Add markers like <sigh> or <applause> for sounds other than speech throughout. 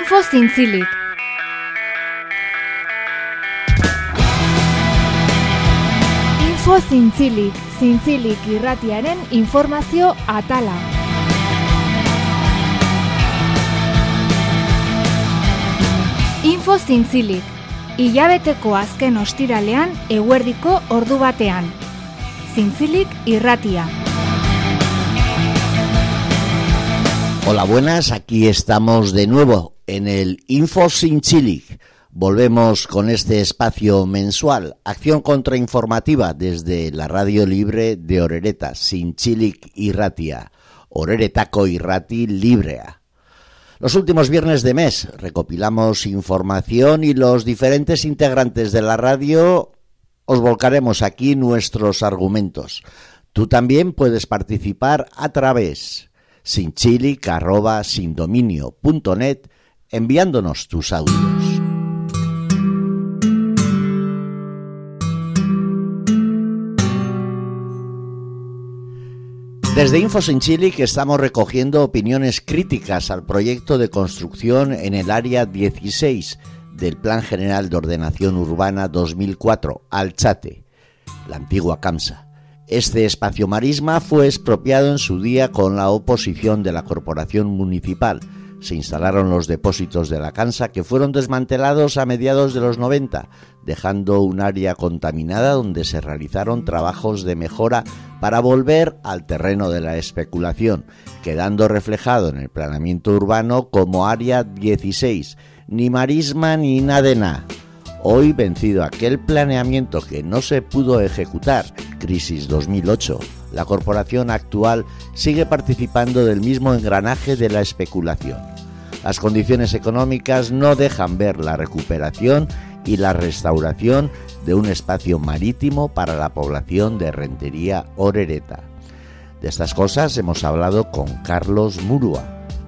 Info zintzilik. Info zintzilik, zintzilik irratiaren informazio atala. Info zintzilik, hilabeteko azken ostiralean eguerdiko ordu batean. Zintzilik irratia. Hola, buenas, aquí estamos de nuevo en el Info Sinchilic. Volvemos con este espacio mensual, acción contrainformativa desde la radio libre de Orereta, Sinchilic Irratia, Oreretaco Irrati Librea. Los últimos viernes de mes recopilamos información y los diferentes integrantes de la radio os volcaremos aquí nuestros argumentos. Tú también puedes participar a través sinchilic.sindominio.net enviándonos tus audios. Desde Infos en Chile que estamos recogiendo opiniones críticas al proyecto de construcción en el área 16 del Plan General de Ordenación Urbana 2004, Alchate, la antigua CAMSA. Este espacio marisma fue expropiado en su día con la oposición de la corporación municipal. Se instalaron los depósitos de la CAMSA que fueron desmantelados a mediados de los 90, dejando un área contaminada donde se realizaron trabajos de mejora para volver al terreno de la especulación, quedando reflejado en el planeamiento urbano como área 16, ni marisma ni nada Hoy vencido aquel planeamiento que no se pudo ejecutar, crisis 2008, la corporación actual sigue participando del mismo engranaje de la especulación. Las condiciones económicas no dejan ver la recuperación y la restauración de un espacio marítimo para la población de Rentería Orereta. De estas cosas hemos hablado con Carlos Murua,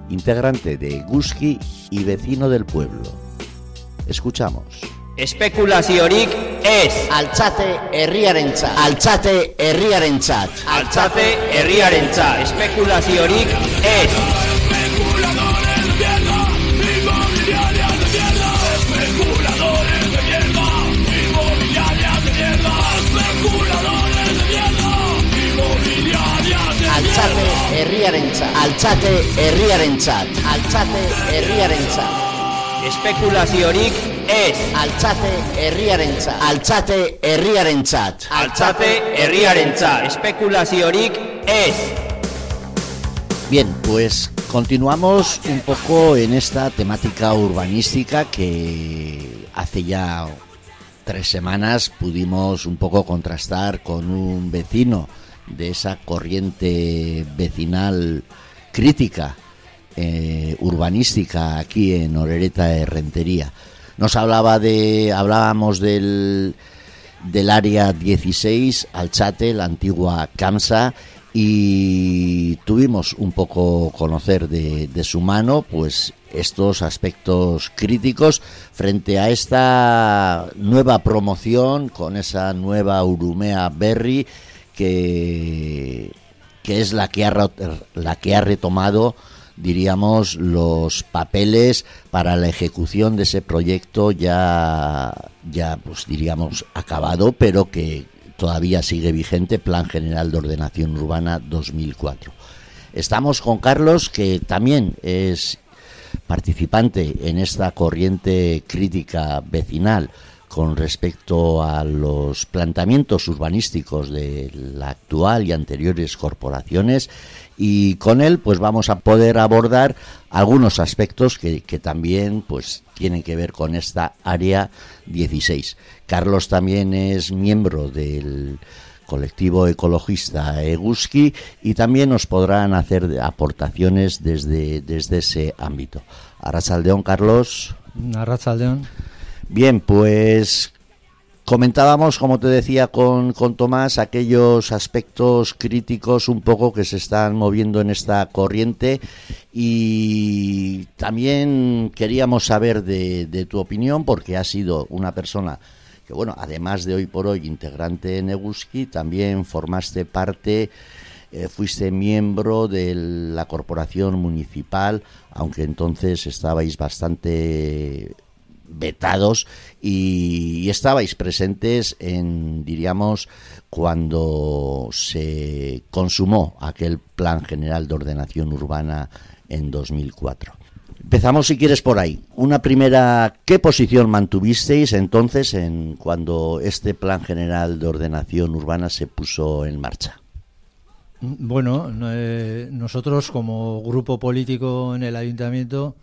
integrante de Guski y vecino del pueblo. Escuchamos. Espekulaziorik ez! Altzate herriarentzat. Altzate herriarentzat. Altzate herriarentzat. Espekulaziorik ez! Espekuladores de Altzate herriarentzat. Altzate herriarentzat. Altzate herriarentzat. Espekulaziorik ez. Altzate herriarentzat. Altzate herriarentzat. Altzate herriarentzat. Espekulaziorik ez. Bien, pues continuamos un poco en esta temática urbanística que hace ya tres semanas pudimos un poco contrastar con un vecino de esa corriente vecinal crítica eh, urbanística aquí en Orereta de Rentería. Nos hablaba de, hablábamos del, del área 16, Alchate, la antigua CAMSA, y tuvimos un poco conocer de, de su mano, pues estos aspectos críticos frente a esta nueva promoción con esa nueva Urumea Berry que, que es la que ha, la que ha retomado diríamos los papeles para la ejecución de ese proyecto ya ya pues diríamos acabado pero que todavía sigue vigente Plan General de Ordenación Urbana 2004 estamos con Carlos que también es participante en esta corriente crítica vecinal con respecto a los planteamientos urbanísticos de la actual y anteriores corporaciones y con él pues vamos a poder abordar algunos aspectos que, que, también pues tienen que ver con esta área 16. Carlos también es miembro del colectivo ecologista Eguski y también nos podrán hacer aportaciones desde, desde ese ámbito. Arrachaldeón, Carlos. Arrachaldeón. Bien, pues comentábamos, como te decía con, con, Tomás, aquellos aspectos críticos un poco que se están moviendo en esta corriente y también queríamos saber de, de tu opinión porque has sido una persona que, bueno, además de hoy por hoy integrante en Eguski, también formaste parte eh, fuiste miembro de la corporación municipal, aunque entonces estabais bastante vetados y, estabais presentes en, diríamos, cuando se consumó aquel Plan General de Ordenación Urbana en 2004. Empezamos, si quieres, por ahí. Una primera, ¿qué posición mantuvisteis entonces en cuando este Plan General de Ordenación Urbana se puso en marcha? Bueno, eh, nosotros como grupo político en el ayuntamiento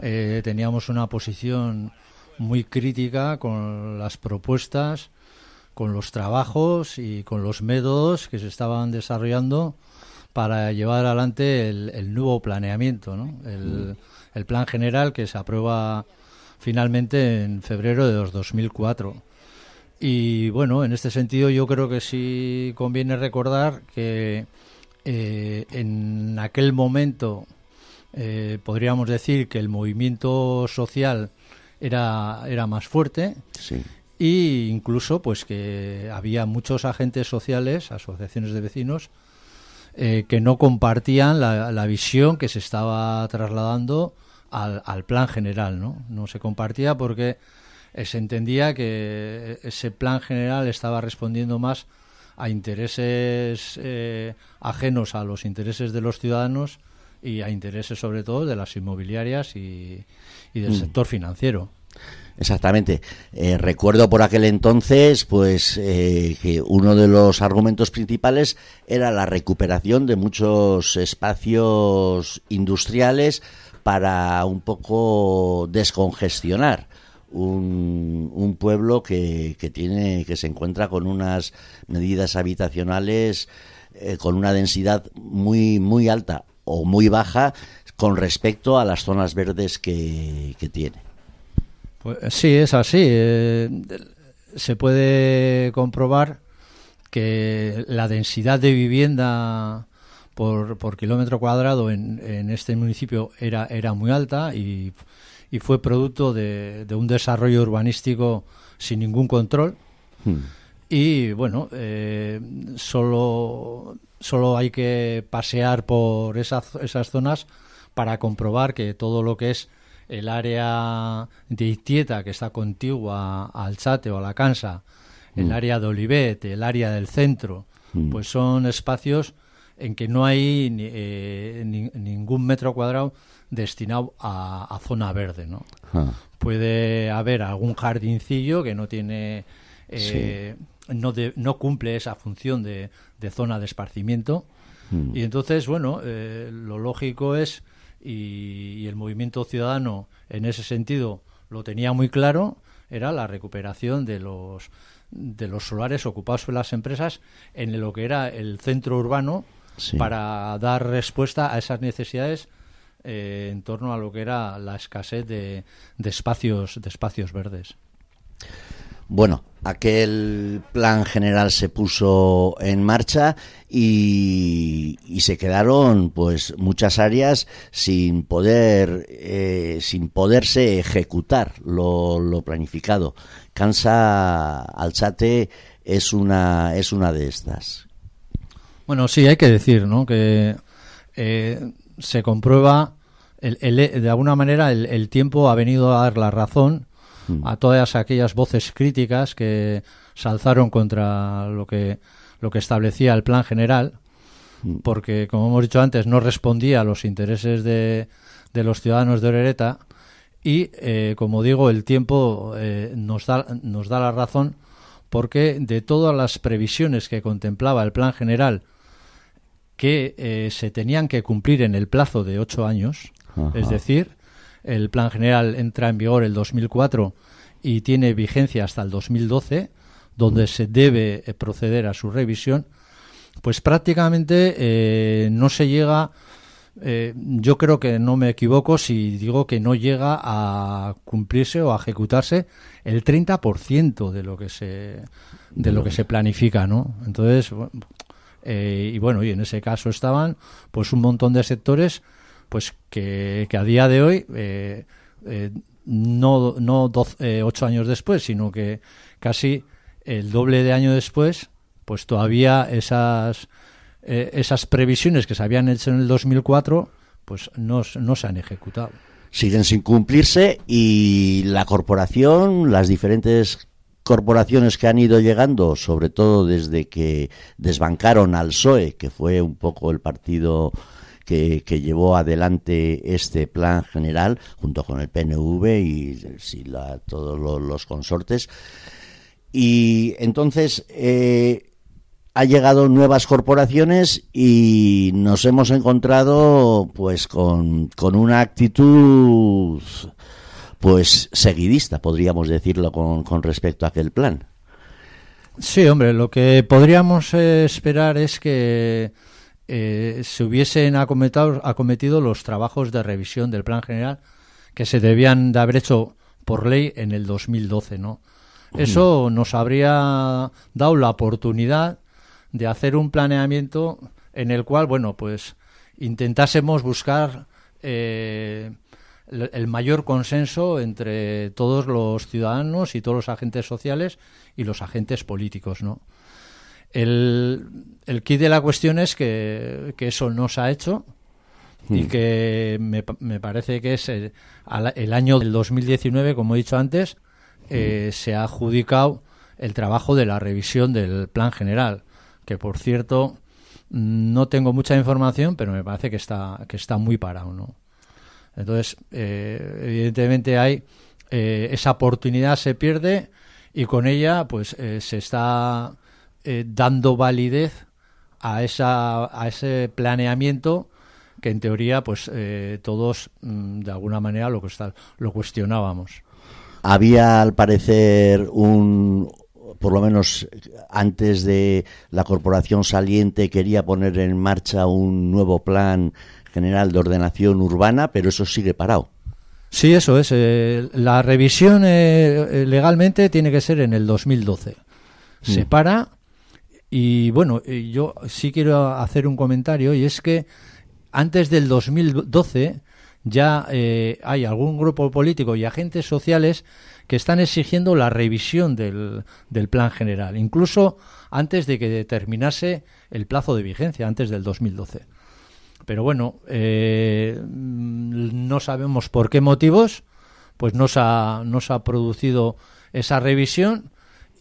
eh, teníamos una posición muy crítica con las propuestas, con los trabajos y con los métodos que se estaban desarrollando para llevar adelante el, nuevo planeamiento, ¿no? el, plan general que se aprueba finalmente en febrero de 2004. Y bueno, en este sentido yo creo que sí conviene recordar que eh, en aquel momento eh, podríamos decir que el movimiento social era, era más fuerte. Sí. Y incluso pues que había muchos agentes sociales, asociaciones de vecinos, eh, que no compartían la, la, visión que se estaba trasladando al, al, plan general, ¿no? No se compartía porque eh, se entendía que ese plan general estaba respondiendo más a intereses eh, ajenos a los intereses de los ciudadanos y a intereses sobre todo de las inmobiliarias y, del mm. sector financiero. Exactamente. Eh, recuerdo por aquel entonces, pues, eh, que uno de los argumentos principales era la recuperación de muchos espacios industriales para un poco descongestionar un, un pueblo que, que, tiene, que se encuentra con unas medidas habitacionales eh, con una densidad muy, muy alta o muy baja con respecto a las zonas verdes que, tiene. Pues sí, es así. Eh, se puede comprobar que la densidad de vivienda por, por kilómetro cuadrado en, en, este municipio era, era muy alta y, y fue producto de, de, un desarrollo urbanístico sin ningún control. Hmm. Y bueno, eh, solo solo hay que pasear por esas, esas zonas para comprobar que todo lo que es el área de Itieta, que está contigua al Chate o a la Cansa, el mm. área de Olivet, el área del centro, mm. pues son espacios en que no hay eh, ningún metro cuadrado destinado a, zona verde, ¿no? Ah. Puede haber algún jardincillo que no tiene eh, no, no cumple esa función de, de zona de esparcimiento. Mm. Y entonces, bueno, eh, lo lógico es, y, el movimiento ciudadano en ese sentido lo tenía muy claro, era la recuperación de los de los solares ocupados por las empresas en lo que era el centro urbano para dar respuesta a esas necesidades eh, en torno a lo que era la escasez de, de espacios de espacios verdes. Bueno, aquel plan general se puso en marcha y, se quedaron pues muchas áreas sin poder eh, sin poderse ejecutar lo, planificado. Cansa Alchate es una es una de estas. Bueno, sí, hay que decir, ¿no? Que eh, se comprueba el, de alguna manera el, el tiempo ha venido a dar la razón a todas aquellas voces críticas que se alzaron contra lo que, lo que establecía el plan general, porque, como hemos dicho antes, no respondía a los intereses de, de los ciudadanos de Orereta y, eh, como digo, el tiempo eh, nos, da, nos da la razón porque de todas las previsiones que contemplaba el plan general que eh, se tenían que cumplir en el plazo de ocho años, es decir, el plan general entra en vigor el 2004 y tiene vigencia hasta el 2012, donde se debe eh, proceder a su revisión, pues prácticamente eh, no se llega, eh, yo creo que no me equivoco si digo que no llega a cumplirse o a ejecutarse el 30% de lo que se de lo que se planifica, ¿no? Entonces, y bueno, y en ese caso estaban pues un montón de sectores pues que, que a día de hoy, eh, eh, no, no eh, ocho años después, sino que casi el doble de año después, pues todavía esas esas previsiones que se habían hecho en el 2004 pues no, no se han ejecutado. Siguen sin cumplirse y la corporación, las diferentes corporaciones que han ido llegando, sobre todo desde que desbancaron al PSOE, que fue un poco el partido que, llevó adelante este plan general, junto con el PNV y todos los, consortes. Y entonces eh, ha llegado nuevas corporaciones y nos hemos encontrado pues con, con una actitud pues seguidista, podríamos decirlo con, respecto a aquel plan. Sí, hombre, lo que podríamos eh, esperar es que eh, se hubiesen acometido, acometido los trabajos de revisión del plan general que se debían de haber hecho por ley en el 2012, ¿no? Eso nos habría dado la oportunidad de hacer un planeamiento en el cual, bueno, pues intentásemos buscar eh, el mayor consenso entre todos los ciudadanos y todos los agentes sociales y los agentes políticos, ¿no? El, el kit de la cuestión es que, eso no se ha hecho y hmm. que me, me, parece que es el, el, año del 2019, como he dicho antes, eh, hmm. se ha adjudicado el trabajo de la revisión del plan general, que por cierto no tengo mucha información, pero me parece que está, que está muy parado, ¿no? Entonces, eh, evidentemente hay eh, esa oportunidad se pierde y con ella pues eh, se está dando validez a esa a ese planeamiento que en teoría pues todos mm, de alguna manera lo lo cuestionábamos. Había al parecer un por lo menos antes de la corporación saliente quería poner en marcha un nuevo plan General de Ordenación Urbana, pero eso sigue parado. Sí, eso es. Eh, la revisión eh, legalmente tiene que ser en el 2012. Se mm. para y bueno, eh, yo sí quiero hacer un comentario y es que antes del 2012 ya hay algún grupo político y agentes sociales que están exigiendo la revisión del, del plan general, incluso antes de que terminase el plazo de vigencia, antes del 2012 pero bueno, eh, no sabemos por qué motivos, pues no se ha, no se ha producido esa revisión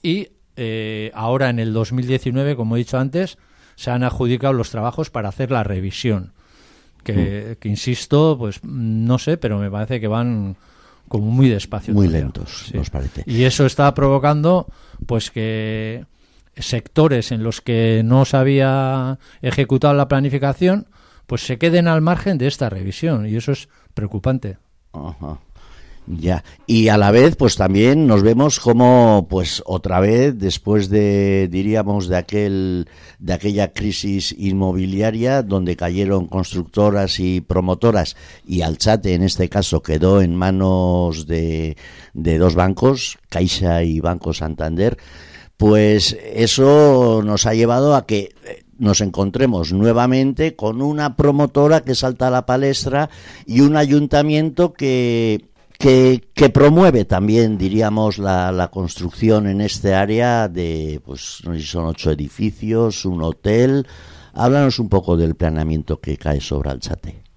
y eh, ahora en el 2019, como he dicho antes, se han adjudicado los trabajos para hacer la revisión. Que, mm. insisto, pues no sé, pero me parece que van como muy despacio. Muy lentos, nos parece. Y eso está provocando, pues que sectores en los que no se había ejecutado la planificación, pues se queden al margen de esta revisión y eso es preocupante. Ya, y a la vez, pues también nos vemos como, pues otra vez, después de, diríamos, de aquel, de aquella crisis inmobiliaria donde cayeron constructoras y promotoras y Alchate en este caso quedó en manos de, de dos bancos, Caixa y Banco Santander, pues eso nos ha llevado a que nos encontremos nuevamente con una promotora que salta a la palestra y un ayuntamiento que, que, promueve también, diríamos, la, la, construcción en este área de, pues, no sé si son ocho edificios, un hotel. Háblanos un poco del planeamiento que cae sobre Alchate.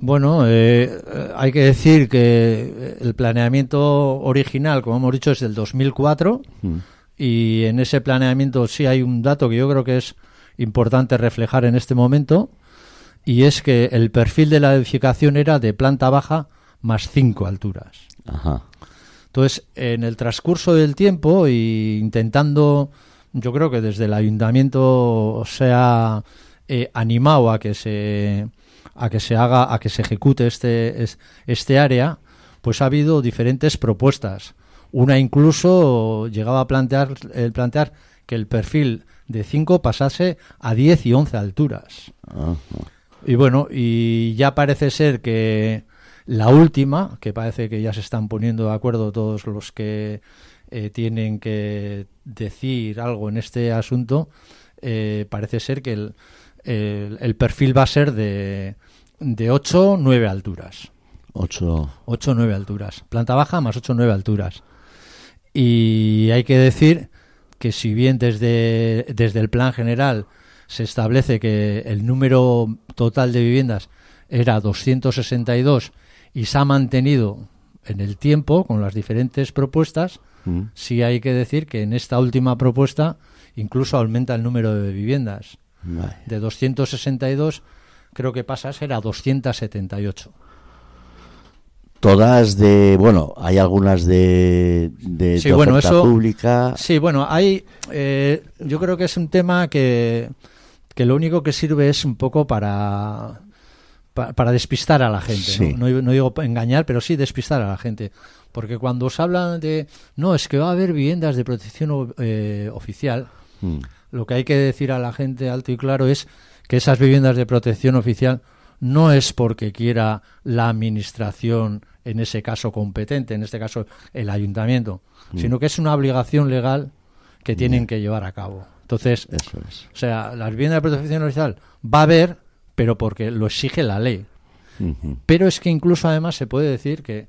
Bueno, eh, hay que decir que el planeamiento original, como hemos dicho, es del 2004 mm. y en ese planeamiento sí hay un dato que yo creo que es importante reflejar en este momento, y es que el perfil de la edificación era de planta baja más cinco alturas. Entonces, en el transcurso del tiempo y intentando, yo creo que desde el ayuntamiento se ha eh, animado a que se a que se haga, a que se ejecute este este área, pues ha habido diferentes propuestas. Una incluso llegaba a plantear el plantear que el perfil de 5 pasase a 10 y 11 alturas. Y bueno, y ya parece ser que la última, que parece que ya se están poniendo de acuerdo todos los que eh, tienen que decir algo en este asunto, eh, parece ser que el, el, perfil va a ser de, de 8 9 alturas. 8 8 9 alturas. Planta baja más 8 9 alturas. Y hay que decir que si bien desde, desde el plan general se establece que el número total de viviendas era 262 y se ha mantenido en el tiempo con las diferentes propuestas, Mm. sí hay que decir que en esta última propuesta incluso aumenta el número de viviendas. Vale. De 262 creo que pasa a ser a 278. Todas de, bueno, hay algunas de, de, Sí, de bueno, oferta eso- pública. Sí, bueno, hay, eh, yo creo que es un tema que, que lo único que sirve es un poco para, pa- para, despistar a la gente. Sí. ¿no? No, no digo engañar, pero sí despistar a la gente. Porque cuando os hablan de, no, es que va a haber viviendas de protección eh, oficial, Mm. lo que hay que decir a la gente alto y claro es que esas viviendas de protección oficial no es porque quiera la administración, en ese caso competente, en este caso el ayuntamiento, sino que es una obligación legal que tienen que llevar a cabo. Entonces, Eso es. o sea, las viviendas de protección oficial va a haber, pero porque lo exige la ley. Pero es que incluso además se puede decir que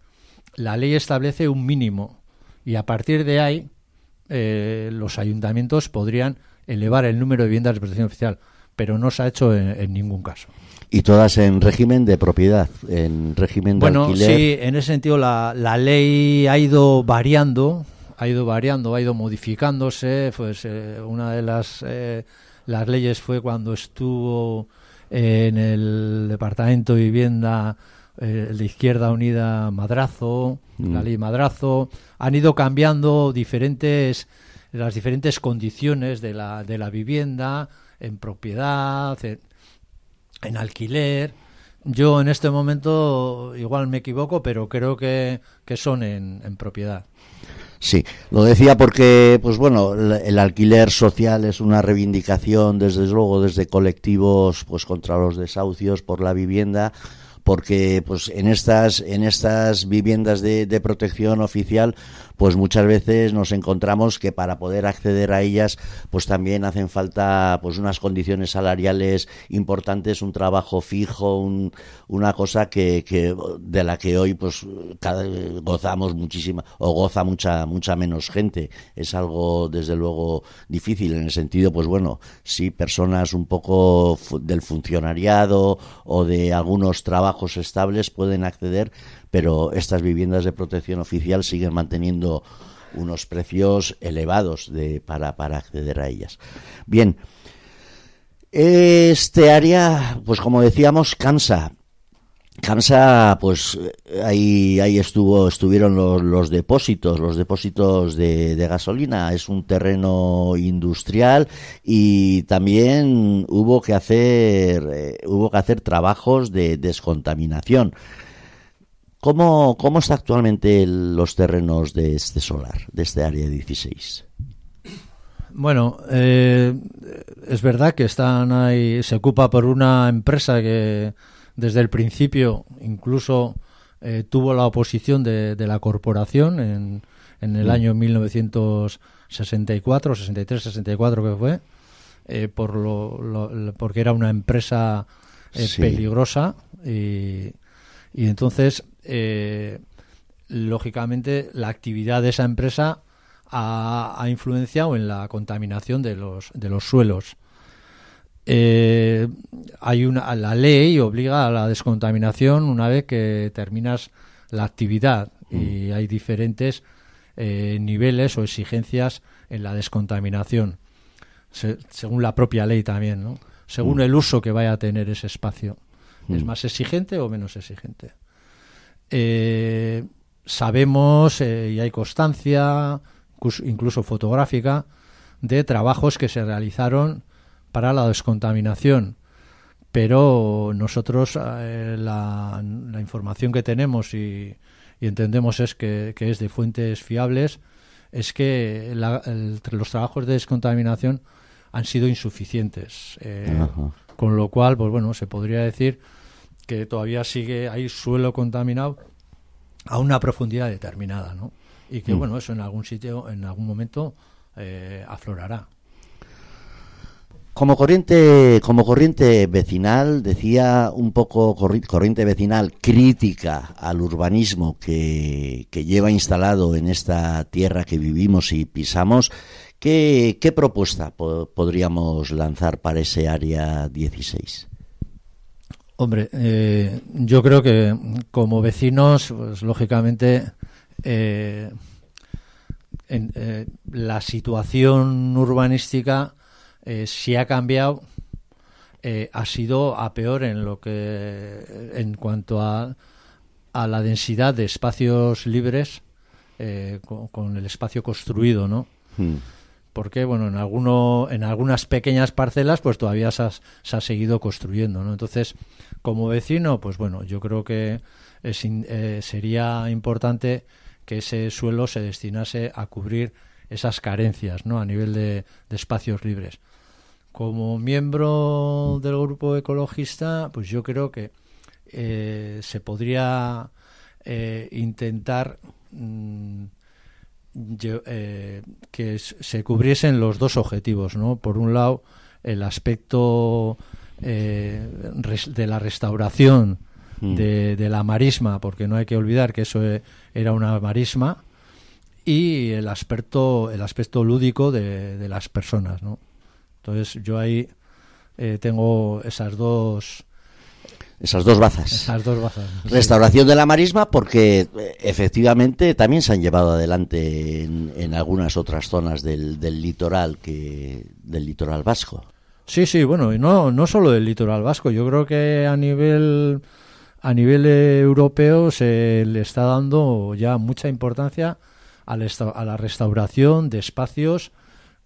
la ley establece un mínimo y a partir de ahí eh, los ayuntamientos podrían elevar el número de viviendas de protección oficial, pero no se ha hecho en, en ningún caso. Y todas en régimen de propiedad, en régimen de Bueno, alquiler. sí, en ese sentido la, la ley ha ido variando, ha ido variando, ha ido modificándose. Pues eh, una de las eh, las leyes fue cuando estuvo en el Departamento de Vivienda eh, el de Izquierda Unida Madrazo, la Mm. ley Madrazo. Han ido cambiando diferentes las diferentes condiciones de la, de la vivienda en propiedad, en, en alquiler. Yo en este momento igual me equivoco, pero creo que, que son en, en propiedad. Sí, lo decía porque, pues bueno, el, alquiler social es una reivindicación, desde luego, desde colectivos, pues contra los desahucios por la vivienda, porque, pues en estas, en estas viviendas de, de protección oficial, pues muchas veces nos encontramos que para poder acceder a ellas, pues también hacen falta, pues unas condiciones salariales importantes, un trabajo fijo, un- una cosa que, de la que hoy, pues gozamos muchísima o goza mucha mucha menos gente. Es algo desde luego difícil en el sentido pues bueno sí personas un poco del funcionariado o de algunos trabajos estables pueden acceder pero estas viviendas de protección oficial siguen manteniendo unos precios elevados de para para acceder a ellas bien este área pues como decíamos cansa Cansa, pues ahí, ahí estuvo, estuvieron los, los depósitos, los depósitos de, de gasolina. Es un terreno industrial y también hubo que hacer, eh, hubo que hacer trabajos de descontaminación. ¿Cómo, cómo está actualmente el- los terrenos de este solar, de este área 16? Bueno, eh, es verdad que están ahí, se ocupa por una empresa que desde el principio incluso eh, tuvo la oposición de, de la corporación en, en el Mm. año 1964, 63, 64 que fue, eh, por lo, lo- lo- porque era una empresa eh, Sí. peligrosa y, y entonces, eh, lógicamente, la actividad de esa empresa ha, ha influenciado en la contaminación de los, de los suelos. Eh, hay una la ley obliga a la descontaminación una vez que terminas la actividad y hay diferentes eh, niveles o exigencias en la descontaminación se- según la propia ley también no según el uso que vaya a tener ese espacio. Es Mm. más exigente o menos exigente Eh, sabemos eh, y hay constancia incluso- fotográfica de trabajos que se realizaron para la descontaminación. Pero nosotros eh, la, la información que tenemos y, y entendemos es que, que es de fuentes fiables es que la- el- los trabajos de descontaminación han sido insuficientes. Eh, con lo cual, pues bueno, se podría decir que todavía sigue hay suelo contaminado a una profundidad determinada, ¿no? Y que Mm. bueno, eso en algún sitio, en algún momento eh, aflorará. Como corriente, como corriente vecinal, decía un poco corri- corriente vecinal crítica al urbanismo que, que lleva instalado en esta tierra que vivimos y pisamos, ¿Qué, qué propuesta po- podríamos lanzar para ese área 16? Hombre, eh, yo creo que como vecinos, pues lógicamente, eh, en, eh, la situación urbanística eh, si ha cambiado, eh, ha sido a peor en lo que, en cuanto a, a la densidad de espacios libres con, el espacio construido, ¿no? Mm. Porque bueno en alguno en algunas pequeñas parcelas pues todavía se ha, se ha seguido construyendo no entonces como vecino pues bueno yo creo que eh, sería importante que ese suelo se destinase a cubrir esas carencias no a nivel de, espacios libres. Como miembro del grupo ecologista pues yo creo que eh, se podría eh, intentar mm, eh, que se cubriesen los dos objetivos, ¿no? Por un lado, el aspecto eh, de la restauración Mm. de, de la marisma, porque no hay que olvidar que eso eh, era una marisma, y el aspecto, el aspecto lúdico de, de las personas, ¿no? Entonces yo ahí eh, tengo esas dos, Esas dos bazas. esas dos bazas. Restauración de la marisma porque eh, efectivamente también se han llevado adelante en, en algunas otras zonas del, del litoral que del litoral vasco. Sí, sí, bueno, y no, no solo del litoral vasco, yo creo que a nivel a nivel europeo se le está dando ya mucha importancia a la, restauración de espacios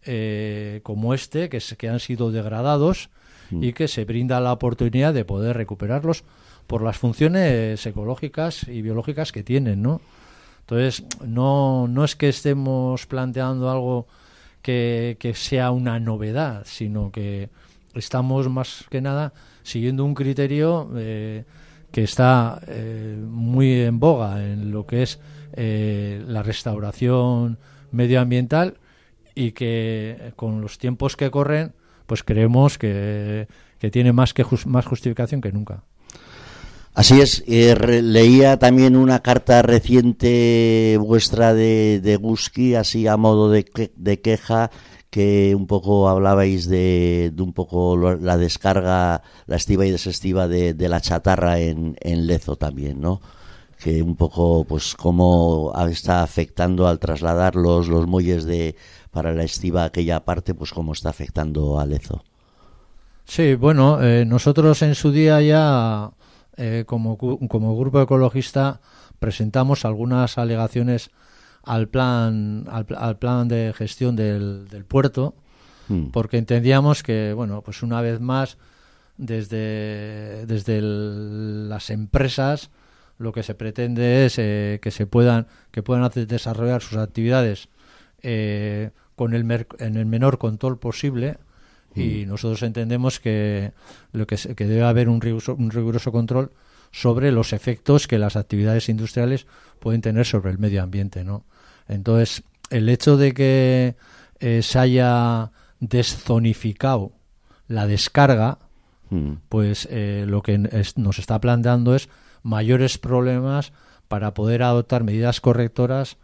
eh, como este, que, que han sido degradados y que se brinda la oportunidad de poder recuperarlos por las funciones ecológicas y biológicas que tienen, ¿no? Entonces, no, no es que estemos planteando algo que, que sea una novedad, sino que estamos más que nada siguiendo un criterio eh, que está eh, muy en boga en lo que es eh, la restauración medioambiental y que con los tiempos que corren, pues creemos que, que tiene más que jus- más justificación que nunca. Así es, eh, leía también una carta reciente vuestra de, de Guski, así a modo de, de queja, que un poco hablabais de, de un poco la descarga, la estiva y desestiva de, de la chatarra en, en Lezo también, ¿no? Que un poco, pues, cómo está afectando al trasladar los, los muelles de para la estiva aquella parte, pues cómo está afectando a Lezo. Sí, bueno, eh, nosotros en su día ya, eh, como, como grupo ecologista, presentamos algunas alegaciones al plan, al, pl- al plan de gestión del, del puerto, Mm. porque entendíamos que, bueno, pues una vez más, desde, desde el- las empresas, lo que se pretende es eh, que se puedan, que puedan hacer, desarrollar sus actividades eh, con el mer- en el menor control posible y nosotros entendemos que lo que, que debe haber un riguroso, un riguroso control sobre los efectos que las actividades industriales pueden tener sobre el medio ambiente, ¿no? Entonces, el hecho de que eh, se haya deszonificado la descarga, Mm. pues eh, lo que es- nos está planteando es mayores problemas para poder adoptar medidas correctoras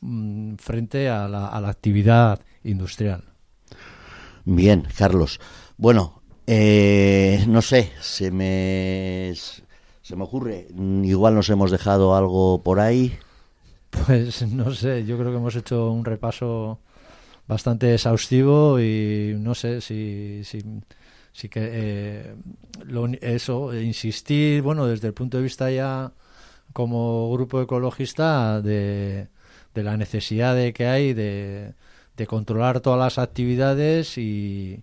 mm, frente a la, a la actividad industrial. Bien, Carlos. Bueno, eh, no sé, se me se me ocurre, igual nos hemos dejado algo por ahí. Pues <laughs> no sé, yo creo que hemos hecho un repaso bastante exhaustivo y no sé si, si, si que eh, lo eso, insistir, bueno, desde el punto de vista ya como grupo ecologista de, de la necesidad de que hay de, de controlar todas las actividades y,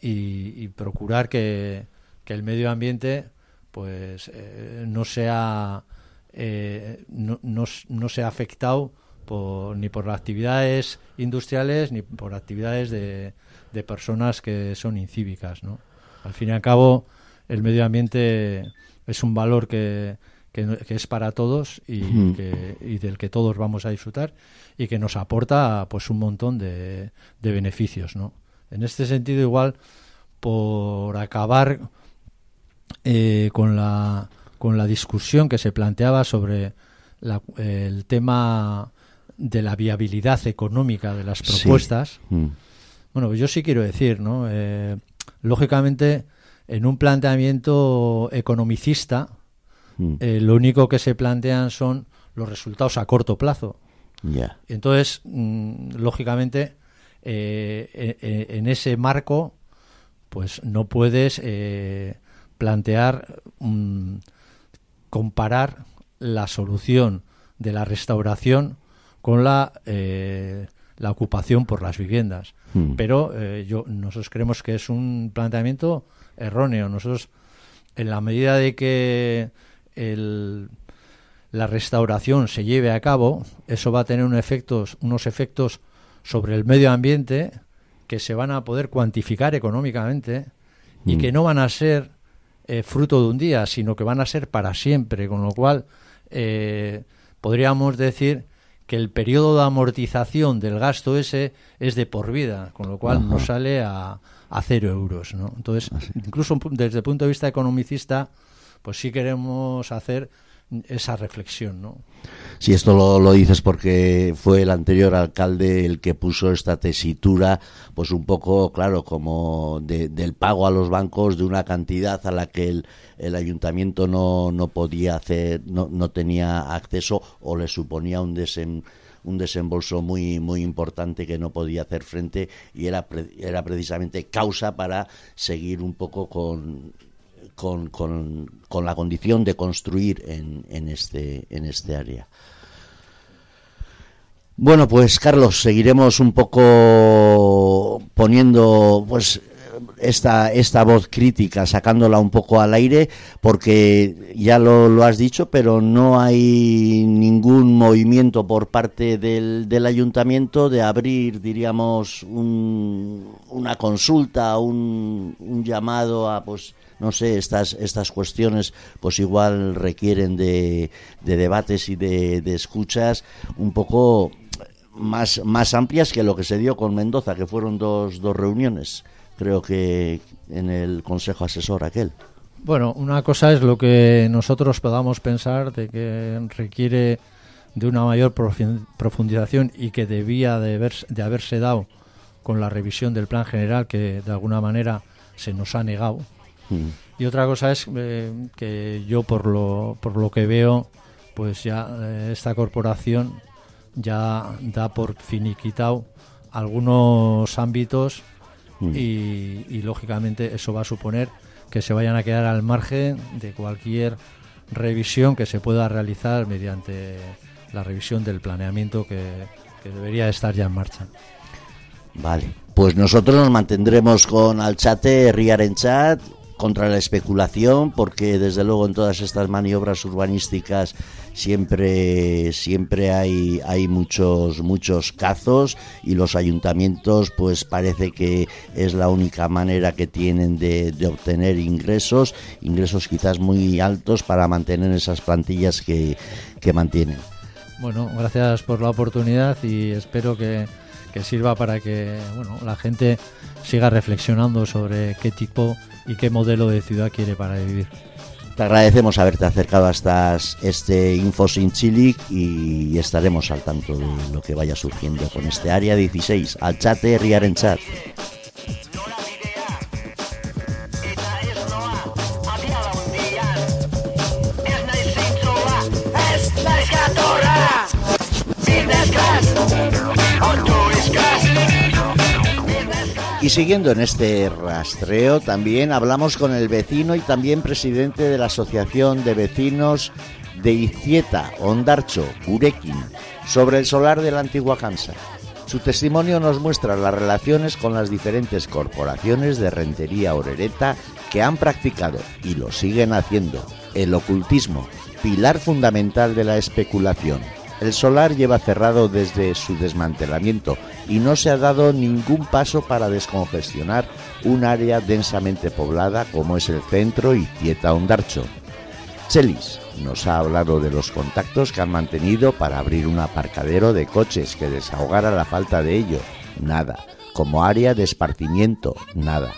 y, procurar que, que el medio ambiente pues eh, no sea eh, no, no, no sea afectado por, ni por las actividades industriales ni por actividades de, de personas que son incívicas ¿no? al fin y al cabo el medio ambiente es un valor que, que, que es para todos y, que, y del que todos vamos a disfrutar y que nos aporta pues un montón de, de beneficios ¿no? en este sentido igual por acabar eh, con la con la discusión que se planteaba sobre la- el tema de la viabilidad económica de las propuestas. Mm. Bueno, pues yo sí quiero decir, ¿no? Eh, lógicamente, en un planteamiento economicista, Mm. eh, lo único que se plantean son los resultados a corto plazo. Ya. Entonces, mm, lógicamente, eh, eh, eh, en ese marco, pues no puedes eh, plantear, mm, comparar la solución de la restauración con la, eh, la ocupación por las viviendas. Mm. Pero yo, nosotros creemos que es un planteamiento erróneo. Nosotros, en la medida de que el, la restauración se lleve a cabo, eso va a tener un efectos, unos efectos sobre el medio ambiente que se van a poder cuantificar económicamente y Mm. que no van a ser eh, fruto de un día, sino que van a ser para siempre, con lo cual eh, podríamos decir que el periodo de amortización del gasto ese es de por vida, con lo cual Ajá. nos sale a, a cero euros. ¿no? Entonces, incluso desde el punto de vista economicista, pues sí queremos hacer esa reflexión. ¿no? Si esto lo, lo dices porque fue el anterior alcalde el que puso esta tesitura, pues un poco, claro, como de- del pago a los bancos de una cantidad a la que el, el ayuntamiento no, no podía hacer, no, no tenía acceso o le suponía un desem- un desembolso muy muy importante que no podía hacer frente y era pre- era precisamente causa para seguir un poco con con, con, con la condición de construir en, en, este, en este área. Bueno, pues Carlos, seguiremos un poco poniendo pues esta, esta voz crítica, sacándola un poco al aire, porque ya lo, lo has dicho, pero no hay ningún movimiento por parte del, del ayuntamiento de abrir, diríamos, un- una consulta, un, un llamado a, pues, no sé, estas, estas cuestiones pues igual requieren de, de debates y de, de escuchas un poco más, más amplias que lo que se dio con Mendoza, que fueron dos, dos reuniones, creo que en el Consejo Asesor aquel. Bueno, una cosa es lo que nosotros podamos pensar de que requiere de una mayor profundización y que debía de, haber- de haberse dado con la revisión del plan general que de alguna manera se nos ha negado. Mm. Y otra cosa es eh, que yo por lo, por lo que veo, pues ya eh, esta corporación ya da por finiquitado algunos ámbitos Mm. y, y, lógicamente eso va a suponer que se vayan a quedar al margen de cualquier revisión que se pueda realizar mediante la revisión del planeamiento que, que debería estar ya en marcha. Vale, pues nosotros nos mantendremos con Alchate, Riarenchat, contra la especulación, porque desde luego en todas estas maniobras urbanísticas siempre siempre hay hay muchos muchos cazos y los ayuntamientos pues parece que es la única manera que tienen de, de obtener ingresos ingresos quizás muy altos para mantener esas plantillas que, que mantienen. Bueno, gracias por la oportunidad y espero que, que sirva para que bueno, la gente siga reflexionando sobre qué tipo y qué modelo de ciudad quiere para vivir. Te agradecemos haberte acercado hasta este Info Sin Chilic y estaremos al tanto de lo que vaya surgiendo con este área 16, al chat Riaren Chat. Y siguiendo en este rastreo, también hablamos con el vecino y también presidente de la Asociación de Vecinos de Izzieta, Ondarcho, Gurekin, sobre el solar de la antigua Kansa. Su testimonio nos muestra las relaciones con las diferentes corporaciones de rentería orereta que han practicado y lo siguen haciendo el ocultismo, pilar fundamental de la especulación. El solar lleva cerrado desde su desmantelamiento y no se ha dado ningún paso para descongestionar un área densamente poblada como es el centro y Tieta Ondarcho. Chelis nos ha hablado de los contactos que han mantenido para abrir un aparcadero de coches que desahogara la falta de ello. Nada. Como área de esparcimiento, nada.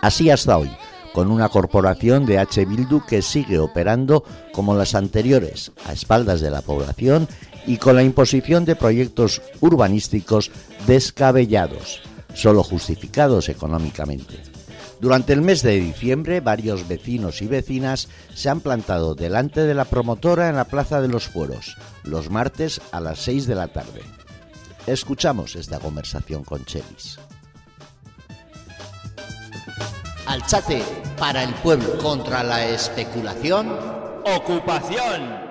Así hasta hoy, con una corporación de H. Bildu que sigue operando como las anteriores, a espaldas de la población y con la imposición de proyectos urbanísticos descabellados, solo justificados económicamente. Durante el mes de diciembre, varios vecinos y vecinas se han plantado delante de la promotora en la Plaza de los Fueros, los martes a las 6 de la tarde. Escuchamos esta conversación con Chelis. Alchate para el pueblo contra la especulación. Ocupación.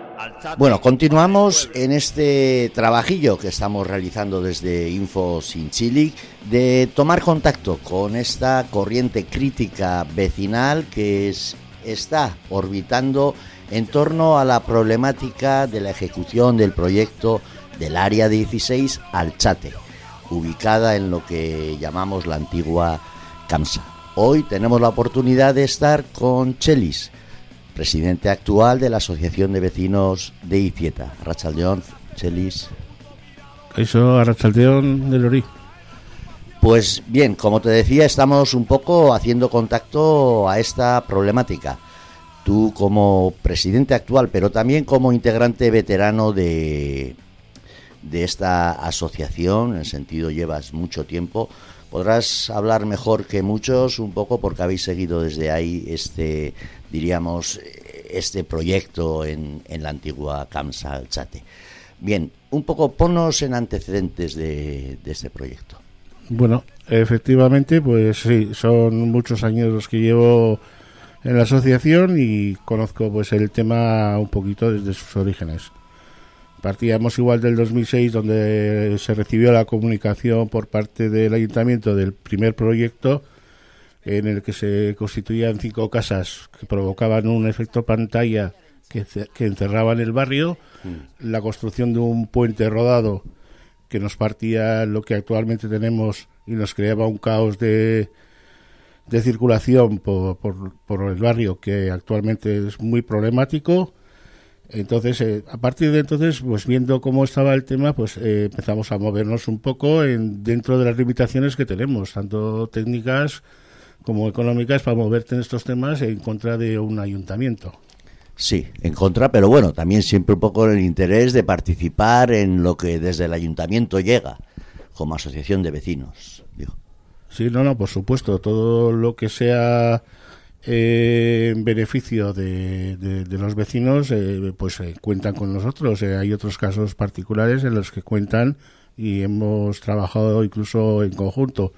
Bueno, continuamos en este trabajillo que estamos realizando desde Info Sin Chile de tomar contacto con esta corriente crítica vecinal que es, está orbitando en torno a la problemática de la ejecución del proyecto del Área 16 Alchate, ubicada en lo que llamamos la antigua CAMSA. Hoy tenemos la oportunidad de estar con Chelis, presidente actual de la Asociación de Vecinos de Icieta. Arrachaldeón, Chelis. Eso, Arrachaldeón de Lorí. Pues bien, como te decía, estamos un poco haciendo contacto a esta problemática. Tú como presidente actual, pero también como integrante veterano de, de esta asociación, en el sentido llevas mucho tiempo, podrás hablar mejor que muchos un poco porque habéis seguido desde ahí este diríamos, este proyecto en, en la antigua CAMSA Alchate. Bien, un poco ponos en antecedentes de, de este proyecto. Bueno, efectivamente, pues sí, son muchos años los que llevo en la asociación y conozco pues el tema un poquito desde sus orígenes. Partíamos igual del 2006 donde se recibió la comunicación por parte del ayuntamiento del primer proyecto en el que se constituían cinco casas que provocaban un efecto pantalla que, que encerraban el barrio, mm. la construcción de un puente rodado que nos partía lo que actualmente tenemos y nos creaba un caos de, de circulación por, por, el barrio que actualmente es muy problemático. Entonces, eh, a partir de entonces, pues viendo cómo estaba el tema, pues eh, empezamos a movernos un poco en, dentro de las limitaciones que tenemos, tanto técnicas como económicas para moverte en estos temas en contra de un ayuntamiento. Sí, en contra, pero bueno, también siempre un poco el interés de participar en lo que desde el ayuntamiento llega, como asociación de vecinos. Digo. Sí, no, no, por supuesto, todo lo que sea eh, en beneficio de, de, los vecinos, eh, pues eh, cuentan con nosotros. hay otros casos particulares en los que cuentan y hemos trabajado incluso en conjunto.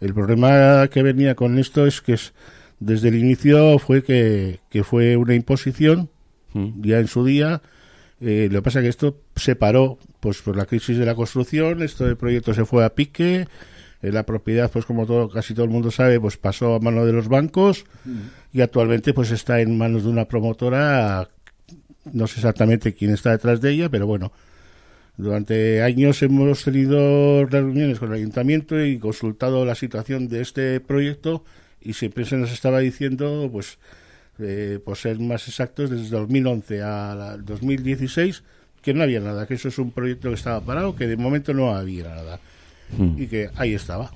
El problema que venía con esto es que desde el inicio fue que, fue una imposición, mm. ya en su día. Eh, lo que pasa es que esto se paró pues, por la crisis de la construcción, esto del proyecto se fue a pique, eh, la propiedad, pues como todo, casi todo el mundo sabe, pues pasó a mano de los bancos mm. y actualmente pues está en manos de una promotora, no sé exactamente quién está detrás de ella, pero bueno, durante años hemos tenido reuniones con el ayuntamiento y consultado la situación de este proyecto y siempre se nos estaba diciendo, pues, eh, por ser más exactos, desde 2011 a 2016, que no había nada, que eso es un proyecto que estaba parado, que de momento no había nada. Hmm. Y que ahí estaba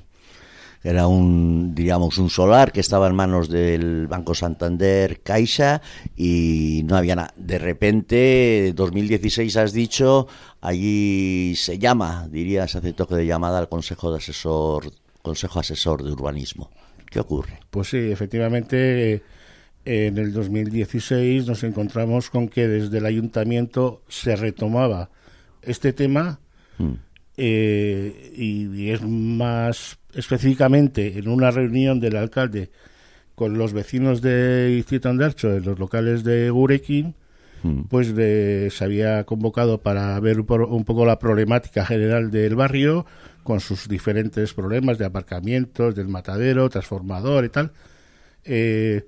era un, digamos, un solar que estaba en manos del Banco Santander Caixa y no había nada. De repente, 2016 has dicho, allí se llama, diría, se hace toque de llamada al Consejo de Asesor, Consejo Asesor de Urbanismo. ¿Qué ocurre? Pues sí, efectivamente, en el 2016 nos encontramos con que desde el ayuntamiento se retomaba este tema hmm. Eh, y es más específicamente en una reunión del alcalde con los vecinos de Izquierdo en los locales de Gurekin, hmm. pues se había convocado para ver un, poco la problemática general del barrio, con sus diferentes problemas de aparcamientos, del matadero, transformador y tal. Eh,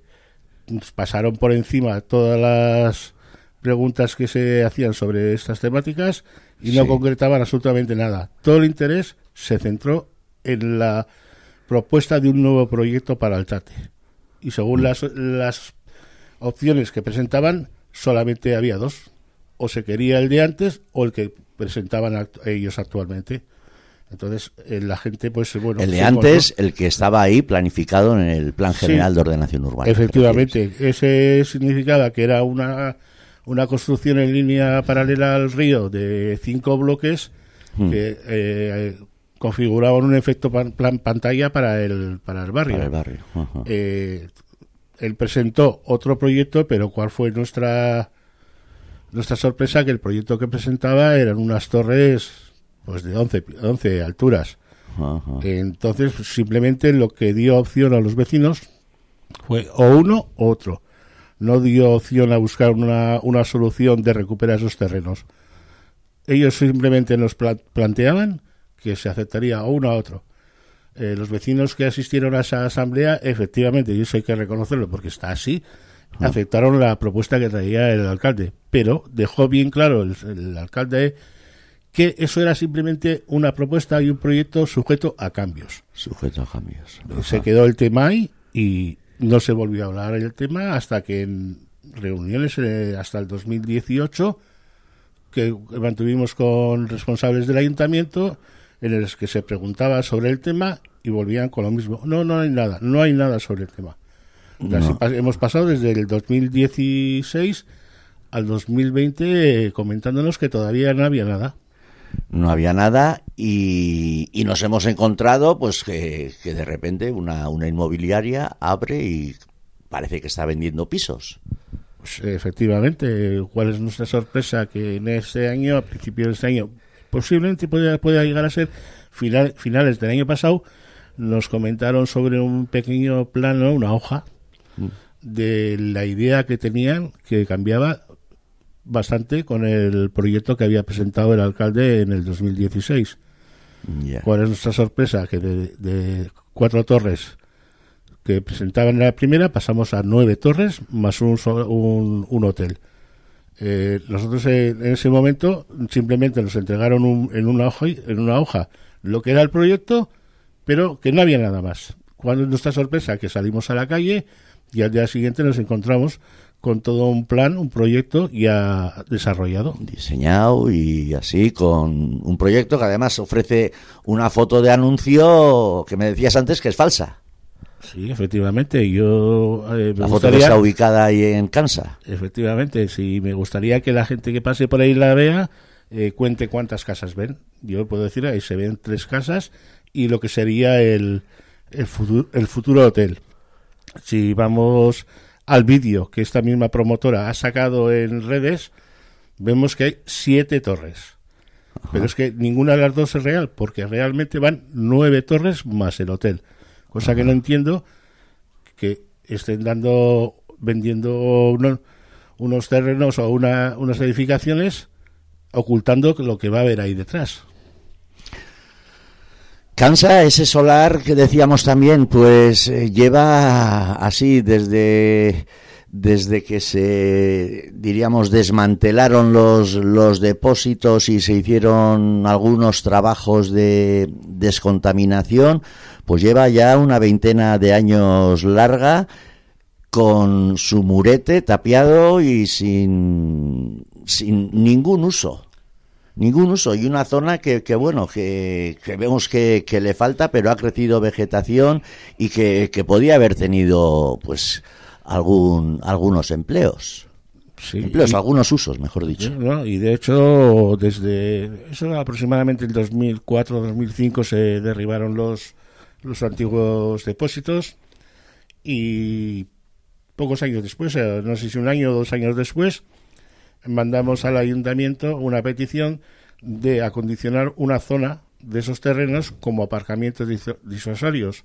pasaron por encima todas las preguntas que se hacían sobre estas temáticas y no concretaban absolutamente nada. Todo el interés se centró en la propuesta de un nuevo proyecto para Altate. Y según las, las opciones que presentaban, solamente había dos. O se quería el de antes o el que presentaban ellos actualmente. Entonces, eh, la gente, pues bueno. El de antes, el que estaba ahí planificado en el Plan Sí. General de Ordenación Urbana. Efectivamente, ese significaba que era una, una construcción en línea paralela al río de cinco bloques Hmm. que eh, configuraban un efecto pan- plan pantalla para el, para el barrio. Para el barrio. Ajá. Eh, él presentó otro proyecto, pero ¿cuál fue nuestra nuestra sorpresa? Que el proyecto que presentaba eran unas torres pues de 11, pi- 11 alturas. Ajá. Entonces, simplemente lo que dio opción a los vecinos fue o uno o otro. No dio opción a buscar una, una solución de recuperar esos terrenos. Ellos simplemente nos pla- planteaban que se aceptaría uno a otro. Eh, los vecinos que asistieron a esa asamblea, efectivamente, y eso hay que reconocerlo porque está así, aceptaron la propuesta que traía el alcalde. Pero dejó bien claro el- el alcalde que eso era simplemente una propuesta y un proyecto sujeto a cambios. Sujeto a cambios. Se quedó el tema ahí y no se volvió a hablar del tema hasta que en reuniones eh, hasta el 2018 que mantuvimos con responsables del ayuntamiento en los que se preguntaba sobre el tema y volvían con lo mismo. No, no hay nada, no hay nada sobre el tema. No. hemos pasado desde el 2016 al 2020 eh, comentándonos que todavía no había nada. No había nada y, y nos hemos encontrado pues que, que de repente una, una inmobiliaria abre y parece que está vendiendo pisos. Pues, efectivamente, ¿cuál es nuestra sorpresa? Que en este año, a principios de este año, posiblemente pueda, pueda llegar a ser final- finales del año pasado, nos comentaron sobre un pequeño plano, una hoja, de la idea que tenían que cambiaba bastante con el proyecto que había presentado el alcalde en el 2016. Ya. ¿Cuál es nuestra sorpresa? Que de, de cuatro torres que presentaban en la primera pasamos a nueve torres más un, un, un hotel. Eh, nosotros en ese momento simplemente nos entregaron un- en, una hoja, en una hoja lo que era el proyecto, pero que no había nada más. ¿Cuál es nuestra sorpresa? Que salimos a la calle y al día siguiente nos encontramos con todo un plan, un proyecto ya desarrollado. diseñado y así con un proyecto que además ofrece una foto de anuncio que me decías antes que es falsa. Sí, efectivamente. Yo eh, me La foto gustaría- está ubicada ahí en Kansa. Efectivamente, sí, me gustaría que la gente que pase por ahí la vea, eh, cuente cuántas casas ven. Yo puedo decir, ahí se ven tres casas y lo que sería el, el, futuro, el futuro hotel. Si vamos al vídeo que esta misma promotora ha sacado en redes, vemos que hay siete torres. Pero es que ninguna de las dos es real, porque realmente van nueve torres más el hotel. Cosa que no entiendo que estén dando, vendiendo uno- unos terrenos o una, unas edificaciones ocultando lo que va a haber ahí detrás. Kansa, ese solar que decíamos también, pues eh, lleva así desde desde que se diríamos desmantelaron los los depósitos y se hicieron algunos trabajos de descontaminación, pues lleva ya una veintena de años larga con su murete tapiado y sin sin ningún uso ningún uso y una zona que, que bueno que, que vemos que, que le falta pero ha crecido vegetación y que, que podía haber tenido pues algún algunos empleos Sí, empleos y- algunos usos mejor dicho. Y de hecho, desde eso aproximadamente en 2004-2005 se derribaron los, los antiguos depósitos y pocos años después, no sé si un año o dos años después, mandamos al ayuntamiento una petición de acondicionar una zona de esos terrenos como aparcamientos disu- disuasorios.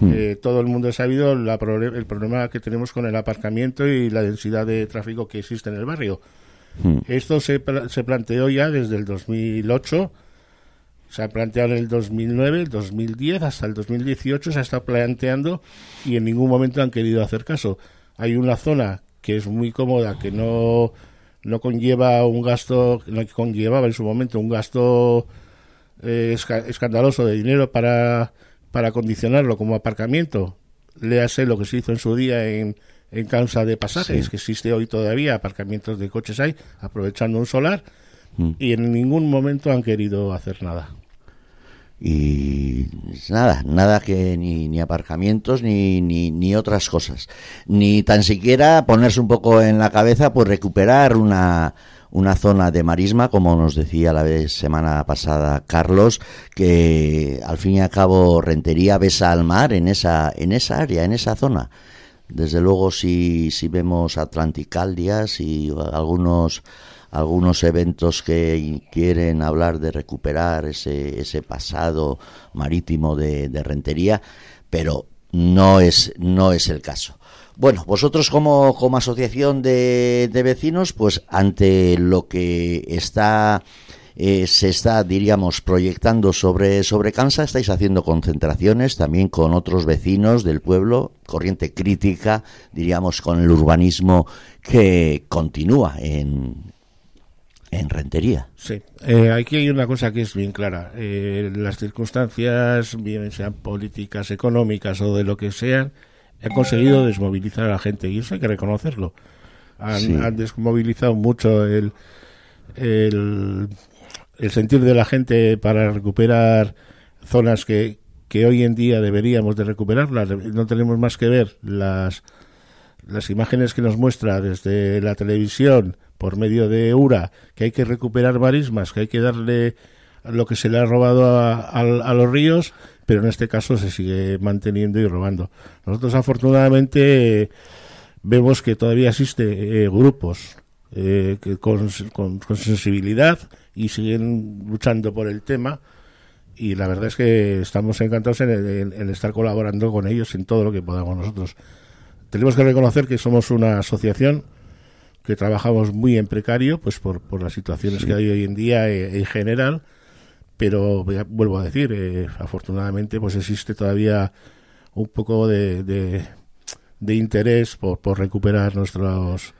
Eh, todo el mundo ha sabido la el problema que tenemos con el aparcamiento y la densidad de tráfico que existe en el barrio. Hmm. Esto se, pla- se planteó ya desde el 2008, se ha planteado en el 2009, el 2010, hasta el 2018 se ha estado planteando y en ningún momento han querido hacer caso. Hay una zona que es muy cómoda, que no, no conlleva un gasto, no conllevaba en su momento un gasto eh, esca- escandaloso de dinero para, para acondicionarlo como aparcamiento. Léase lo que se hizo en su día en, en causa de pasajes, Sí. que existe hoy todavía, aparcamientos de coches hay, aprovechando un solar, Mm. y en ningún momento han querido hacer nada. Y nada, nada que ni, aparcamientos ni, ni, otras cosas. Ni tan siquiera ponerse un poco en la cabeza por recuperar una, una zona de marisma, como nos decía la vez, semana pasada Carlos, que al fin y al cabo Rentería besa al mar en esa, en esa área, en esa zona. Desde luego si, si vemos Atlanticaldias y algunos algunos eventos que quieren hablar de recuperar ese, ese pasado marítimo de, Rentería, pero no es, no es el caso. Bueno, vosotros como, como asociación de, de, vecinos, pues ante lo que está eh, se está, diríamos, proyectando sobre, sobre Cansa, estáis haciendo concentraciones también con otros vecinos del pueblo, corriente crítica, diríamos, con el urbanismo que continúa en, en Rentería. Sí, eh, aquí hay una cosa que es bien clara. Eh, las circunstancias, bien sean políticas, económicas o de lo que sean, han conseguido desmovilizar a la gente y eso hay que reconocerlo. Han, desmovilizado mucho el, el, el, sentir de la gente para recuperar zonas que, que hoy en día deberíamos de recuperarlas. No tenemos más que ver las, las imágenes que nos muestra desde la televisión por medio de URA, que hay que recuperar marismas, que hay que darle lo que se le ha robado a, los ríos, pero en este caso se sigue manteniendo y robando. Nosotros afortunadamente vemos que todavía existe eh, grupos eh, que con, sensibilidad y siguen luchando por el tema y la verdad es que estamos encantados en, estar colaborando con ellos en todo lo que podamos nosotros. Tenemos que reconocer que somos una asociación que trabajamos muy en precario, pues por, por las situaciones que hay hoy en día eh, en general, pero vuelvo a decir, eh, afortunadamente pues existe todavía un poco de, de, interés por, por recuperar nuestros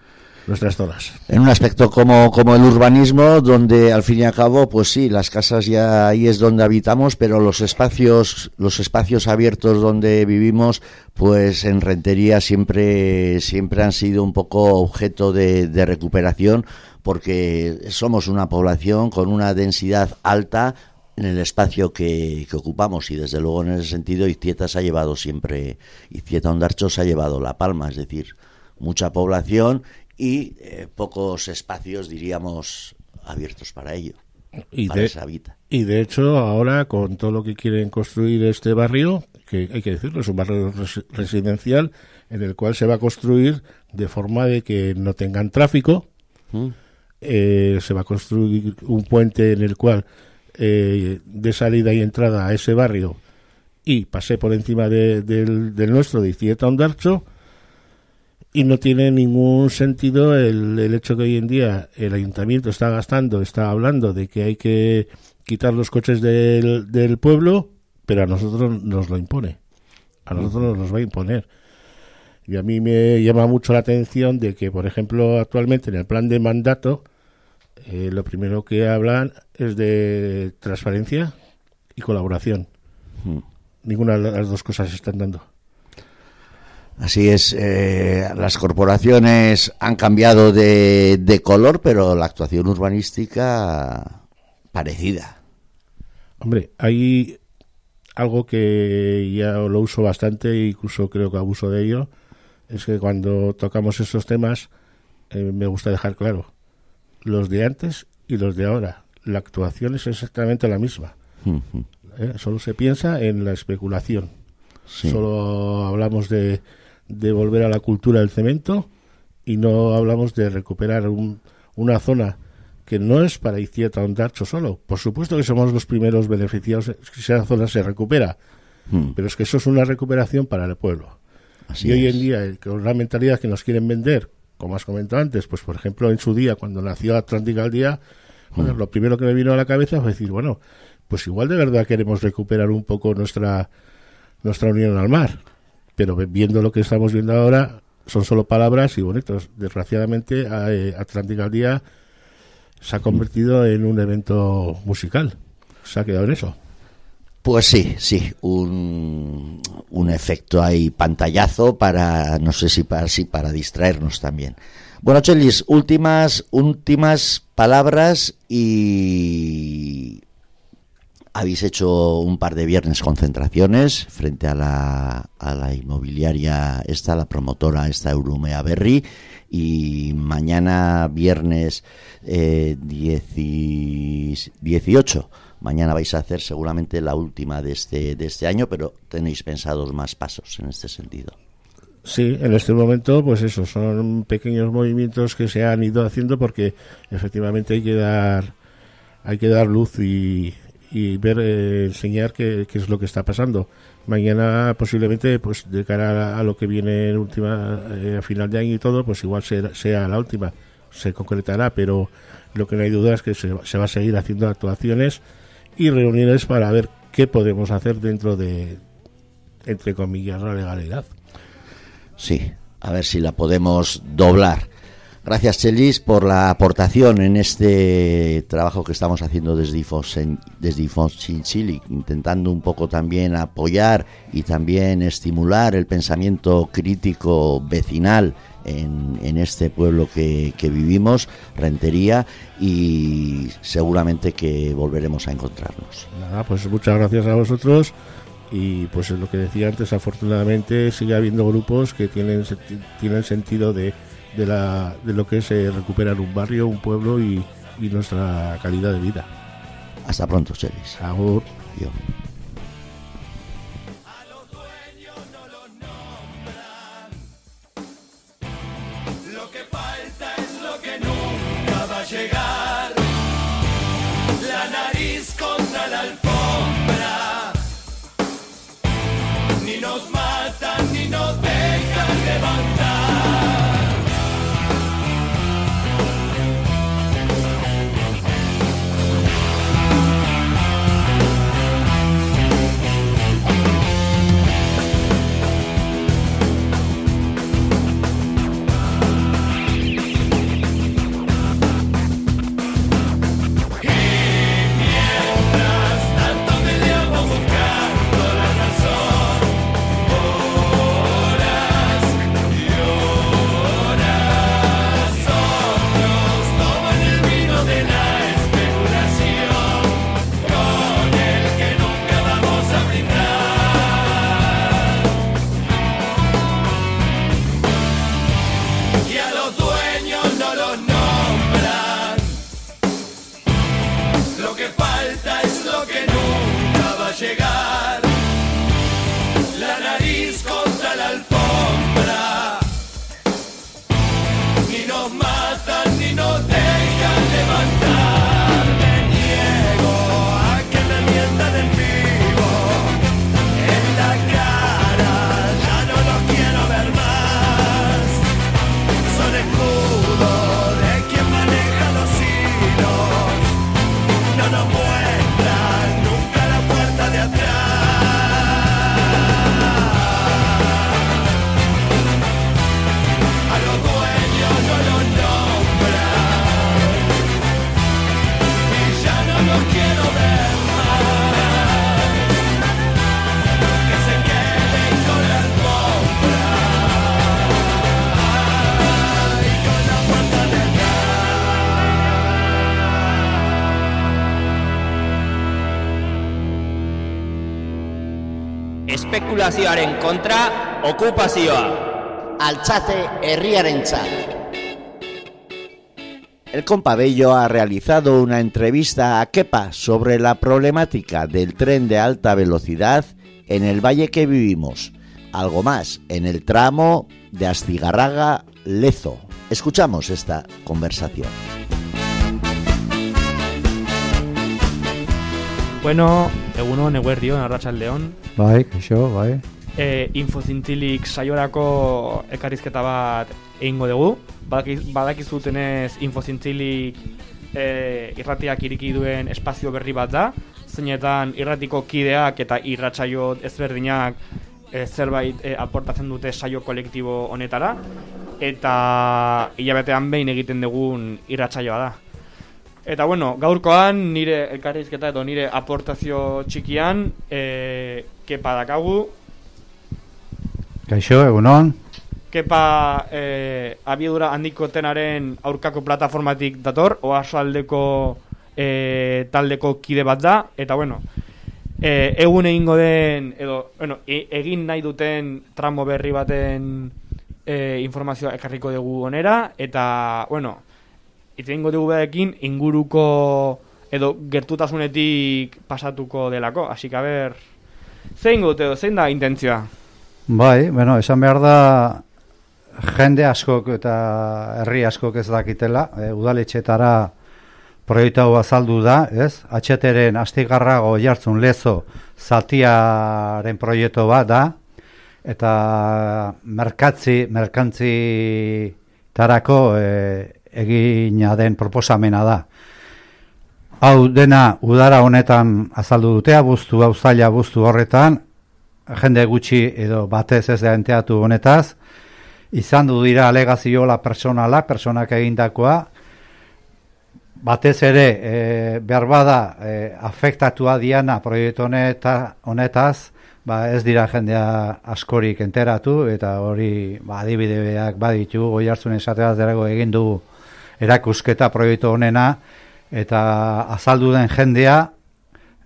nuestras zonas. En un aspecto como, como el urbanismo, donde al fin y al cabo, pues sí, las casas ya ahí es donde habitamos, pero los espacios, los espacios abiertos donde vivimos, pues en Rentería siempre, siempre han sido un poco objeto de, recuperación, porque somos una población con una densidad alta, en el espacio que, que, ocupamos y desde luego en ese sentido Iztieta se ha llevado siempre, Iztieta Ondarcho se ha llevado la palma, es decir, mucha población y eh, pocos espacios, diríamos, abiertos para ello. Y de, y de hecho, ahora con todo lo que quieren construir este barrio, que hay que decirlo, es un barrio residencial en el cual se va a construir de forma de que no tengan tráfico. Mm. Eh, se va a construir un puente en el cual eh, de salida y entrada a ese barrio y pasé por encima del, del, nuestro de Icieta Ondarcho y no tiene ningún sentido el, el, hecho que hoy en día el ayuntamiento está gastando, está hablando de que hay que quitar los coches del, del pueblo, pero a nosotros nos lo impone. A nosotros nos va a imponer. Y a mí me llama mucho la atención de que, por ejemplo, actualmente en el plan de mandato, eh, lo primero que hablan es de transparencia y colaboración. Hmm. Ninguna de las dos cosas se están dando. Así es, eh, las corporaciones han cambiado de, de, color, pero la actuación urbanística parecida. Hombre, hay algo que ya lo uso bastante, incluso creo que abuso de ello, es que cuando tocamos estos temas eh, me gusta dejar claro, los de antes y los de ahora, la actuación es exactamente la misma. Eh, solo se piensa en la especulación. Solo hablamos de de volver a la cultura del cemento y no hablamos de recuperar una zona que no es para Icieta Ondarcho solo. Por supuesto que somos los primeros beneficiados si esa zona se recupera, hmm. pero es que eso es una recuperación para el pueblo. y hoy en día, con la mentalidad que nos quieren vender, como has comentado antes, pues por ejemplo en su día, cuando nació Atlántica al día, hmm. lo primero que me vino a la cabeza fue decir, bueno, pues igual de verdad queremos recuperar un poco nuestra, nuestra unión al mar pero viendo lo que estamos viendo ahora, son solo palabras y bonitos. Desgraciadamente, eh, al Día se ha convertido en un evento musical. Se ha quedado en eso. Pues sí, sí, un, un efecto ahí pantallazo para, no sé si para, si para distraernos también. Bueno, Chelis, últimas, últimas palabras y habéis hecho un par de viernes concentraciones frente a la, a la inmobiliaria esta, la promotora esta Eurumea Berry y mañana viernes eh, 18 mañana vais a hacer seguramente la última de este, de este año, pero tenéis pensados más pasos en este sentido. Sí, en este momento, pues eso, son pequeños movimientos que se han ido haciendo porque efectivamente hay que dar, hay que dar luz y, y ver, eh, enseñar qué, es lo que está pasando. Mañana posiblemente, pues de cara a, lo que viene en última, eh, a final de año y todo, pues igual sea, sea, la última, se concretará, pero lo que no hay duda es que se, se va a seguir haciendo actuaciones y reuniones para ver qué podemos hacer dentro de, entre comillas, la legalidad. Sí, a ver si la podemos doblar. Gracias, Chelis, por la aportación en este trabajo que estamos haciendo desde IFOS, Chile, intentando un poco también apoyar y también estimular el pensamiento crítico vecinal en, en este pueblo que, que, vivimos, Rentería, y seguramente que volveremos a encontrarnos. Nada, pues muchas gracias a vosotros y pues es lo que decía antes, afortunadamente sigue habiendo grupos que tienen, tienen sentido de, de, la, de lo que es eh, recuperar un barrio, un pueblo y, y, nuestra calidad de vida. Hasta pronto, Chelis. Agur. Yo. llegar la nariz contra la alfombra ni nos espekulazioaren kontra okupazioa. Altzate herriaren El compa Bello ha realizado una entrevista a Kepa sobre la problemática del tren de alta velocidad en el valle que vivimos. Algo más, en el tramo de Astigarraga-Lezo. Escuchamos esta conversación. Bueno, egunon, eguerdio, arratsaldeon. Bai, kaixo, bai. E, infozintzilik saiorako ekarizketa bat egingo dugu. Badakizutenez infozintzilik e, irratiak iriki duen espazio berri bat da. Zeinetan irratiko kideak eta irratsaio ezberdinak e, zerbait e, aportatzen dute saio kolektibo honetara. Eta hilabetean behin egiten dugun irratsaioa da. Eta bueno, gaurkoan nire elkarrizketa edo nire aportazio txikian e, kepa dakagu Kaixo, egunon. Kepa e, abiedura handiko tenaren aurkako plataformatik dator. Oaso aldeko e, taldeko kide bat da, eta bueno, e, egun egingo den, edo, bueno, e, egin nahi duten tramo berri baten e, informazioa ekarriko dugu onera, eta, bueno, itse egingo dugu berekin inguruko edo gertutasunetik pasatuko delako, hasi ber, zein dute, zein da intentzioa? Bai, bueno, esan behar da jende askok eta herri askok ez dakitela, e, udaletxetara proiektu hau azaldu da, ez? Atxeteren astigarrago jartzun lezo zatiaren proiektu bat da, eta merkatzi, merkantzi tarako e, egina den proposamena da. Hau dena udara honetan azaldu dute, abuztu, hau zaila abuztu horretan, jende gutxi edo batez ez da enteatu honetaz, izan du dira alegazioa personala, personak egindakoa, batez ere e, behar bada e, afektatua diana proiektu honeta, honetaz, ba ez dira jendea askorik enteratu, eta hori ba, adibideak baditu, goi hartzun esateaz derago egin du erakusketa proiektu honena, eta azaldu den jendea,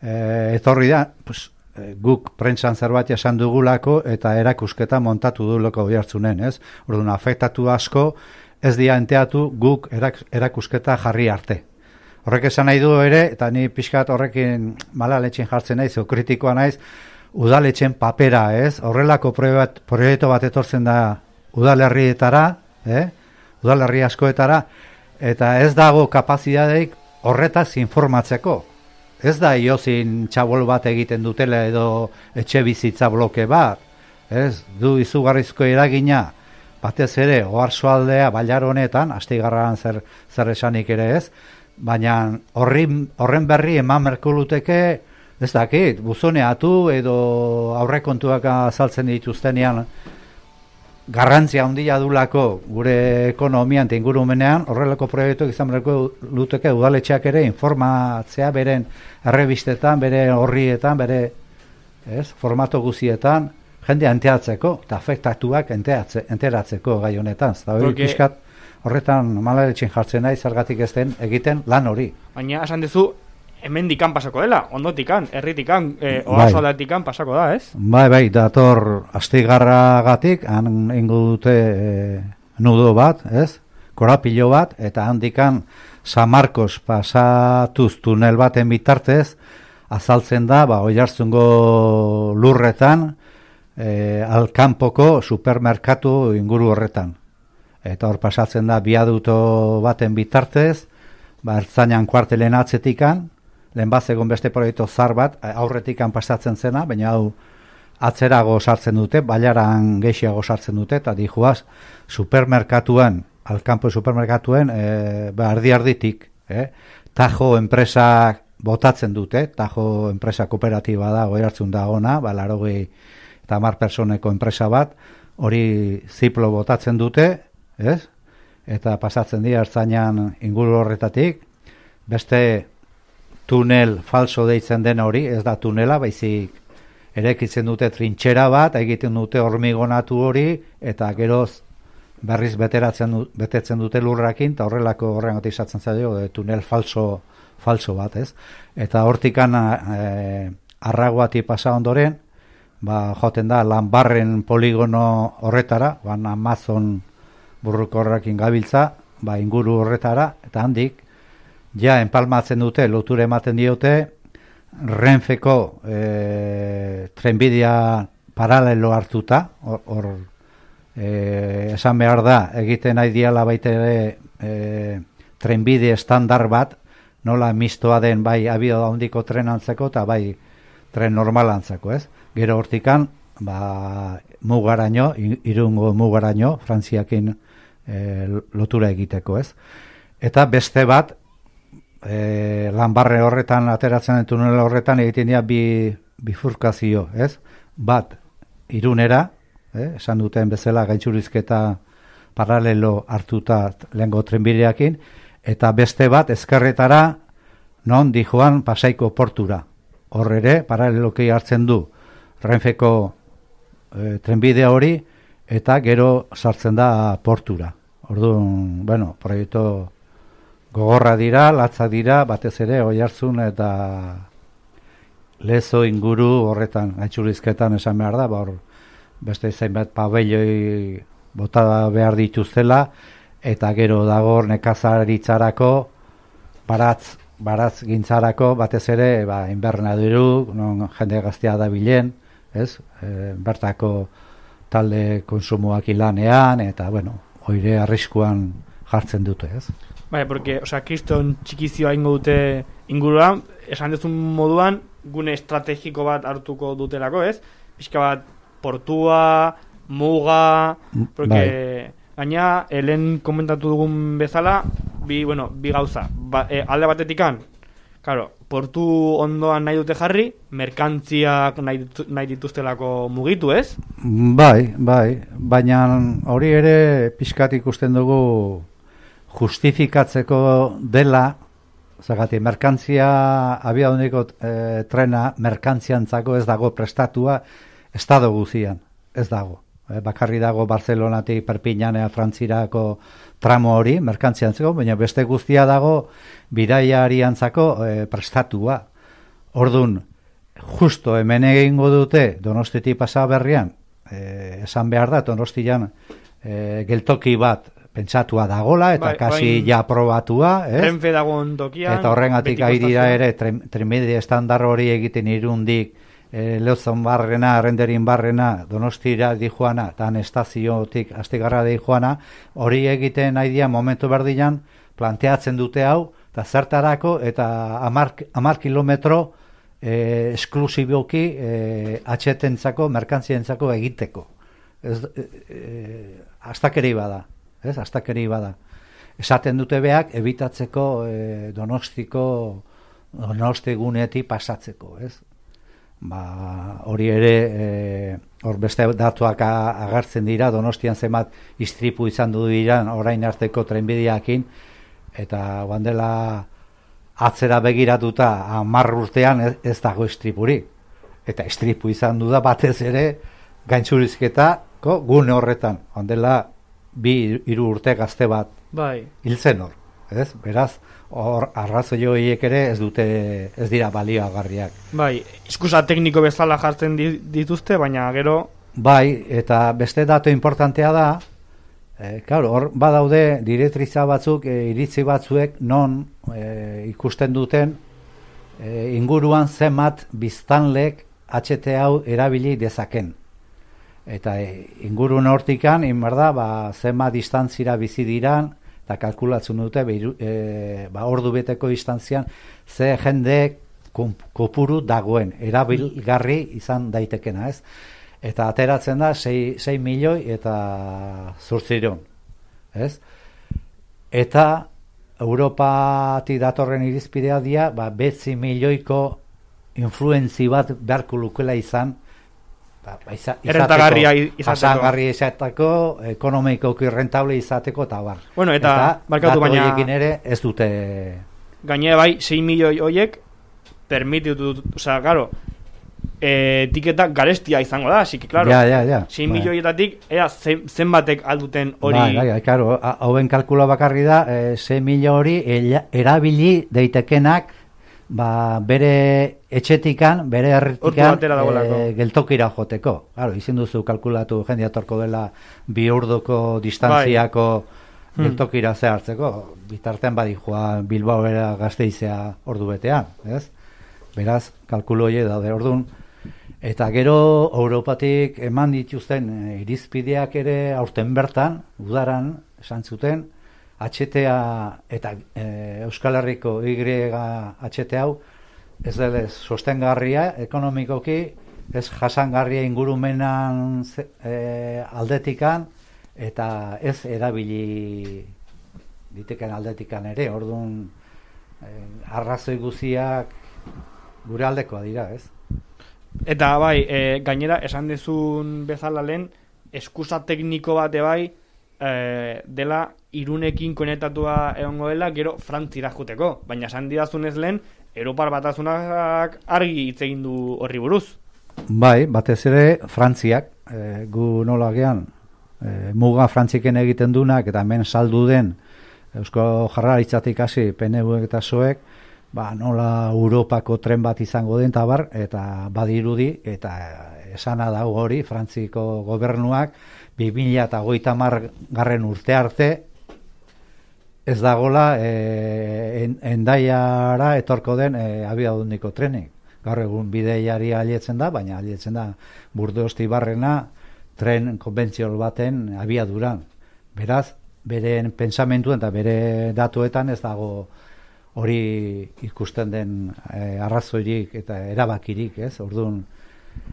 e, etorri da, pues, Eh, guk prentsan zerbait esan dugulako eta erakusketa montatu du loko bihartzunen, ez? Orduan, afektatu asko ez dia enteatu guk erak, erakusketa jarri arte. Horrek esan nahi du ere, eta ni pixkat horrekin malaletxin jartzen naiz, o kritikoa naiz, udaletxen papera, ez? Horrelako proiektu bat etortzen da udalerrietara, eh? udalerri askoetara, eta ez dago kapazidadeik horretaz informatzeko. Ez da iozin txabol bat egiten dutela edo etxe bizitza bloke bat, ez, du izugarrizko eragina, batez ere, oarzo aldea, bailar honetan, asti zer, zer esanik ere ez, baina horren berri eman merkuluteke, ez dakit, buzoneatu edo aurrekontuak azaltzen dituztenean, garrantzia handia dulako gure ekonomian eta ingurumenean, horrelako proiektuak izan bereko luteke udaletxeak ere informatzea beren errebistetan, bere horrietan, bere ez, formato guzietan, jende enteatzeko eta afektatuak enteatze, enteratzeko gai honetan. Eta hori pixkat horretan malaretxin jartzen nahi zergatik ez den egiten lan hori. Baina esan dizu, hemen dikan pasako dela, ondotikan, erritikan, e, bai. pasako da, ez? Bai, bai, dator astigarra gatik, han ingo dute e, nudo bat, ez? Korapilo bat, eta handikan San Marcos pasatuz tunel baten bitartez, azaltzen da, ba, oi hartzungo lurretan, e, alkanpoko supermerkatu inguru horretan. Eta hor pasatzen da, biaduto baten bitartez, ba, ertzainan kuartelen atzetikan, lehen egon beste proiektu zar bat, aurretik pasatzen zena, baina hau atzerago sartzen dute, baiaran gehiago sartzen dute, eta dihuaz, supermerkatuen, alkampo supermerkatuen, e, ba, ardi arditik, eh? tajo enpresa botatzen dute, tajo enpresa kooperatiba da, goi hartzun da ona, ba, larogi eta mar personeko enpresa bat, hori ziplo botatzen dute, ez? eta pasatzen dira hartzainan inguru horretatik, beste tunel falso deitzen den hori, ez da tunela, baizik erekitzen dute trintxera bat, egiten dute hormigonatu hori, eta geroz berriz beteratzen betetzen dute lurrakin, eta horrelako horren gati izatzen zaio, tunel falso, falso bat, ez? Eta hortikan e, arraguati pasa ondoren, ba, joten da, lanbarren poligono horretara, ban Amazon burruko horrekin gabiltza, ba, inguru horretara, eta handik, ja enpalmatzen dute, loture ematen diote, Renfeko e, trenbidea paralelo hartuta, hor e, esan behar da, egiten nahi diala baita ere e, trenbide estandar bat, nola mistoa den bai abio handiko tren antzeko eta bai tren normal antzeko, ez? Gero hortikan, ba, mugaraino, irungo mugaraino, frantziakin e, lotura egiteko, ez? Eta beste bat, e, lanbarre horretan ateratzen den tunel horretan egiten dira bi bifurkazio, ez? Bat irunera, eh, esan duten bezala gaitzurizketa paralelo hartuta lehengo trenbideakin, eta beste bat ezkerretara non dijoan pasaiko portura. Hor ere, paraleloki hartzen du Renfeko e, trenbidea hori, eta gero sartzen da portura. Orduan, bueno, proiektu gogorra dira, latza dira, batez ere oihartzun eta lezo inguru horretan, gaitxurizketan esan behar da, ba, hor beste zainbat pabelloi bota behar dituztela, eta gero dago nekazaritzarako, baratz, baratz gintzarako, batez ere, ba, inbernadiru, non jende gaztea da bilen, ez? E, bertako talde konsumoak ilanean, eta, bueno, oire arriskuan jartzen dute, ez? Bai, porque, o sea, kriston txikizioa ingo dute ingurua, esan duzun moduan, gune estrategiko bat hartuko dutelako, ez? Pixka bat, portua, muga, porque, gaina, helen komentatu dugun bezala, bi, bueno, bi gauza. Ba, e, alde batetikan, claro, portu ondoan nahi dute jarri, merkantziak nahi, ditu- nahi dituztelako mugitu, ez? Bai, bai, baina hori ere pixkat ikusten dugu justifikatzeko dela, zagati, merkantzia, abiaduniko e, trena merkantziantzako ez dago prestatua, estado guzian, ez dago. E, bakarri dago Barcelonatik Perpiñanea Frantzirako tramo hori, merkantziantzako, baina beste guztia dago bidaiariantzako e, prestatua. Ordun, justo hemen egingo dute Donostitik pasa berrian, eh, esan behar da, Donostian eh, geltoki bat pentsatua dagola, eta Bai, kasi ja probatua, ez? Renfe dagoen tokian. Eta horrengatik estazioa. ere trenbide estandar hori egiten irundik e, Leozon barrena, renderin barrena, donostira di joana, tan estaziotik astigarra di joana, hori egiten nahi dira momentu berdian planteatzen dute hau, eta zertarako, eta amar, amar kilometro e, esklusiboki e, atxetentzako, merkantzientzako egiteko. Ez, e, e, astakeri bada, ez, astakeri bada. Esaten dute beak ebitatzeko e, donostiko donosti gunetik pasatzeko, ez? Ba, hori ere e, hor beste datuak a- agertzen dira donostian zenbat istripu izan du dira orain arteko trenbideakin eta guan dela atzera begiratuta hamar urtean ez, ez dago istripuri. Eta istripu izan du da batez ere gaintzurizketako gune horretan. Guan dela bi hiru urte gazte bat Bai. hiltzen hor, ez? Beraz, hor arrazoi horiek ere ez dute ez dira balioagarriak. Bai, iskusa tekniko bezala jartzen di- dituzte, baina gero Bai, eta beste dato importantea da, e, claro, hor badaude diretriza batzuk, e, iritzi batzuek non e, ikusten duten e, inguruan zenbat biztanlek HT hau erabili dezaken. Eta e, ingurun hortikan, inbar da, ba, zenbat distantzira bizi diran, eta kalkulatzen dute, behiru, e, ba, ordu beteko distantzian, ze jende kopuru dagoen, erabilgarri izan daitekena, ez? Eta ateratzen da 6, 6 milioi eta zortziron, ez? Eta Europatik datorren irizpidea dia, ba, betzi milioiko influentzi bat beharko lukela izan, ba, ba, iza, Errentagarria izateko. izateko, ekonomikoki rentable izateko, eta bar. Bueno, eta, barkatu, datu baina- ere ez dute... gainera bai 6 milioi hoiek permititu, osea, claro, eh, etiketa garestia izango da, así que claro. Ja, ja, ja. 6 Bai. milioietatik ea zen, zenbatek alduten hori Bai, bai, bai, claro, ha- hauen kalkula bakarri da, e, 6 mila hori erabili daitekenak ba, bere etxetikan, bere herritikan e, geltokira joteko. Claro, izin duzu kalkulatu jende atorko dela bi urduko distantziako Hmm. geltokira zehartzeko. Bitartean badi joa Bilbao era gazteizea ordu betean, ez? Beraz, kalkulo hori daude ordun. Eta gero Europatik eman dituzten e, irizpideak ere aurten bertan, udaran, esan zuten, HTA eta e, Euskal Herriko Y HT hau ez dela sostengarria ekonomikoki, ez jasangarria ingurumenan e, aldetikan eta ez erabili diteken aldetikan ere, orduan e, arrazoi guziak gure aldekoa dira, ez? Eta bai, e, gainera esan dezun bezala lehen eskusa tekniko bate bai e, dela irunekin konektatua egongo dela gero frantzira juteko. Baina esan didazunez lehen, Europar batasunak argi hitz egin du horri buruz. Bai, batez ere Frantziak, e, gu nola gean, e, muga Frantziken egiten dunak eta hemen saldu den Eusko Jarraritzatik hasi PNV eta soek, ba, nola Europako tren bat izango den tabar, eta badirudi, eta esana dago hori, Frantziko gobernuak, 2008 garren urte arte, ez dagola e, en, endaiara etorko den e, abiaduniko trenik. Gaur egun bideiari alietzen da, baina alietzen da burdeosti barrena tren konbentziol baten abiaduran. Beraz, beren pensamentuen eta bere datuetan ez dago hori ikusten den e, arrazoirik eta erabakirik, ez? Orduan,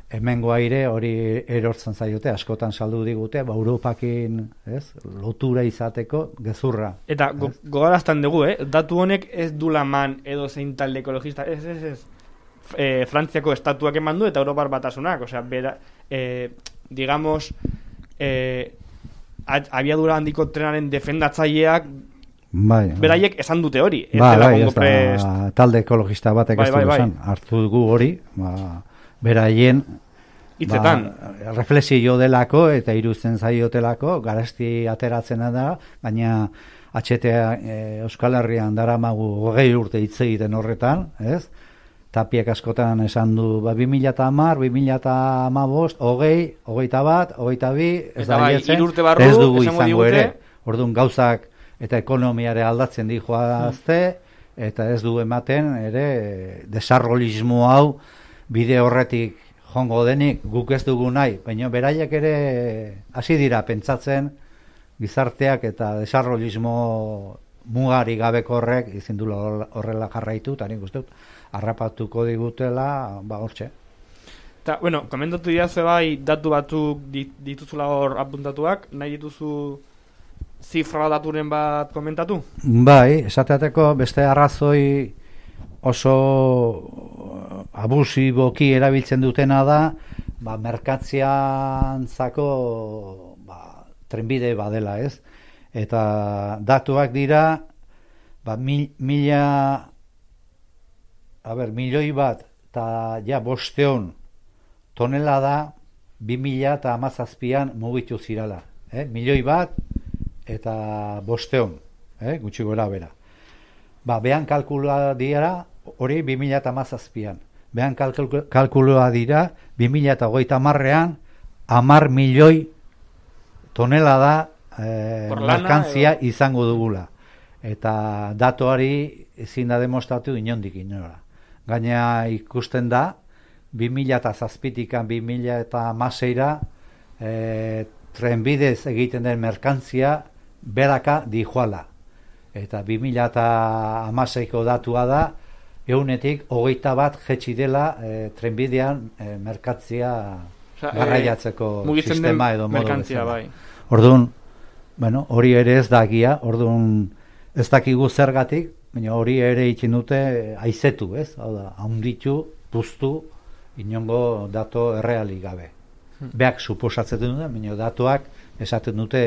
hemengo aire hori erortzen zaiote, askotan saldu digute, ba, Europakin, ez? Lotura izateko gezurra. Eta go, gogaraztan dugu, eh? Datu honek ez du laman edo zein talde ekologista, ez, ez, ez. E, Frantziako estatuak eman du eta Europar batasunak, osea, bera, e, digamos, e, abiadura handiko trenaren defendatzaileak Bai, bai. beraiek esan dute hori. Ez Bai, bai, ez da, prest. talde ekologista batek Bai, ez bai, du bai. esan. Hartu dugu hori, ba, beraien Hitzetan. ba, reflexio delako eta iruzen zaiotelako, garasti ateratzena da, baina HTA e, Euskal Herrian daramagu hogei urte hitz egiten horretan, ez? Tapiek askotan esan du, ba, 2010, 2015, hogei, hogeita bat, hogeita bi, ez da bai, urte barru, ez dugu izango ere. Orduan gauzak eta ekonomiare aldatzen di joazte, eta ez du ematen ere desarrollismo hau bide horretik jongo denik guk ez dugu nahi, baina beraiek ere hasi dira pentsatzen gizarteak eta desarrollismo mugari gabeko horrek dula horrela jarraitu, eta nik uste harrapatuko digutela, ba hortxe. Eta, bueno, komentatu dira bai datu batzuk dit- dituzula hor apuntatuak, nahi dituzu zifra daturen bat komentatu? Bai, esateateko beste arrazoi oso abusiboki erabiltzen dutena da, ba, merkatziantzako ba, trenbide badela, ez? Eta datuak dira, ba, mil, mila, a ber, milioi bat, eta ja bosteon tonela da, bi mila eta amazazpian mugitu zirala. Eh? Milioi bat, eta bosteon, eh? gutxi gora bera. Ba, behan kalkula dira, hori 2008an. Behan kalkul- kalkulua dira, 2008 marrean, amar milioi tonela da eh, merkantzia edo- izango dugula. Eta datuari ezin da demostratu inondik inora. Gaina ikusten da, 2007-tikan 2008ra e, trenbidez egiten den merkantzia beraka dijoala. Eta 2008ko datua da, eunetik hogeita bat jetxi dela e, trenbidean e, merkatzia garraiatzeko eh, mugitzen den sistema edo merkantzia, bezala. bai. Orduan, bueno, hori ere ez da gia, orduan ez dakigu zergatik, baina hori ere itzen dute aizetu, ez? Hau da, haunditu, puztu, inongo dato erreali gabe. Beak suposatzen dute, baina datuak esaten dute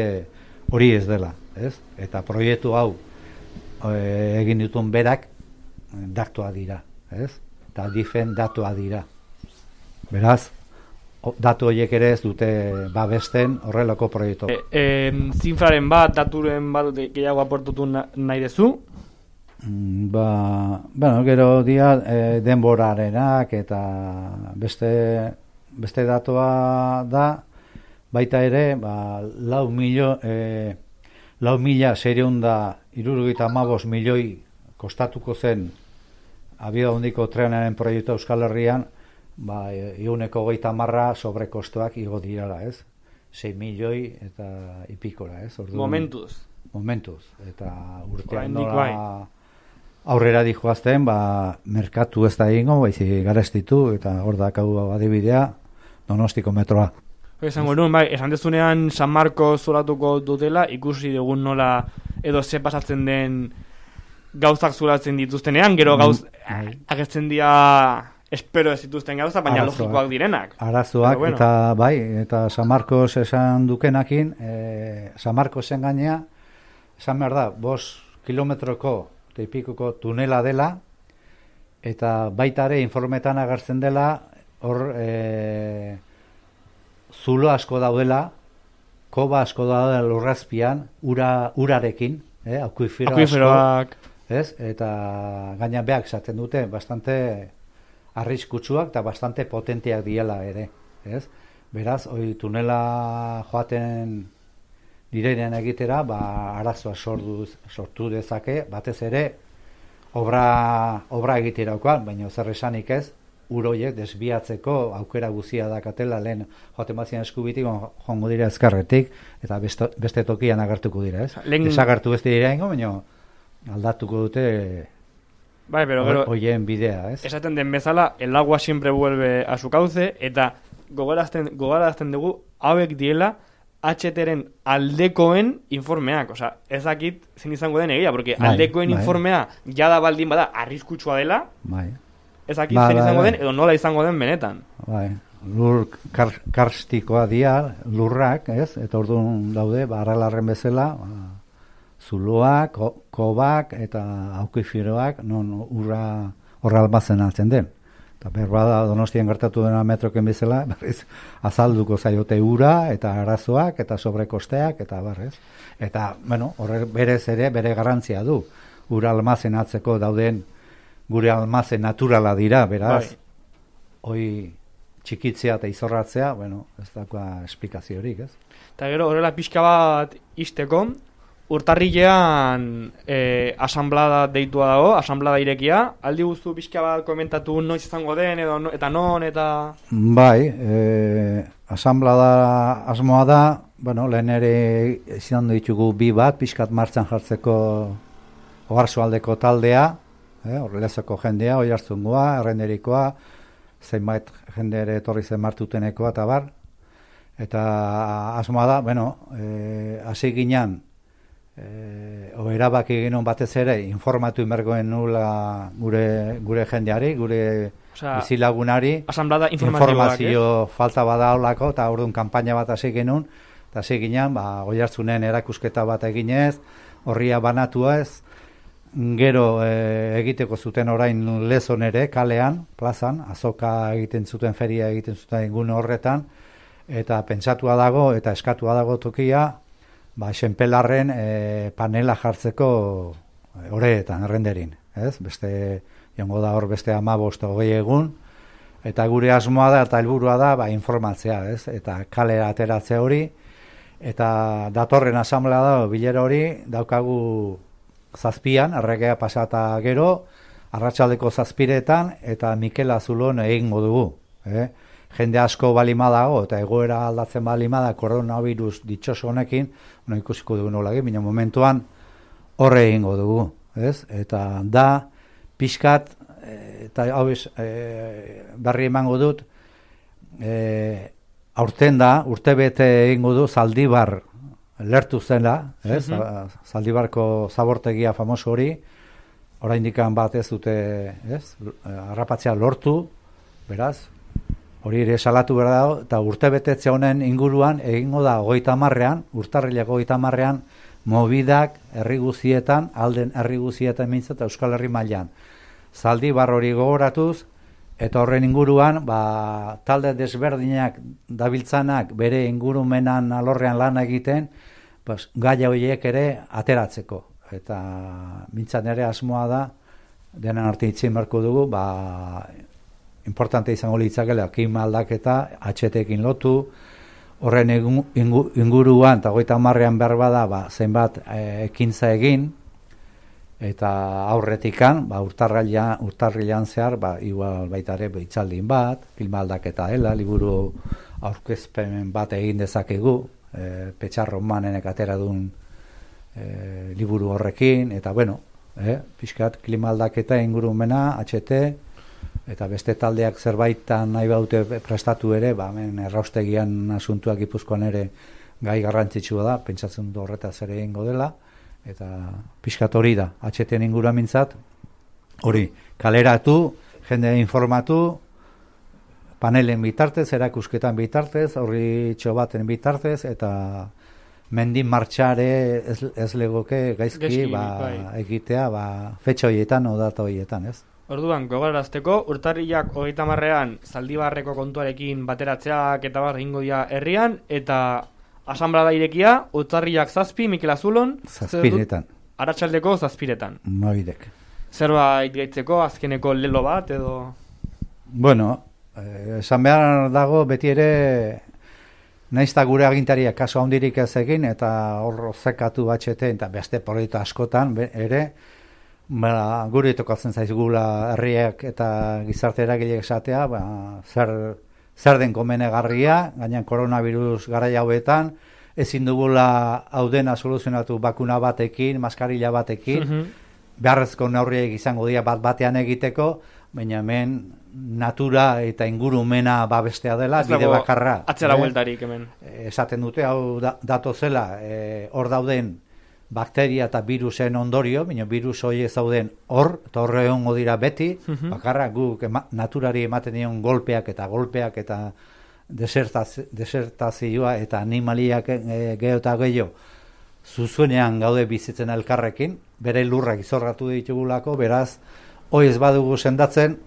hori ez dela, ez? Eta proiektu hau e, egin ditun berak datua dira, ez? Eta difen datua dira. Beraz, datu horiek ere ez dute babesten horrelako proiektu. E, e, zifraren bat, daturen bat gehiago aportatu na, nahi dezu? Mm, Ba, bueno, gero dia e, denborarenak eta beste, beste datoa da, baita ere, ba, lau milio, e, lau mila sereun da irurugaita amabos milioi kostatuko zen abia hondiko trenaren proiektu Euskal Herrian, ba, iuneko goita marra sobrekostoak igo dirala, ez? 6 milioi eta ipikora, ez? Orduan- Momentuz. momentuz eta urtean nola bai. aurrera dijoazten ba merkatu ez da egingo baizik garestitu eta hor dakau adibidea Donostiko metroa Esango nuen, bai, esan dezunean San Marcos zoratuko dutela, ikusi dugun nola edo ze pasatzen den gauzak zuratzen dituztenean, gero gauz bai. agertzen dira espero ez dituzten gauzak, baina Arazoak. logikoak direnak. arazoak bueno. eta bai eta San Marcos esan dukenakin e, San Marcosen gainea esan behar da bos kilometroko eta ipikuko tunela dela eta baita ere informetan agertzen dela hor e, zulo asko daudela koba asko daudela lurrazpian ura, urarekin eh, akuifero asko, Akuiferoak, ez? Eta gaina beak esaten dute bastante arriskutsuak eta bastante potenteak diela ere, ez? Beraz, hoi tunela joaten direnean egitera, ba, arazoa sortu, sortu dezake, batez ere, obra, obra egiteraukoan, baina zer esanik ez, uroiek desbiatzeko aukera guzia dakatela lehen joaten bazien eskubitik on- joango dira ezkarretik eta beste, beste tokian agertuko dira, ez? Lehen- Desagertu ez dira ingo, baina aldatuko dute bai, pero gero, hoien bidea, ez? esaten den bezala, el agua siempre vuelve a su cauce, eta gogorazten, gogorazten dugu, hauek diela, HTren aldekoen informeak, osea, ez dakit zein izango den egia, porque Bai, aldekoen bai. informea jada baldin bada arriskutsua dela, Bai, ez dakit Bai, zein bai, izango bai. den, edo nola izango den benetan. bai. Lur kar, karstikoa dira, lurrak, ez? Eta orduan daude, ba, arralarren bezala, ba, zuloak, ko, kobak eta aukifiroak, non urra horra altzen den. Eta berba da donostian gertatu dena metroken bezala, <laughs> berriz azalduko zaiote ura eta arazoak eta sobrekosteak eta barrez. Eta, bueno, horre berez ere bere garrantzia du. Ura almazenatzeko dauden gure almazen naturala dira, beraz, Bai. hoi txikitzea eta izorratzea, bueno, ez dakoa esplikaziorik, ez? Eta gero horrela pixka bat isteko, urtarrilean e, asamblada deitua dago, asamblada irekia, aldi guztu pixka bat komentatu noiz izango den, edo, no- eta non, eta... Bai, e, asamblada asmoa da, bueno, lehen ere izan ditugu bi bat, pixkat martxan jartzeko ogarzualdeko taldea, eh, horrelezako jendea, oi hartzungoa, errenderikoa, zenbait jende ere etorri zen martutenekoa eta bar, eta asmoa da, bueno, e, hasi ginen, e, o erabaki genuen batez ere, informatu inbergoen nula gure, gure jendeari, gure Osea, bizilagunari, informazio falta bada olako, eta orduan kanpaina bat hasi genuen, eta hasi ginen, ba, oihartzunen erakusketa bat eginez, horria banatua ez, gero e, egiteko zuten orain lezon ere, kalean, plazan, azoka egiten zuten, feria egiten zuten gune horretan, eta pentsatua dago, eta eskatua dago tokia, ba, senpelarren e, panela jartzeko horretan, errenderin, ez? Beste, jongo da hor beste ama bost hogei egun, eta gure asmoa da eta helburua da ba, informatzea, ez? Eta kalera ateratze hori, eta datorren asamblea da, bilera hori, daukagu zazpian, erregea pasata gero, arratsaldeko zazpiretan, eta Mikel Azulon egingo dugu. Eh? Jende asko balima dago, eta egoera aldatzen balima da, koronavirus ditxoso honekin, no ikusiko dugu nola egin, baina momentuan horre egingo dugu. Ez? Eta da, pixkat, eh, eta hau eh, berri emango dut, eh, aurten da, urte bete egingo du, zaldibar lertu zela, ez? Mhm. Zaldibarko zabortegia famoso hori, oraindikan bat ez dute, ez? Arrapatzea lortu, beraz, hori ere salatu behar dago, eta urte betetze honen inguruan egingo da hogeita marrean, urtarrilako hogeita marrean, mobidak herri guzietan, alden herri guzietan mintzat Euskal Herri mailan. Zaldi hori gogoratuz, eta horren inguruan, ba, talde desberdinak dabiltzanak bere ingurumenan alorrean lan egiten, pues, gaia horiek ere ateratzeko. Eta mintzat nere asmoa da, denan arte itzin beharko dugu, ba, importante izango litzakela klima aldaketa HTekin lotu, horren inguruan eta hogeita hamarrean behar bada ba, zenbat eh, ekintza egin eta aurretikan ba, urtarrilean, urtarrilean zehar ba, igual baita ere hitzaldin bat, klima aldaketa dela, liburu aurkezpen bat egin dezakegu, e, petxarro manenek atera duen e, liburu horrekin, eta bueno, eh, pixkat klima aldaketa ingurumena, HT, eta beste taldeak zerbaitan nahi baute prestatu ere, ba, hemen erraustegian asuntuak ipuzkoan ere gai garrantzitsua da, pentsatzen du horretaz ere egingo dela, eta pixkat hori da, HT-en ingura mintzat, hori, kaleratu, jende informatu, panelen bitartez, erakusketan bitartez, horri txobaten bitartez, eta mendin martxare ez, ez legoke gaizki, Gaizki, ba, bai. egitea, ba, fetxa horietan, o data horietan, ez? Orduan, gogorarazteko, urtarrilak hogeita marrean zaldibarreko kontuarekin bateratzeak eta bar egingo dira herrian, eta asamblada irekia, urtarrilak zazpi, Mikel Azulon, Zazpiretan. Arratxaldeko zazpiretan. Moidek. Zerbait gaitzeko azkeneko lelo bat edo... Bueno, esan behar dago beti ere naizta gure agintariak kaso handirik ez egin eta hor zekatu batxete eta beste proiektu askotan ere ba, gure tokatzen zaizgula herriak eta gizarte eragileek esatea ba, zer, zer den komenegarria, gainan koronavirus garai hauetan, ezin dugula hau dena soluzionatu bakuna batekin, maskarilla batekin, Mhm. beharrezko neurriek izango dira bat batean egiteko, baina hemen natura eta ingurumena babestea dela, bide bakarra. Atzera eh? bueltarik hemen. Eh, esaten dute hau da, dato zela eh, hor dauden bakteria eta virusen ondorio, baina virus hori zauden hor, eta horre dira beti, Mhm. bakarra guk ema, naturari ematen dion golpeak eta golpeak eta desertaz, desertazioa eta animaliak e, geho eta gehiago zuzuenean gaude bizitzen elkarrekin, bere lurrak izorratu ditugulako, beraz, hoi ez badugu sendatzen,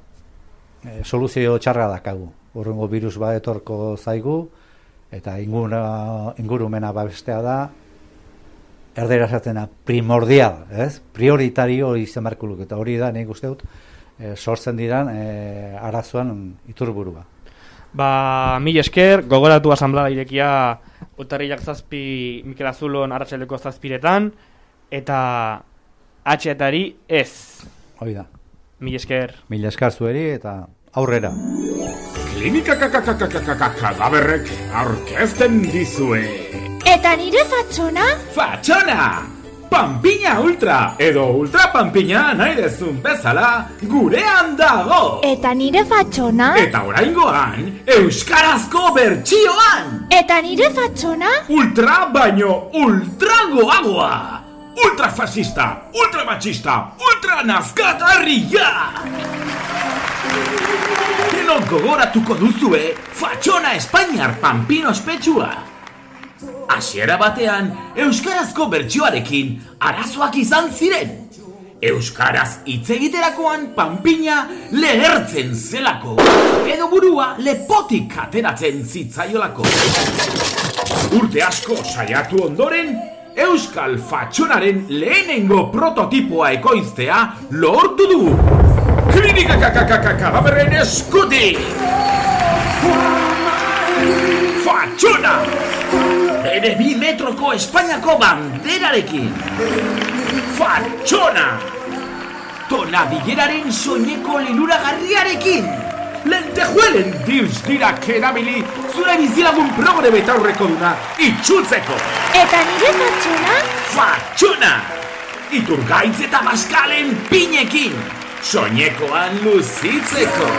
e, soluzio txarra dakagu. Horrengo virus bat etorko zaigu, eta ingura, ingurumena babestea da, erdera esatena primordial, ez? Prioritario izan beharko luke, eta hori da, nik uste dut, e, sortzen diran e, arazoan iturburua. Ba, mil esker, gogoratu asamblea irekia Utarriak zazpi Mikel Azulon arratsaldeko zazpiretan eta H-etari ez. Hoi da. Mil esker. Mila eskar zueri eta aurrera. Klinika kadaberrek aurkezten dizue. Eta nire fatxona? Fatxona! Pampina Ultra edo Ultra Pampina nahi dezun bezala gurean dago! Eta nire fatxona? Eta oraingoan, Euskarazko bertsioan! Eta nire fatxona? Ultra baino ultragoagoa! Ultra fascista, ultra machista, ultra nazkagarria! Denok gogoratuko duzue, fatxona Espainiar pampino ospetsua! Hasiera batean, Euskarazko bertsioarekin arazoak izan ziren. Euskaraz hitz egiterakoan panpina lehertzen zelako, edo burua lepotik ateratzen zitzaiolako. Urte asko saiatu ondoren, Euskal Fatxonaren lehenengo prototipoa ekoiztea lortu du. Klinika kakakakakaberren eskutik! Fatxona! Bere bi metroko Espainiako banderarekin! Fatxona! Tonabileraren soineko liluragarriarekin! Lentejuelen dirz dirak erabili zure bizilagun progre betaurreko duna itxutzeko! Eta nire fatxona? Fatxona! Iturgaitz eta maskalen pinekin! Soinekoan luzitzeko!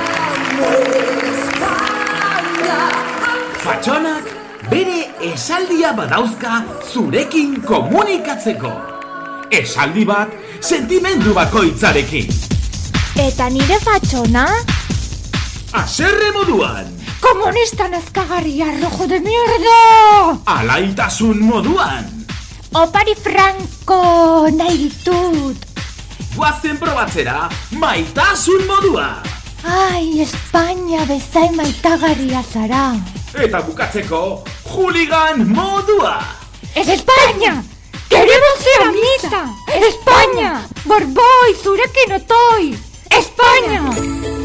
Fatxonak bere esaldia badauzka zurekin komunikatzeko. Esaldi bat sentimendu bakoitzarekin. Eta nire fatxona? Aserre moduan, Komunista nazkagarria, rojo de mierda! alaitasun moduan, Opari franko nahi ditut. guazen probatzera maitasun modua. Ai, Espainia bezain maitagarria zara. Eta bukatzeko juligan modua. ¡Es España! ¡Queremos ir a misa! ¡España! ¡Borboi, zurekin otoi! ¡España!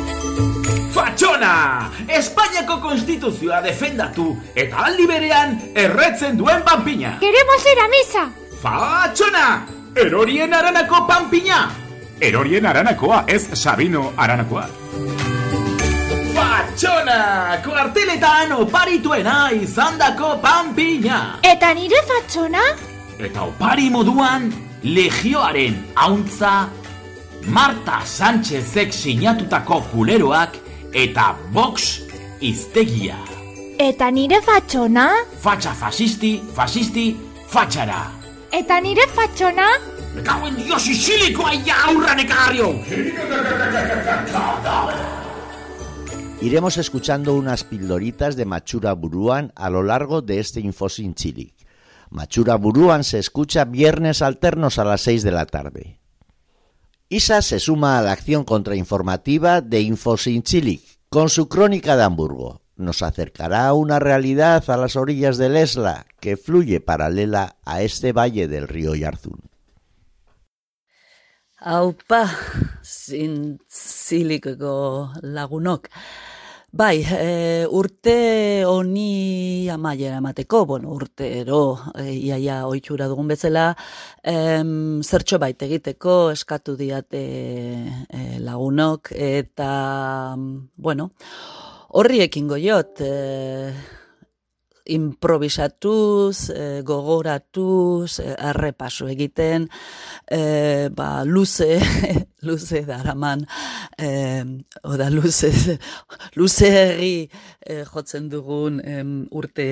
Fatxona! Espainiako konstituzioa defendatu eta aldi berean erretzen duen panpina. ¡Queremos ir a misa! Fatxona! Erorien aranako panpina! Erorien aranakoa, ez Sabino aranakoa. Fatxona! Kuarteletan oparituena izandako panpina! Eta nire fatxona? Eta opari moduan, legioaren hauntza, Marta Sánchezek sinatutako kuleroak eta Vox iztegia. Eta nire fatxona? Fatxa fasisti, fasisti, fatxara. Eta nire fatxona? Me cago en Dios isilikoa ya aurra nekario! Iremos escuchando unas pildoritas de Machura Buruan a lo largo de este Infosin Chili. Machura Buruan se escucha viernes alternos a las 6 de la tarde. ISA se suma a la acción contrainformativa de Infosin Chili con su crónica de Hamburgo. Nos acercará a una realidad a las orillas del Esla que fluye paralela a este valle del río Yarzún. Zintzilikeko lagunok. Bai, e, urte honi amaiera emateko, bueno, urtero e, iaia oitxura dugun bezala, em, zertxo bait egiteko eskatu diate e, lagunok, eta, bueno, horri ekingo jot, e, improvisatuz, e, gogoratuz, e, errepaso egiten, e, ba, luze, <laughs> luze daraman, e, oda luze, <laughs> luze herri e, jotzen dugun em, urte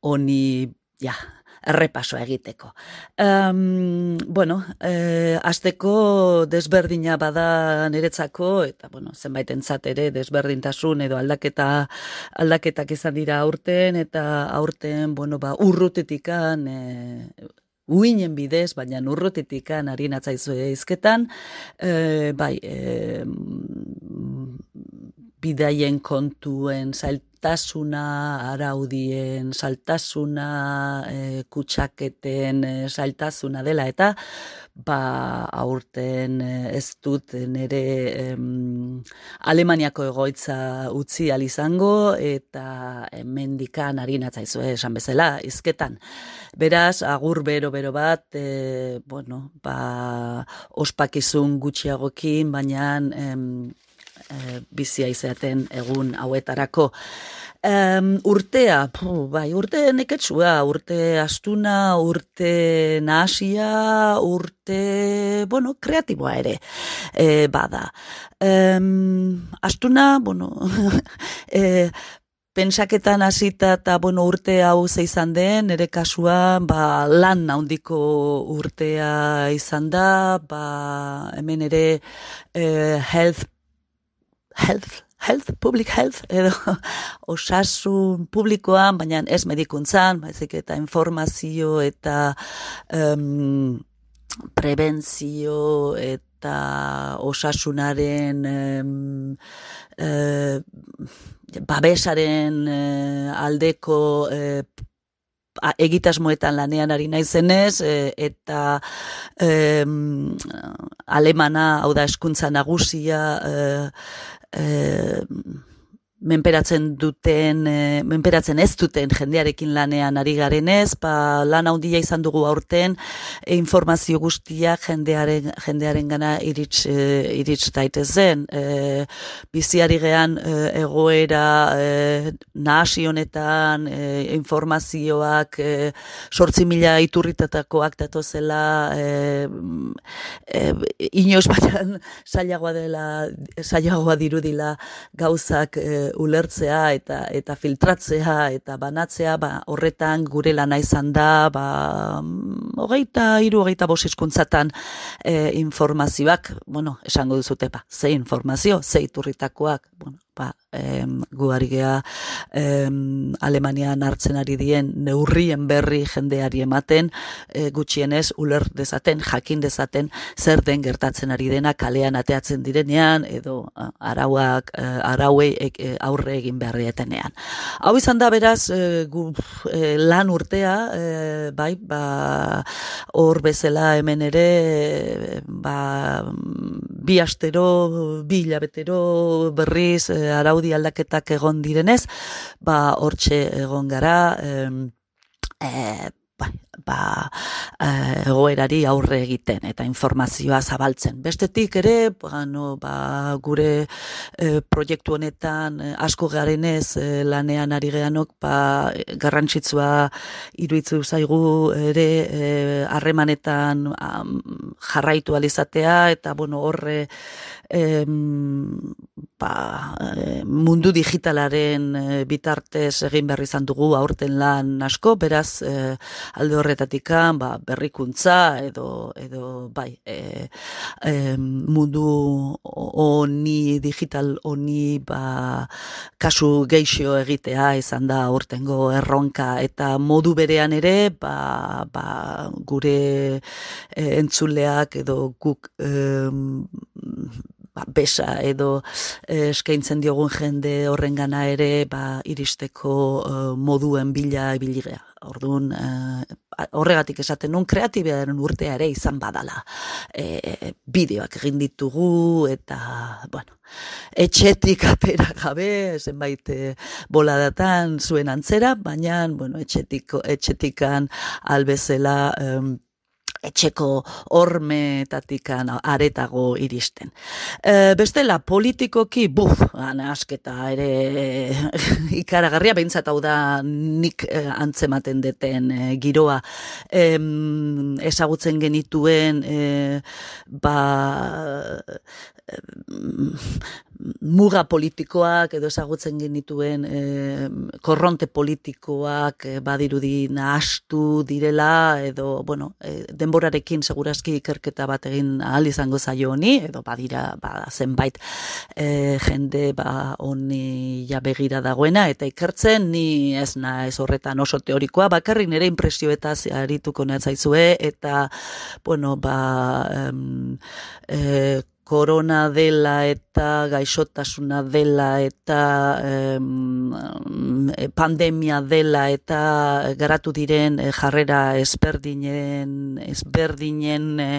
honi, ja, errepaso egiteko. Um, bueno, e, azteko desberdina bada niretzako, eta bueno, zenbait entzat ere desberdintasun edo aldaketa aldaketak izan dira aurten, eta aurten, bueno, ba, urrutetikan, e, uinen bidez, baina urrutetikan harinatzaizu izketan, e, bai, e, bidaien kontuen zailtasuna, araudien saltasuna, e, kutsaketen e, zailtasuna dela, eta ba aurten e, ez dut nire em, Alemaniako egoitza utzi izango eta hemendikan harinatzaizu esan bezala, izketan. Beraz, agur bero-bero bat, e, bueno, ba, ospakizun gutxiagokin, baina em, e, bizia izaten egun hauetarako. Um, urtea, puh, bai, urte neketsua, urte astuna, urte nahasia, urte, bueno, kreatiboa ere, e, bada. Um, astuna, bueno, <laughs> e, pensaketan hasita eta bueno, urte hau ze izan den, ere kasua, ba, lan handiko urtea izan da, ba, hemen ere eh, health health, health, public health, edo <laughs> osasun publikoan, baina ez medikuntzan, baizik eta informazio eta um, prebentzio eta osasunaren um, babesaren uh, aldeko uh, egitasmoetan lanean ari naizenez e, eta e, alemana hau da eskuntza nagusia e, e, menperatzen duten, e, menperatzen ez duten jendearekin lanean ari garenez, ba, lan handia izan dugu aurten, e, informazio guztiak jendearen, jendearen gana irits, e, irits daitezen. E, biziari gean e, egoera e, nahasi honetan, e, informazioak e, sortzi mila iturritatakoak datozela, e, e, inoz baina <laughs> zailagoa dela, zailagoa dirudila gauzak e, ulertzea eta eta filtratzea eta banatzea ba, horretan gure lana izan da ba, hogeita iru hogeita bos izkuntzatan e, informazioak bueno, esango duzute ba, ze informazio, ze iturritakoak bueno, ba, em, gu ari gea em, Alemanian hartzen ari dien neurrien berri jendeari ematen e, gutxienez uler dezaten, jakin dezaten zer den gertatzen ari dena kalean ateatzen direnean edo arauak e, arauei e, aurre egin behar dietenean. Hau izan da beraz e, gu, e, lan urtea e, bai, ba, hor bezala hemen ere ba, bi astero, bi hilabetero berriz e, araudi aldaketak egon direnez, ba hortxe egon gara, e, ba, ba, egoerari aurre egiten eta informazioa zabaltzen. Bestetik ere, bueno, ba, gure e, proiektu honetan e, asko garenez e, lanean ari geanok, ba, garrantzitsua iruitzu zaigu ere harremanetan jarraitu alizatea eta bueno, horre ba, mundu digitalaren bitartez egin berri izan dugu aurten lan asko, beraz alde horretatikan ba, berrikuntza edo edo bai e, e, mundu honi digital honi ba, kasu geixo egitea izan da urtengo erronka. Eta modu berean ere ba, ba, gure e, entzuleak edo guk e, ba, besa edo eskaintzen diogun jende horrengana ere ba, iristeko moduen bila ibiligea. Orduan, uh, horregatik esaten nun kreatibiaren urtea ere izan badala. E, bideoak egin ditugu eta, bueno, etxetik <laughs> atera gabe, zenbait e, boladatan zuen antzera, baina, bueno, etxetik, etxetikan albezela etxeko hormetatikan aretago iristen. E, bestela, politikoki, buf, asketa ere <laughs> ikaragarria, behintzat hau da nik e, antzematen deten e, giroa e, ezagutzen genituen e, ba muga politikoak edo ezagutzen genituen e, korronte politikoak e, badirudi nahastu direla edo bueno, e, denborarekin segurazki ikerketa bat egin ahal izango zaio honi edo badira ba, zenbait e, jende ba honi ja begira dagoena eta ikertzen ni ez na ez horretan oso teorikoa bakarrik nere impresioetaz arituko natzaizue eta bueno ba em, e, korona dela eta gaixotasuna dela eta em, pandemia dela eta garatu diren eh, jarrera ezberdinen ezberdinen e,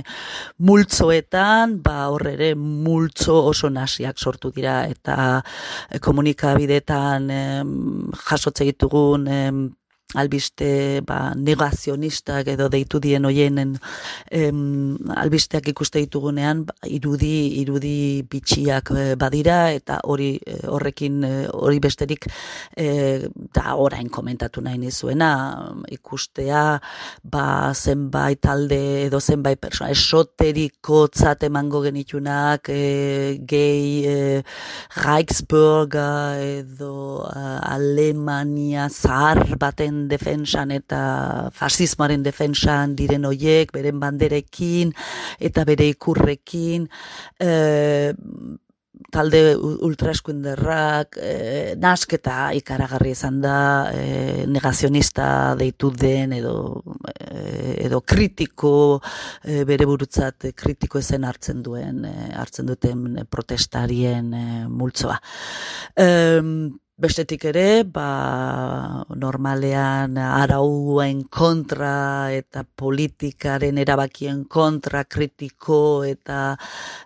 multzoetan ba hor ere multzo oso nasiak sortu dira eta e, komunikabidetan jasotze ditugun albiste ba, negazionistak edo deitu dien hoienen em, albisteak ikuste ditugunean ba, irudi irudi bitxiak eh, badira eta hori eh, horrekin eh, hori besterik e, da orain komentatu nahi nizuena ikustea ba zenbait talde edo zenbait persona esoteriko tzat emango genitunak e, gehi e, Reichsburger edo Alemania zahar baten defensan eta fasismoaren defensan diren hoiek, beren banderekin eta bere ikurrekin, e, talde ultraeskuinderrak, e, nasketa ikaragarri izan da, e, negazionista deitu den edo, e, edo kritiko e, bere burutzat kritiko ezen hartzen duen, e, hartzen duten protestarien e, multzoa. E, Bestetik ere, ba, normalean arauen kontra eta politikaren erabakien kontra kritiko eta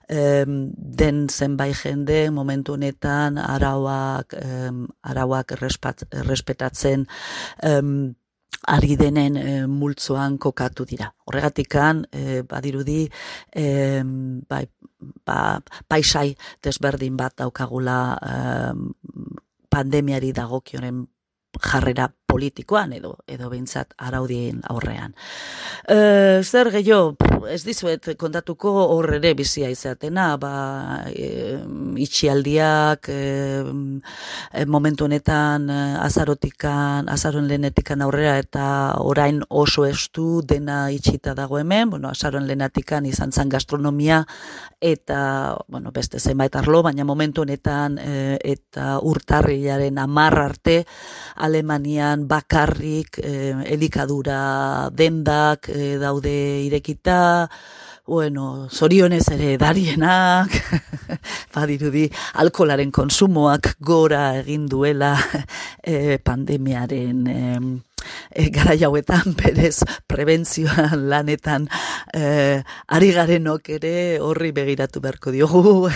em, den zenbait jende momentu honetan arauak, em, arauak errespetatzen em, ari denen e, multzoan kokatu dira. Horregatikan, e, badirudi, e, bai, ba, paisai desberdin bat daukagula pandemiari dagokionen jarrera politikoan edo edo beintzat araudien aurrean. E, zer gehiago, ez dizuet kontatuko hor ere bizia izatena, ba, e, itxialdiak e, momentu honetan azarotikan, azaron lehenetikan aurrera eta orain oso estu dena itxita dago hemen, bueno, azaron lehenetikan izan zan gastronomia eta, bueno, beste zenbait arlo, baina momentu honetan e, eta urtarriaren amarra arte Alemanian bakarrik eh, elikadura dendak eh, daude irekita, bueno, zorionez ere darienak, <laughs> badirudi alkolaren konsumoak gora egin duela <laughs> eh, pandemiaren e, gara jauetan <laughs> berez prebentzioan lanetan e, ari garenok ere horri begiratu beharko diogu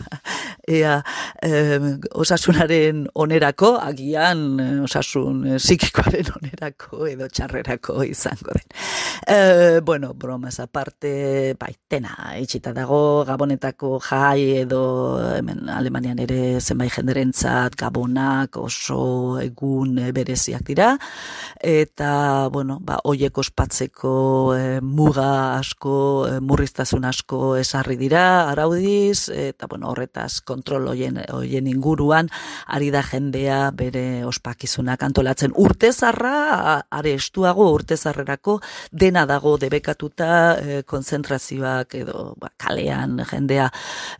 <laughs> ea osasunaren onerako, agian eh, osasun e, psikikoaren <laughs> onerako edo txarrerako izango den. E, bueno, bromas aparte, bai, tena, itxita dago, gabonetako jai edo hemen Alemanian ere zenbait jenderentzat gabonak oso egun bereziak dira, eta, bueno, ba, oiek ospatzeko muga asko, e, murriztasun asko esarri dira, araudiz, eta, bueno, horretaz, kontrol hoien, hoien inguruan, ari da jendea bere ospakizunak antolatzen. Urtezarra, are estuago urtezarrerako, dena dago debekatuta e, konzentrazioak edo ba, kalean jendea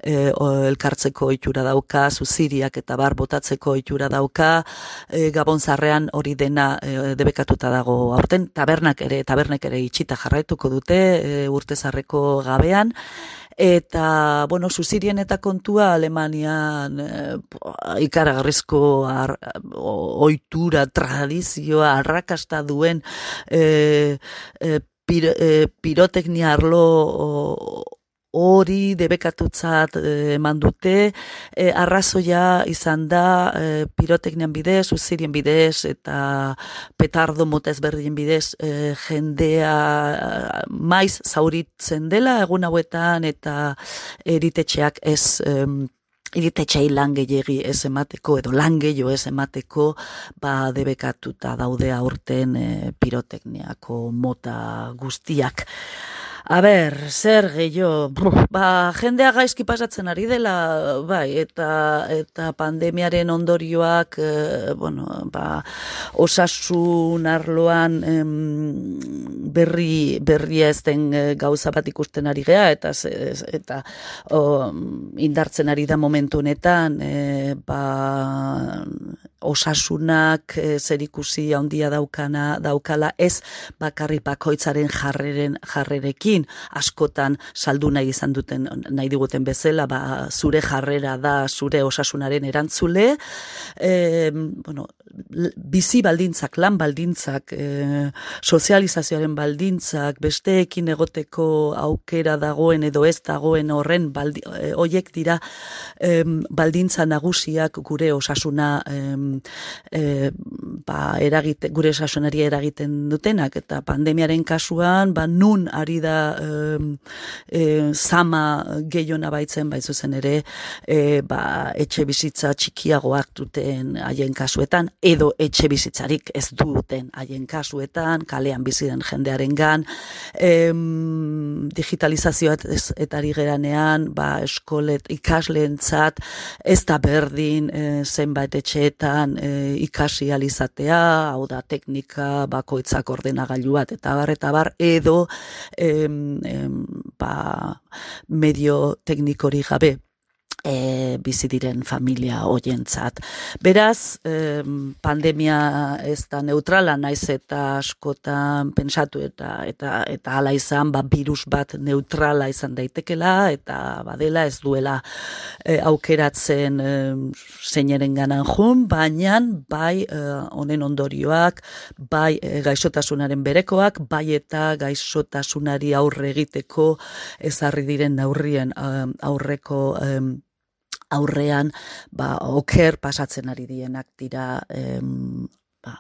e, elkartzeko itxura dauka, zuziriak eta bar botatzeko itxura dauka, e, gabonzarrean hori dena e, debekatuta dago. Aurten tabernak ere, tabernek ere itxita jarraituko dute e, urtezarreko gabean, eta, bueno, zuzirien eta kontua Alemanian e, ikaragarrizko ar, oitura, tradizioa, arrakasta duen e, e, pir, e, piroteknia arlo hori debekatutzat eh, eman dute, e, arrazoia izan da e, piroteknian bidez, uzirien bidez, eta petardo motez berdien bidez, e, jendea maiz zauritzen dela egun hauetan, eta eritetxeak ez... E, Iritetxei lan gehiagi ez emateko, edo lan gehiago ez emateko, ba debekatuta daude aurten e, pirotekniako mota guztiak. A ber, zer gehiago, ba, jendea gaizki pasatzen ari dela, bai, eta, eta pandemiaren ondorioak, e, bueno, ba, osasun arloan em, berri, berri ez den eh, gauza bat ikusten ari gea, eta, eta o, indartzen ari da momentu honetan, e, ba, osasunak e, zerikusi handia daukana daukala ez bakarri bakoitzaren jarreren jarrerekin. Askotan saldu nahi izan duten nahi diguten bezala ba, zure jarrera da zure osasunaren erantzule. E, bueno, bizi baldintzak, lan baldintzak, e, sozializazioaren baldintzak, besteekin egoteko aukera dagoen edo ez dagoen horren baldi, e, oiek dira e, baldintza nagusiak gure osasuna e, ba, eragite, gure osasunari eragiten dutenak. Eta pandemiaren kasuan ba, nun ari da e, zama gehiona baitzen baizu zen ere e, ba, etxe bizitza txikiagoak duten haien kasuetan edo etxe bizitzarik ez duten haien kasuetan, kalean bizi den jendearen gan, digitalizazioa eta ari geranean, ba, eskolet ikasleentzat ez da berdin e, zenbait etxeetan e, ikasi alizatea, hau da teknika bakoitzak ordenagailu bat, eta bar, eta bar, edo em, em, ba, medio teknikori gabe e, bizi diren familia hoientzat. Beraz, e, pandemia ez da neutrala naiz eta askotan pensatu eta eta eta hala izan, ba virus bat neutrala izan daitekela eta badela ez duela e, aukeratzen e, zeinerenganan jun, baina bai e, honen ondorioak, bai e, gaixotasunaren berekoak, bai eta gaixotasunari aurre egiteko ezarri diren neurrien aurreko aurrean ba, oker pasatzen ari dienak dira em, ba,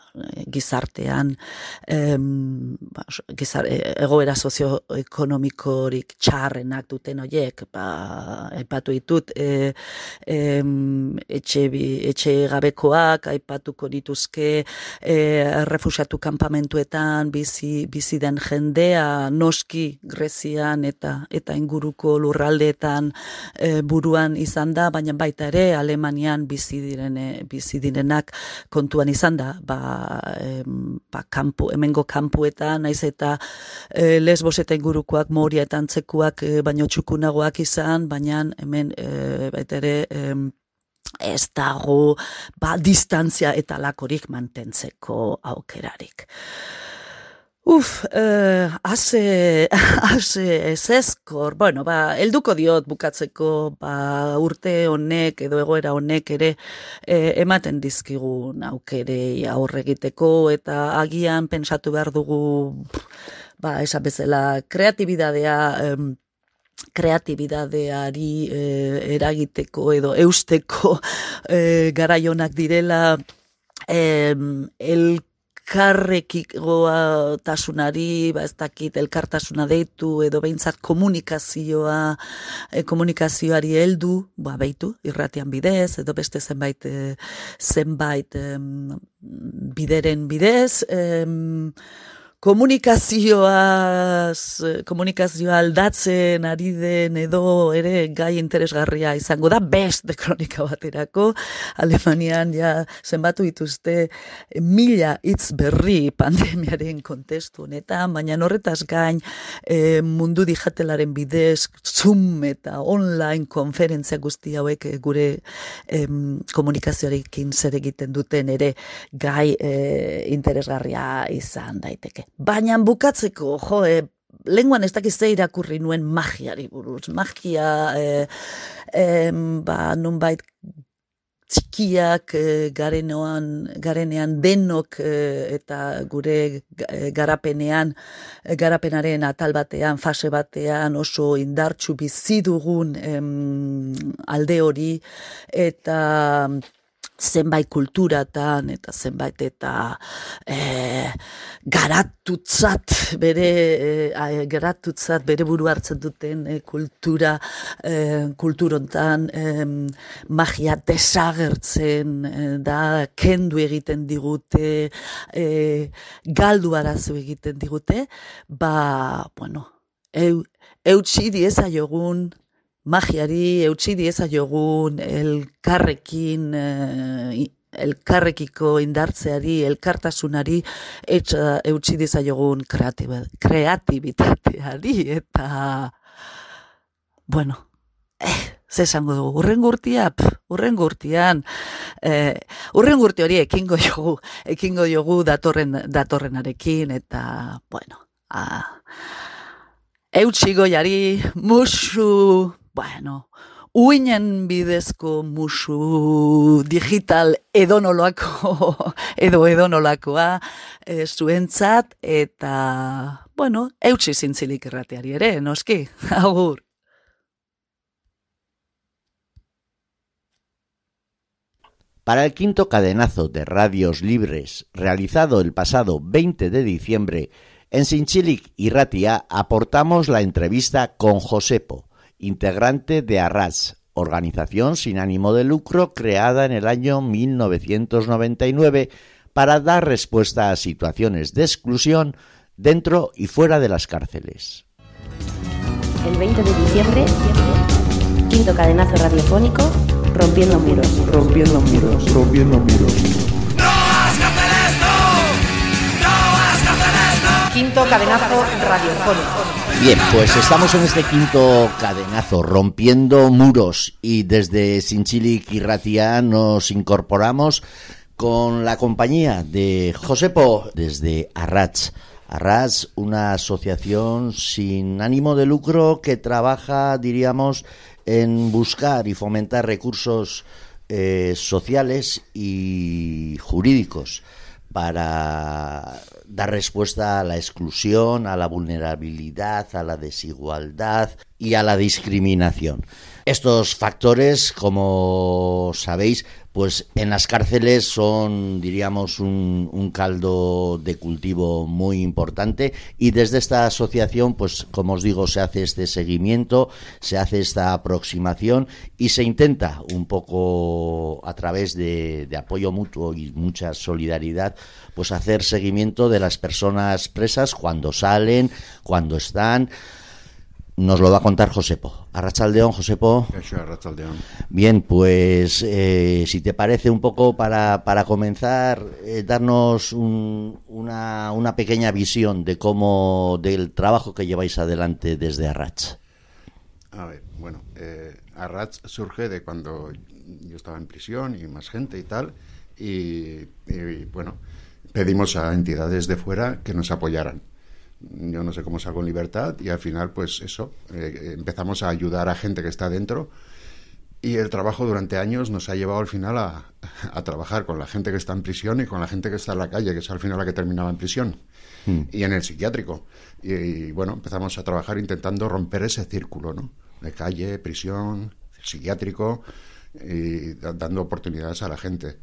gizartean em, ba, gizar, e, egoera sozioekonomikorik txarrenak duten horiek ba, aipatu ditut e, etxe, etxe gabekoak aipatuko dituzke e, refusiatu kanpamentuetan bizi, bizi den jendea noski Grezian eta eta inguruko lurraldeetan e, buruan izan da baina baita ere Alemanian bizi direne bizi direnak kontuan izan da. Ba, em, ba kampu, hemengo kampuetan, naiz eta e, lesbos eta ingurukoak moria eta antzekuak e, baino txukunagoak izan, baina hemen e, baita ere ez dago ba, distantzia eta lakorik mantentzeko aukerarik. Uf, eh, haze, <laughs> haze, zezkor, bueno, ba, elduko diot bukatzeko, ba, urte honek edo egoera honek ere eh, ematen dizkigun aukere aurre egiteko eta agian pensatu behar dugu, ba, esa bezala, kreatibidadea, eh, kreatibidadeari eh, eragiteko edo eusteko eh, garaionak direla, eh, el elkarrekiko tasunari, ba ez dakit elkartasuna deitu edo behintzat komunikazioa e, komunikazioari heldu, ba beitu irratian bidez edo beste zenbait e, zenbait bideren bidez, komunikazioaz, komunikazioa aldatzen ari den edo ere gai interesgarria izango da best de kronika baterako Alemanian ja zenbatu dituzte mila hitz berri pandemiaren kontestu honetan, baina horretaz gain e, mundu dijatelaren bidez Zoom eta online konferentzia guzti hauek gure e, komunikazioarekin zer egiten duten ere gai e, interesgarria izan daiteke. Baina bukatzeko, jo, e, lenguan ez dakizte irakurri nuen magiari buruz. Magia, e, e, ba, nunbait txikiak e, garenoan, garenean denok e, eta gure garapenean, garapenaren atal batean, fase batean oso indartsu bizi dugun alde hori eta zenbait kulturatan eta zenbait eta e, garatutzat bere e, garatutzat bere buru hartzen duten e, kultura e, kulturontan e, magia desagertzen e, da kendu egiten digute e, galdu arazo egiten digute ba bueno eu, eutxi dieza jogun magiari eutxi dieza jogun elkarrekin eh, elkarrekiko indartzeari, elkartasunari etxa eutxi dieza jogun kreatibitateari. Eta bueno eh, ze esango dugu, urren gurtia, urren gurtian, eh, urren gurti hori ekingo jogu, ekingo jogu datorren, datorrenarekin, eta, bueno, ah, eutxigo jari, musu, bueno, uinen bidezko musu digital edonolako, <laughs> edo edonolakoa e, zuentzat, eta, bueno, eutxi zintzilik errateari ere, noski, <laughs> agur. Para el quinto cadenazo de radios libres realizado el pasado 20 de diciembre, en Sinchilik y Ratia aportamos la entrevista con Josepo, integrante de Arras, organización sin ánimo de lucro creada en el año 1999 para dar respuesta a situaciones de exclusión dentro y fuera de las cárceles. El 20 de diciembre, quinto cadenazo radiofónico, rompiendo muros. Rompiendo muros, rompiendo muros. Quinto cadenazo radiofónico. Bien, pues estamos en este quinto cadenazo, rompiendo muros, y desde Sinchilik y Ratia nos incorporamos con la compañía de Josepo desde Arrats. Arrats, una asociación sin ánimo de lucro que trabaja, diríamos, en buscar y fomentar recursos eh, sociales y jurídicos para dar respuesta a la exclusión, a la vulnerabilidad, a la desigualdad y a la discriminación. Estos factores, como sabéis, pues en las cárceles son, diríamos, un, un, caldo de cultivo muy importante y desde esta asociación, pues como os digo, se hace este seguimiento, se hace esta aproximación y se intenta un poco a través de, de apoyo mutuo y mucha solidaridad, pues hacer seguimiento de las personas presas cuando salen, cuando están nos lo va a contar Josepo. Arrachaldeón, Josepo. Arrachaldeón. Bien, pues eh, si te parece un poco para, para comenzar, eh, darnos un, una, una, pequeña visión de cómo, del trabajo que lleváis adelante desde Arrach. A ver, bueno, eh, Arrach surge de cuando yo estaba en prisión y más gente y tal, y, y bueno, pedimos a entidades de fuera que nos apoyaran yo no sé cómo salgo en libertad y al final pues eso, eh, empezamos a ayudar a gente que está dentro y el trabajo durante años nos ha llevado al final a, a, trabajar con la gente que está en prisión y con la gente que está en la calle, que es al final la que terminaba en prisión mm. y en el psiquiátrico. Y, y, bueno, empezamos a trabajar intentando romper ese círculo, ¿no? De calle, prisión, psiquiátrico y dando oportunidades a la gente.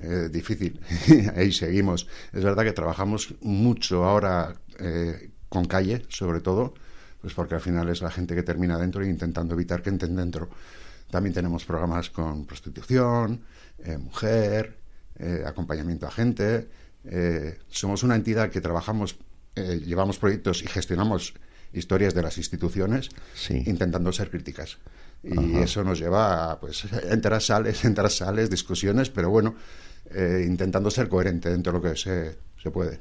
Eh, difícil, <laughs> ahí seguimos. Es verdad que trabajamos mucho ahora eh, con calle, sobre todo, pues porque al final es la gente que termina dentro e intentando evitar que entren dentro. También tenemos programas con prostitución, eh, mujer, acompañamiento a gente. Somos una entidad que trabajamos, llevamos proyectos y gestionamos historias de las instituciones sí. intentando ser críticas. Y Ajá. eso nos lleva a pues, <laughs> entrar sales, entrar sales, discusiones, pero bueno, eh, intentando ser coherente dentro de lo que se, se puede.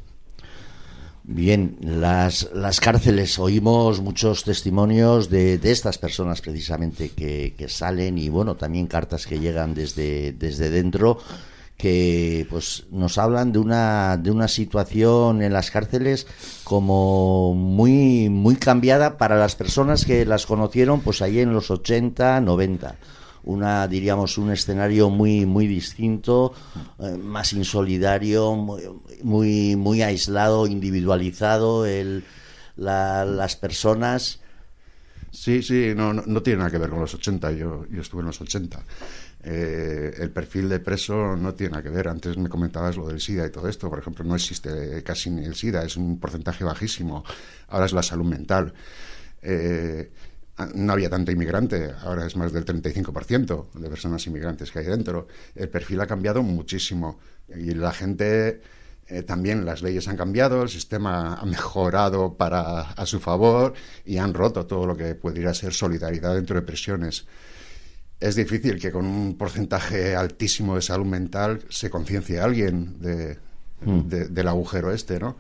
Bien, las, las cárceles, oímos muchos testimonios de, de estas personas precisamente que, que, salen y bueno, también cartas que llegan desde, desde dentro que pues nos hablan de una de una situación en las cárceles como muy muy cambiada para las personas que las conocieron pues ahí en los 80, 90 una diríamos un escenario muy muy distinto eh, más insolidario muy, muy aislado individualizado el la- las personas Sí, sí, no, no, no tiene nada que ver con los 80, yo, yo estuve en los 80. Eh, el perfil de preso no tiene nada que ver. Antes me comentabas lo del SIDA y todo esto. Por ejemplo, no existe casi ni el SIDA, es un porcentaje bajísimo. Ahora es la salud mental. Eh, no había tanto inmigrante, ahora es más del 35% de personas inmigrantes que hay dentro. El perfil ha cambiado muchísimo y la gente eh, también las leyes han cambiado, el sistema ha mejorado para a su favor y han roto todo lo que pudiera ser solidaridad dentro de prisiones. Es difícil que con un porcentaje altísimo de salud mental se conciencie a alguien de, Mm. de- del agujero este, ¿no?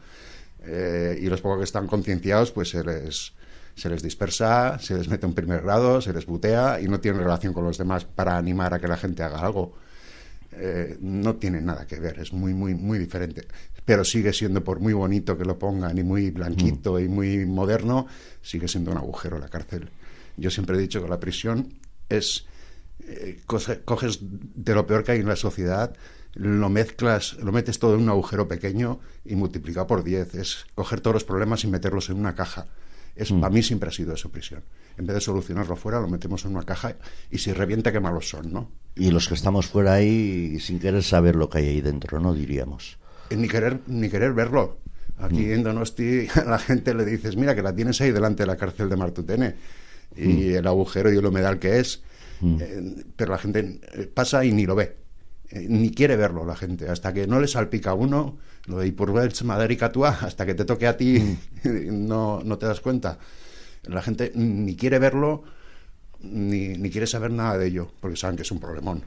Eh, y los pocos que están concienciados, pues se les, se les dispersa, se les mete un primer grado, se les butea y no tienen relación con los demás para animar a que la gente haga algo. Eh, no tiene nada que ver, es muy, muy, muy diferente. Pero sigue siendo, por muy bonito que lo pongan, y muy blanquito y muy moderno, sigue siendo un agujero la cárcel. Yo siempre he dicho que la prisión es. eh, coge- coges de lo peor que hay en la sociedad, lo mezclas, lo metes todo en un agujero pequeño y multiplica por 10. Es coger todos los problemas y meterlos en una caja. Es, Para mí siempre ha sido eso prisión. En vez de solucionarlo fuera, lo metemos en una caja y si revienta, qué malos son, ¿no? y los que estamos fuera ahí sin querer saber lo que hay ahí dentro, ¿no? Diríamos. Eh, ni querer ni querer verlo. Aquí en Donosti a <laughs> la gente le dices, mira que la tienes ahí delante de la cárcel de Martutene y el agujero y el humedal que es, Eh, pero la gente eh, pasa y ni lo ve. Eh, ni quiere verlo la gente, hasta que no le salpica a uno, lo de Ipurberts Maderikatua, hasta que te toque a ti, <laughs> no, no te das cuenta. La gente ni quiere verlo, ni, ni quiere saber nada de ello, porque saben que es un problemón.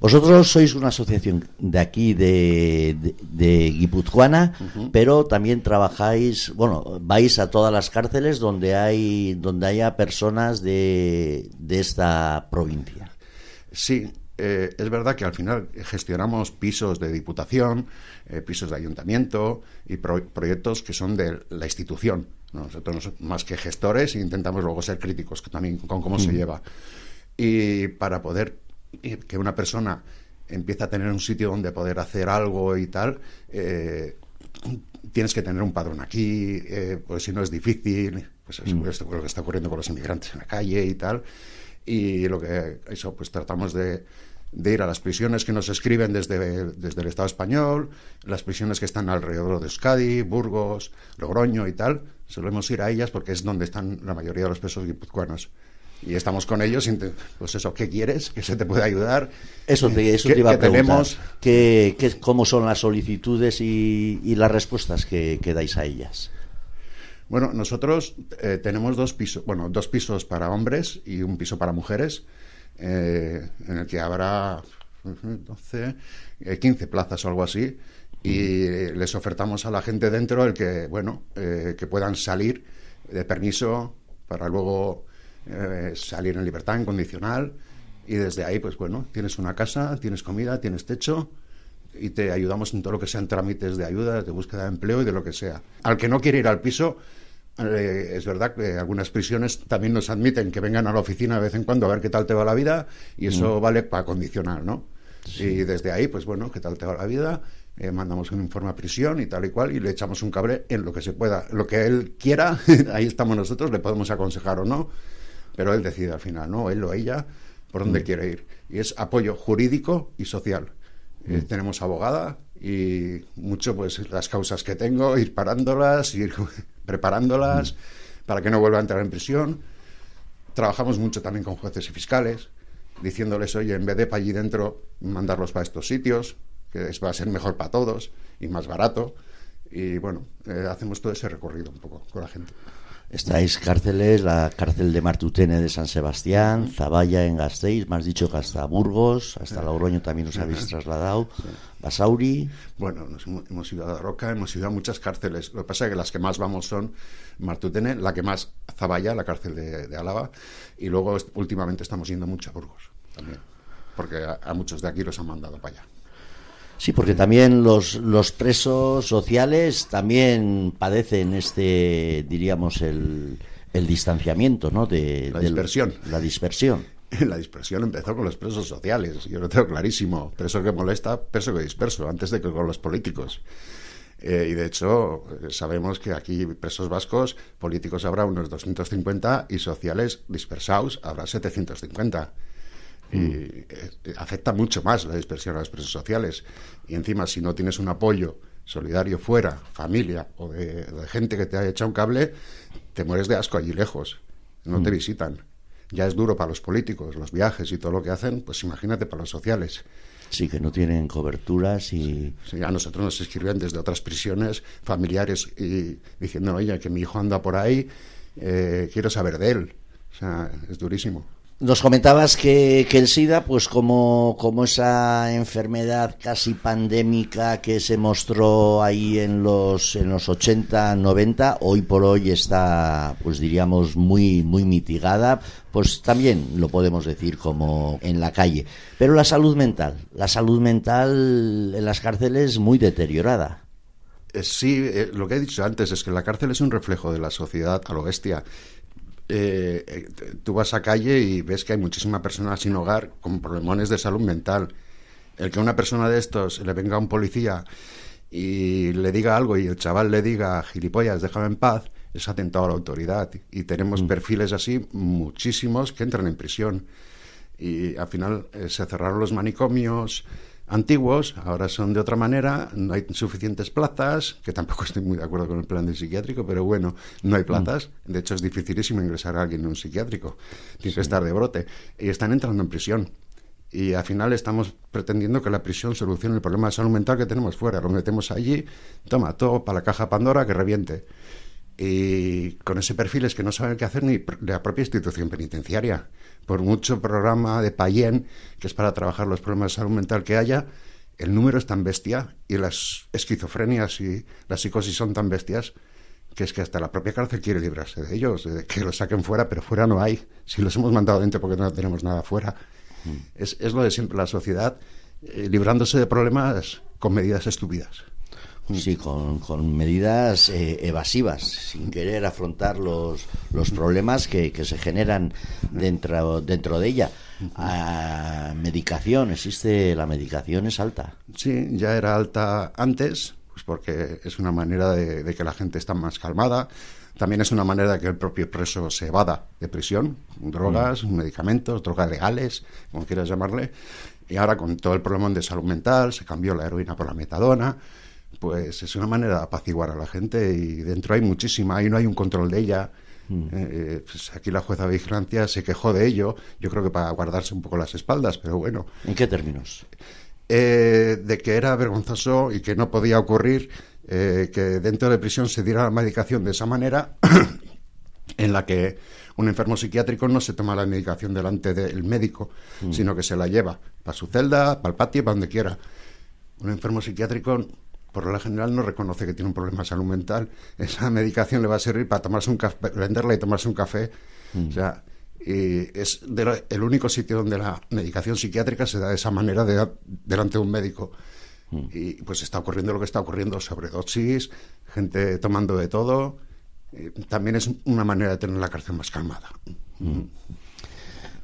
Vosotros sois una asociación de aquí, de, de, de Guipuzcoana, pero también trabajáis, bueno, vais a todas las cárceles donde hay donde haya personas de, de esta provincia. Sí, eh, es verdad que al final gestionamos pisos de diputación, eh, pisos de ayuntamiento y pro- proyectos que son de la institución. Nosotros, no so- más que gestores, intentamos luego ser críticos también con cómo se Mm. lleva. Y para poder que una persona empiece a tener un sitio donde poder hacer algo y tal, eh, tienes que tener un padrón aquí, eh, pues si no es difícil, pues eso, Mm. esto es lo que está ocurriendo con los inmigrantes en la calle y tal. Y lo que eso, pues tratamos de, de ir a las prisiones que nos escriben desde, desde el Estado español, las prisiones que están alrededor de Euskadi, Burgos, Logroño y tal. Solemos ir a ellas porque es donde están la mayoría de los presos guipuzcoanos. Y estamos con ellos, pues eso, ¿qué quieres? ¿Que se te puede ayudar? Eso te, eso ¿Qué- te iba a preguntar. tenemos? ¿Qué, qué- cómo son las solicitudes y, y las respuestas que, que dais a ellas? Bueno, nosotros eh, tenemos dos pisos, bueno, dos pisos para hombres y un piso para mujeres, eh, en el que habrá ujú, 12, eh, 15 plazas o algo así, y eh, les ofertamos a la gente dentro el que, bueno, eh, que puedan salir de permiso para luego eh, salir en libertad incondicional y desde ahí, pues bueno, tienes una casa, tienes comida, tienes techo y te ayudamos en todo lo que sean trámites de ayuda, de búsqueda de empleo y de lo que sea. Al que no quiere ir al piso, eh, es verdad que algunas prisiones también nos admiten que vengan a la oficina de vez en cuando a ver qué tal te va la vida y eso Mm. vale para condicionar, ¿no? Y desde ahí, pues bueno, qué tal te va la vida, eh, mandamos un informe a prisión y tal y cual y le echamos un cable en lo que se pueda, lo que él quiera, <laughs> ahí estamos nosotros, le podemos aconsejar o no, pero él decide al final, ¿no? Él o ella por dónde Mm. quiere ir. Y es apoyo jurídico y social. Eh, Mm. tenemos abogada y mucho pues las causas que tengo, ir parándolas, ir <laughs> preparándolas para que no vuelva a entrar en prisión. Trabajamos mucho también con jueces y fiscales, diciéndoles, oye, en vez de para allí dentro, mandarlos para estos sitios, que va a ser mejor para todos y más barato. Y bueno, eh, hacemos todo ese recorrido un poco con la gente. Estáis cárceles, la cárcel de Martutene de San Sebastián, Zaballa en Gasteiz, me has dicho que hasta Burgos, hasta. Logroño también os habéis trasladado, Basauri, Bueno, nos hemos, ido a la Roca, hemos ido a muchas cárceles. Lo que pasa es que las que más vamos son Martutene, la que más Zaballa, la cárcel de, de Álava, y luego últimamente estamos yendo mucho a Burgos también, porque a, a muchos de aquí los han mandado para allá. Sí, porque también los, los presos sociales también padecen este, diríamos, el, el distanciamiento, ¿no? De, La dispersión. la dispersión. <laughs> La dispersión empezó con los presos sociales, yo lo tengo clarísimo. Preso que molesta, preso que disperso, antes de que con los políticos. Eh, y de hecho, eh, sabemos que aquí presos vascos, políticos habrá unos 250 y sociales dispersados habrá 750. Y eh, afecta mucho más la dispersión a los presos sociales. Y encima, si no tienes un apoyo solidario fuera, familia o de, de gente que te haya echado un cable, te mueres de asco allí lejos. No te visitan. Ya es duro para los políticos, los viajes y todo lo que hacen, pues imagínate para los sociales. Sí, que no tienen coberturas y... Sí, a nosotros nos escriben desde otras prisiones familiares y diciendo, oye, que mi hijo anda por ahí, eh, quiero saber de él. O sea, es durísimo. Nos comentabas que, el SIDA, pues como, como esa enfermedad casi pandémica que se mostró ahí en los, en los 80, 90, hoy por hoy está, pues diríamos, muy, muy mitigada, pues también lo podemos decir como en la calle. Pero la salud mental, la salud mental en las cárceles muy deteriorada. Eh, sí, eh, lo que he dicho antes es que la cárcel es un reflejo de la sociedad a lo bestia. Eh, eh, tú vas a calle y ves que hay muchísima persona sin hogar con problemones de salud mental. El que una persona de estos le venga a un policía y le diga algo y el chaval le diga gilipollas, déjame en paz, es atentado a la autoridad. Y tenemos perfiles así muchísimos que entran en prisión. Y al final eh, se cerraron los manicomios antiguos, ahora son de otra manera, no hay suficientes plazas, que tampoco estoy muy de acuerdo con el plan del psiquiátrico, pero bueno, no hay plazas. De hecho, es dificilísimo ingresar a alguien en un psiquiátrico. Tiene que estar de brote. Y están entrando en prisión. Y al final estamos pretendiendo que la prisión solucione el problema de salud mental que tenemos fuera. Lo metemos allí, toma, todo para la caja Pandora que reviente. Y con ese perfil es que no saben qué hacer ni la propia institución penitenciaria. Por mucho programa de Payén, que es para trabajar los problemas de salud mental que haya, el número es tan bestia y las esquizofrenias y la psicosis son tan bestias que es que hasta la propia cárcel quiere librarse de ellos, de que los saquen fuera, pero fuera no hay. Si los hemos mandado dentro porque no tenemos nada fuera. Es, es lo de siempre, la sociedad eh, librándose de problemas con medidas estúpidas. Sí, con, con medidas eh, evasivas, sin querer afrontar los, los problemas que, que se generan dentro, dentro de ella. Ah, medicación, existe, la medicación es alta. Sí, ya era alta antes, pues porque es una manera de, de que la gente está más calmada. También es una manera de que el propio preso se evada de prisión, drogas, medicamentos, drogas legales, como quieras llamarle. Y ahora con todo el problema de salud mental, se cambió la heroína por la metadona. Pues es una manera de apaciguar a la gente y dentro hay muchísima, y no hay un control de ella. Eh, pues aquí la jueza de vigilancia se quejó de ello, yo creo que para guardarse un poco las espaldas, pero bueno. ¿En qué términos? Eh, de que era vergonzoso y que no podía ocurrir eh, que dentro de prisión se diera la medicación de esa manera <coughs> en la que un enfermo psiquiátrico no se toma la medicación delante del médico, Mm. sino que se la lleva para su celda, para el patio, para donde quiera. Un enfermo psiquiátrico, por lo general, no reconoce que tiene un problema de salud mental. Esa medicación le va a servir para tomarse un café, venderla y tomarse un café. O sea, y es de el único sitio donde la medicación psiquiátrica se da de esa manera de- delante de un médico. Y pues está ocurriendo lo que está ocurriendo, sobredosis, gente tomando de todo. Eh, también es una manera de tener la cárcel más calmada.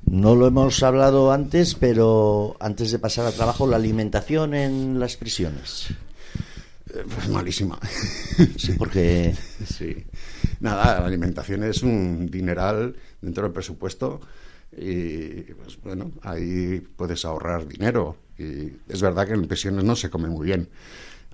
No lo hemos hablado antes, pero antes de pasar al trabajo, la alimentación en las prisiones. Eh, pues malísima. <laughs> Sí, porque <laughs> Sí. Nada, la alimentación es un dineral dentro del presupuesto y pues bueno, ahí puedes ahorrar dinero y es verdad que en prisiones no se come muy bien.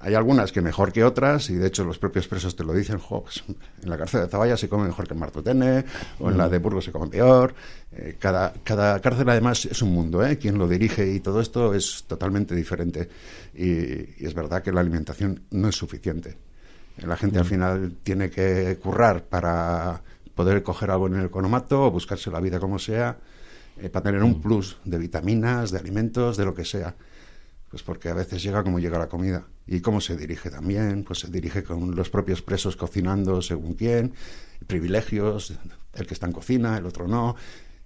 Hay algunas que mejor que otras y de hecho los propios presos te lo dicen, "Jo, pues, en la cárcel de Zaballa se come mejor que en Martutene o en la de Burgos se come peor. Eh, cada, cada cárcel además es un mundo, ¿eh? quien lo dirige y todo esto es totalmente diferente y, y es verdad que la alimentación no es suficiente. La gente al final tiene que currar para poder coger algo en el economato o buscarse la vida como sea, eh, para tener un plus de vitaminas, de alimentos, de lo que sea. Pues porque a veces llega como llega la comida. ¿Y cómo se dirige también? Pues se dirige con los propios presos cocinando según quién, privilegios, el que está en cocina, el otro no.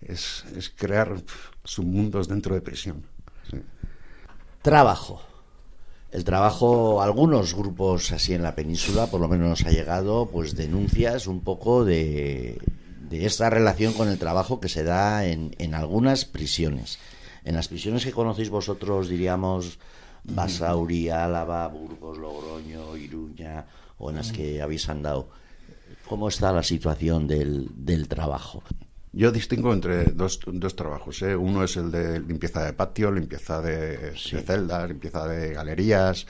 Es, es crear submundos dentro de prisión. Trabajo. El trabajo, algunos grupos así en la península, por lo menos nos ha llegado, pues denuncias un poco de, de esta relación con el trabajo que se da en, en algunas prisiones. En las prisiones que conocéis vosotros, diríamos, Basauri, Álava, Burgos, Logroño, Iruña, o en las que habéis andado, ¿cómo está la situación del, del trabajo? Yo distingo entre dos, dos trabajos. ¿eh? Uno es el de limpieza de patio, limpieza de, de celdas, limpieza de galerías,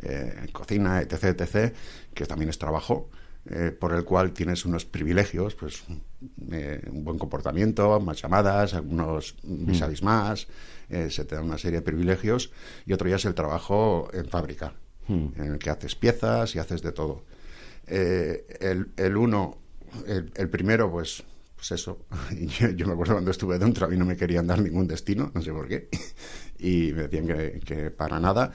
eh, cocina, etc., etc., que también es trabajo, eh, por el cual tienes unos privilegios, pues eh, un buen comportamiento, más llamadas, algunos vis a vis más, eh, se te da una serie de privilegios. Y otro ya es el trabajo en fábrica, en el que haces piezas y haces de todo. Eh, el, el uno, el, el primero, pues pues eso, <laughs> yo, yo, me acuerdo cuando estuve dentro, a mí no me querían dar ningún destino, no sé por qué, <laughs> y me decían que, que para nada.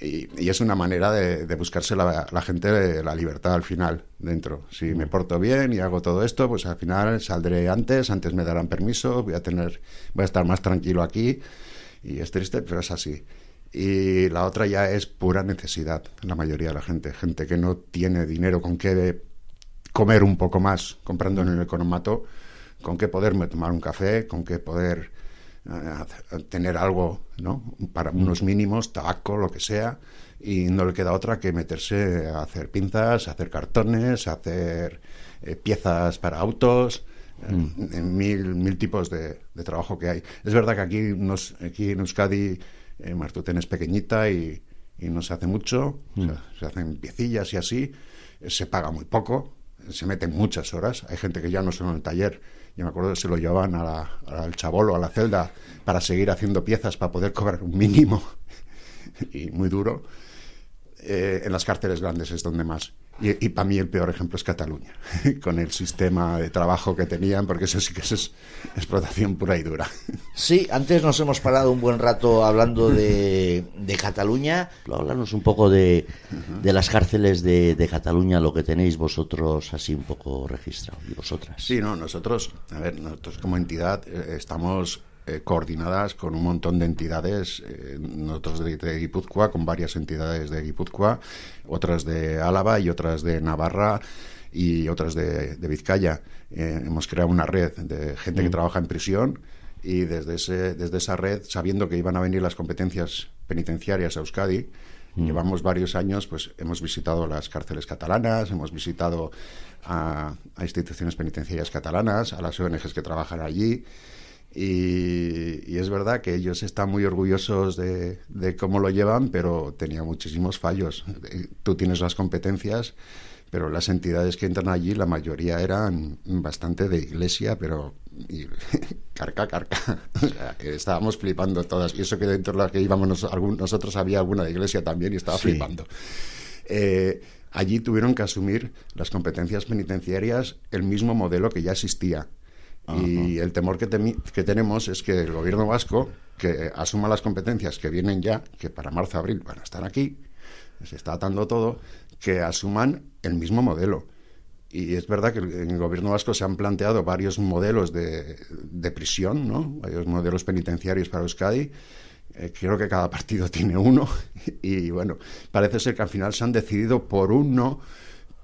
Y, y, es una manera de, de buscarse la, la, gente la libertad al final dentro. Si me porto bien y hago todo esto, pues al final saldré antes, antes me darán permiso, voy a tener, voy a estar más tranquilo aquí. Y es triste, pero es así. Y la otra ya es pura necesidad, la mayoría de la gente, gente que no tiene dinero con qué comer un poco más comprando en el economato, con qué poderme tomar un café, con qué poder tener algo, ¿no? Para unos mínimos, tabaco, lo que sea, y no le queda otra que meterse a hacer pinzas, a hacer cartones, a hacer eh, piezas para autos, mm. en mil, mil tipos de, de, trabajo que hay. Es verdad que aquí, nos, aquí en Euskadi eh, Martuten es pequeñita y, y, no se hace mucho, mm. o sea, se hacen piecillas y así, se paga muy poco, se meten muchas horas. Hay gente que ya no son en el taller. Yo me acuerdo que se lo llevaban al chabolo, a la celda, para seguir haciendo piezas, para poder cobrar un mínimo. <laughs> y muy duro. Eh, en las cárceles grandes es donde más. Y, y para mí el peor ejemplo es Cataluña, <laughs> con el sistema de trabajo que tenían, porque eso sí que es explotación pura y dura. Sí, antes nos hemos parado un buen rato hablando de, de Cataluña. Háblanos un poco de, de las cárceles de, de, Cataluña, lo que tenéis vosotros así un poco registrado, y vosotras. Sí, no, nosotros, a ver, nosotros como entidad eh, estamos eh, coordinadas con un montón de entidades, eh, nosotros de, de, Guipúzcoa, con varias entidades de Guipúzcoa, otras de Álava y otras de Navarra y otras de, de Vizcaya. Eh, hemos creado una red de gente mm. que trabaja en prisión y desde, ese, desde esa red, sabiendo que iban a venir las competencias penitenciarias a Euskadi, mm. llevamos varios años, pues hemos visitado las cárceles catalanas, hemos visitado a, a instituciones penitenciarias catalanas, a las ONGs que trabajan allí. Y, y, es verdad que ellos están muy orgullosos de, de, cómo lo llevan, pero tenía muchísimos fallos. Tú tienes las competencias, pero las entidades que entran allí, la mayoría eran bastante de iglesia, pero y, <laughs> carca, carca. O sea, estábamos flipando todas. Y eso que dentro de las que íbamos nos, algún, nosotros había alguna de iglesia también y estaba sí. flipando. Eh, allí tuvieron que asumir las competencias penitenciarias el mismo modelo que ya existía y el temor que, te, que, tenemos es que el gobierno vasco, que asuma las competencias que vienen ya, que para marzo-abril van a estar aquí, se está atando todo, que asuman el mismo modelo. Y es verdad que en el gobierno vasco se han planteado varios modelos de, de prisión, ¿no? varios modelos penitenciarios para Euskadi. Eh, creo que cada partido <laughs> tiene uno. Y bueno, parece ser que al final se han decidido por uno,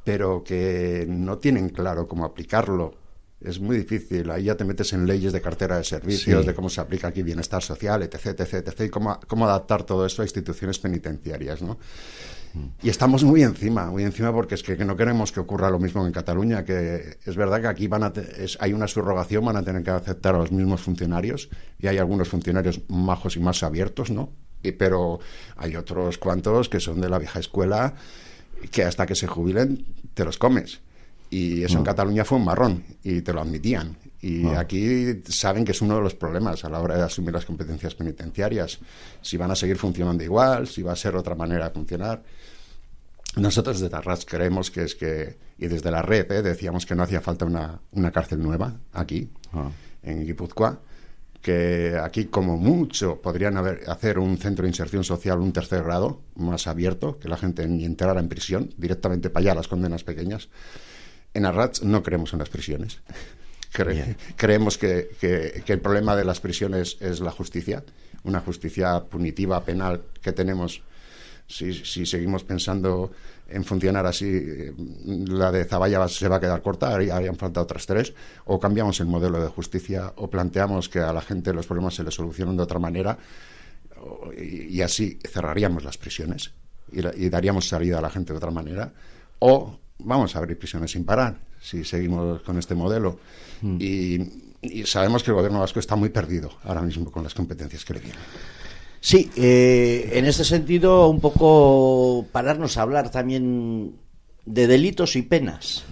pero que no tienen claro cómo aplicarlo es muy difícil. Ahí ya te metes en leyes de cartera de servicios, sí. de cómo se aplica aquí bienestar social, etc., etc., etc., y cómo, cómo adaptar todo eso a instituciones penitenciarias, ¿no? Y estamos muy encima, muy encima porque es que, que, no queremos que ocurra lo mismo en Cataluña, que es verdad que aquí van a es, hay una subrogación, van a tener que aceptar a los mismos funcionarios y hay algunos funcionarios majos y más abiertos, ¿no? Y, pero hay otros cuantos que son de la vieja escuela que hasta que se jubilen te los comes. Y eso oh. en Cataluña fue un marrón y te lo admitían. Y oh. aquí saben que es uno de los problemas a la hora de asumir las competencias penitenciarias. Si van a seguir funcionando igual, si va a ser otra manera de funcionar. Nosotros de Tarras creemos que es que, y desde la red ¿eh? decíamos que no hacía falta una, una cárcel nueva aquí, oh. en Guipúzcoa, que aquí como mucho podrían haber, hacer un centro de inserción social, un tercer grado, más abierto, que la gente ni entrara en prisión, directamente para allá las condenas pequeñas en Arrats no creemos en las prisiones. <laughs> Cre yeah. Creemos que, que, que, el problema de las prisiones es la justicia, una justicia punitiva, penal que tenemos si, si seguimos pensando en funcionar así, eh, la de Zaballa se va a quedar corta, ahí habían faltado otras tres, o cambiamos el modelo de justicia, o planteamos que a la gente los problemas se les solucionan de otra manera, y, y así cerraríamos las prisiones y, la- y daríamos salida a la gente de otra manera, o vamos a abrir prisiones sin parar, si seguimos con este modelo. Y, y sabemos que el gobierno vasco está muy perdido ahora mismo con las competencias que le vienen. Sí, eh, en este sentido, un poco pararnos a hablar también de delitos y penas.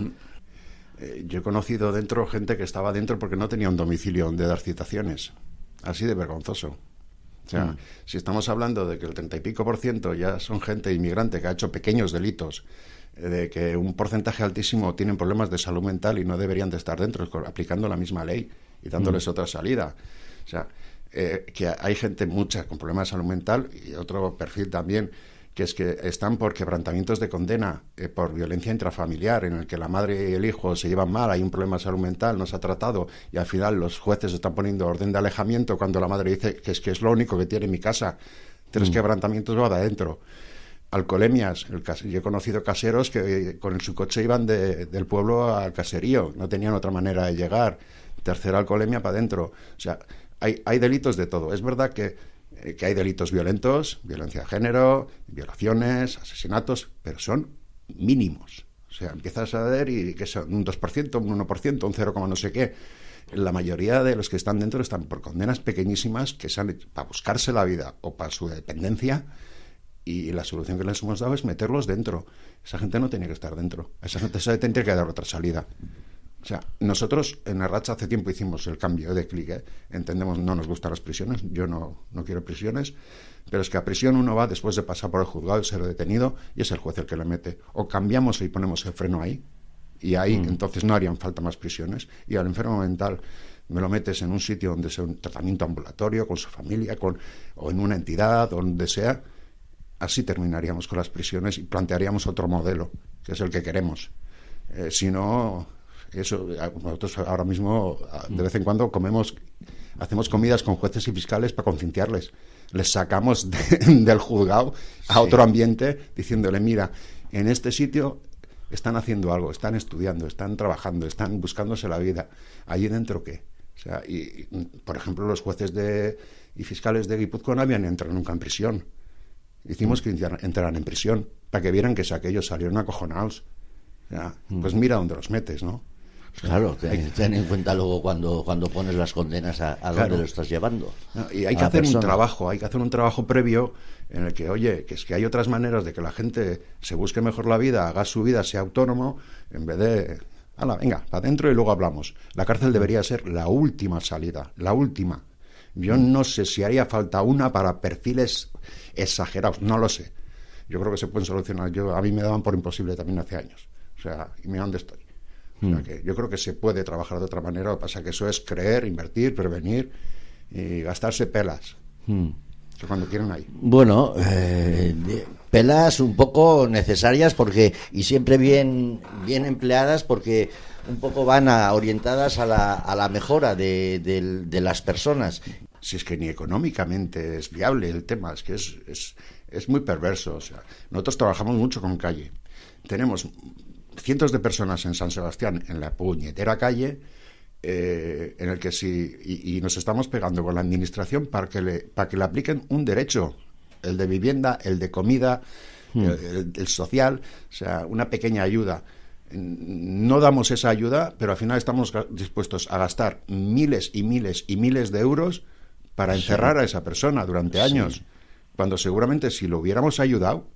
Eh, yo he conocido dentro gente que estaba dentro porque no tenía un domicilio donde dar citaciones. Así de vergonzoso. O sea, Mm. si estamos hablando de que el treinta y pico por ciento ya son gente inmigrante que ha hecho pequeños delitos, de que un porcentaje altísimo tienen problemas de salud mental y no deberían de estar dentro, aplicando la misma ley y dándoles Mm. otra salida. O sea, eh, que hay gente mucha con problemas de salud mental y otro perfil también que es que están por quebrantamientos de condena, eh, por violencia intrafamiliar, en el que la madre y el hijo se llevan mal, hay un problema de salud mental, no se ha tratado, y al final los jueces están poniendo orden de alejamiento cuando la madre dice que es que es lo único que tiene en mi casa. Tres Mm. quebrantamientos va de adentro. Alcoholemias, el yo he conocido caseros que eh, con su coche iban de- del pueblo al caserío, no tenían otra manera de llegar. Tercera alcoholemia para adentro. O sea, hay, hay delitos de todo. Es verdad que eh, que hay delitos violentos, violencia de género, violaciones, asesinatos, pero son mínimos. O sea, empiezas a ver y que son un 2%, un 1%, un 0, no sé qué. La mayoría de los que están dentro están por condenas pequeñísimas que salen para buscarse la vida o para su dependencia y la solución que les hemos dado es meterlos dentro. Esa gente no tiene que estar dentro. Esa gente se tendría que dar otra salida. O sea, nosotros en Arracha hace tiempo hicimos el cambio de clic. ¿eh? Entendemos, no nos gustan las prisiones, yo no, no quiero prisiones, pero es que a prisión uno va después de pasar por el juzgado y ser detenido y es el juez el que le mete. O cambiamos y ponemos el freno ahí y ahí entonces no harían falta más prisiones. Y al enfermo mental me lo metes en un sitio donde sea un tratamiento ambulatorio, con su familia, con, o en una entidad, donde sea. Así terminaríamos con las prisiones y plantearíamos otro modelo, que es el que queremos. Eh, si no, eso, nosotros ahora mismo de vez en cuando comemos, hacemos comidas con jueces y fiscales para concienciarles. Les sacamos de- <laughs> del juzgado a otro ambiente diciéndole, mira, en este sitio están haciendo algo, están estudiando, están trabajando, están buscándose la vida. Allí dentro qué? O sea, y, y, por ejemplo, los jueces de, y fiscales de Guipúzcoa no habían entrado nunca en prisión. Hicimos que entrar- entraran en prisión para que vieran que si aquellos salieron acojonados. O sea, Pues mira dónde los metes, ¿no? Claro, ten, Hay- ten en cuenta luego cuando, cuando pones las condenas a, a Claro. dónde lo estás llevando. No, y hay que hacer un persona. trabajo, hay que hacer un trabajo previo en el que, oye, que es que hay otras maneras de que la gente se busque mejor la vida, haga su vida, sea autónomo, en vez de, ala, venga, para adentro y luego hablamos. La cárcel debería ser la última salida, la última. Yo no sé si haría falta una para perfiles exagerados, no lo sé. Yo creo que se pueden solucionar. Yo, a mí me daban por imposible también hace años. O sea, y mira dónde estoy. O sea, que yo creo que se puede trabajar de otra manera, lo que pasa que eso es creer, invertir, prevenir y gastarse pelas. Mm. Que cuando quieren ahí. Bueno, eh, pelas un poco necesarias porque y siempre bien bien empleadas porque un poco van a- orientadas a la, a la mejora de, de las personas. Si es que ni económicamente es viable el tema, es que es, es, es muy perverso. O sea, nosotros trabajamos mucho con calle. Tenemos cientos de personas en San Sebastián, en la puñetera calle, eh, en el que sí, y, y nos estamos pegando con la administración para que, le, para que le apliquen un derecho, el de vivienda, el de comida, Hmm. el, social, o sea, una pequeña ayuda. No damos esa ayuda, pero al final estamos dispuestos a gastar miles y miles y miles de euros para Sí. encerrar a esa persona durante Sí. años, cuando seguramente si lo hubiéramos ayudado,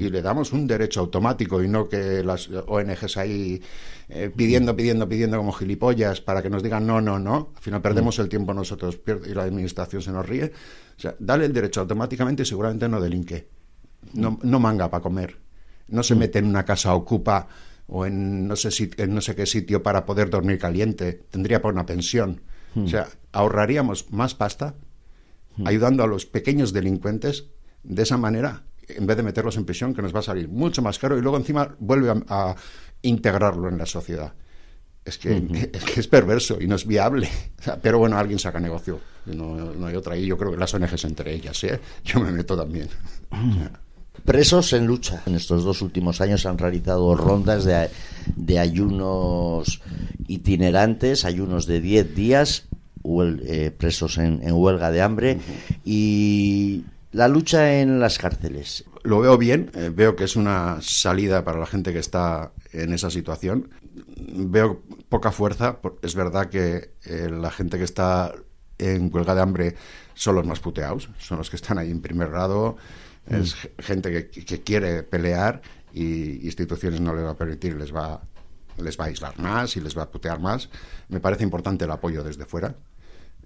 y le damos un derecho automático y no que las ONGs ahí eh, pidiendo, pidiendo, pidiendo como gilipollas para que nos digan no, no, no. Al final perdemos el tiempo nosotros y la administración se nos ríe. O sea, dale el derecho automáticamente y seguramente no delinque. No, no manga para comer. No se mete en una casa ocupa o en no sé, si, en no sé qué sitio para poder dormir caliente. Tendría por una pensión. O sea, ahorraríamos más pasta ayudando a los pequeños delincuentes de esa manera, en vez de meterlos en prisión, que nos va a salir mucho más caro y luego encima vuelve a, a integrarlo en la sociedad. Es que, <laughs> es que es perverso y no es viable. Pero bueno, alguien saca negocio. No, no hay otra. Y yo creo que las ONGs entre ellas, ¿eh? Yo me meto también. Presos en lucha. En estos dos últimos años han realizado rondas de, de ayunos itinerantes, ayunos de 10 días, huel- eh, presos en, en huelga de hambre y la lucha en las cárceles. Lo veo bien, eh, veo que es una salida para la gente que está en esa situación. Veo poca fuerza, es verdad que eh, la gente que está en huelga de hambre son los más puteados, son los que están ahí en primer grado, es ge- gente que, que quiere pelear y instituciones no les va a permitir, les va, les va a aislar más y les va a putear más. Me parece importante el apoyo desde fuera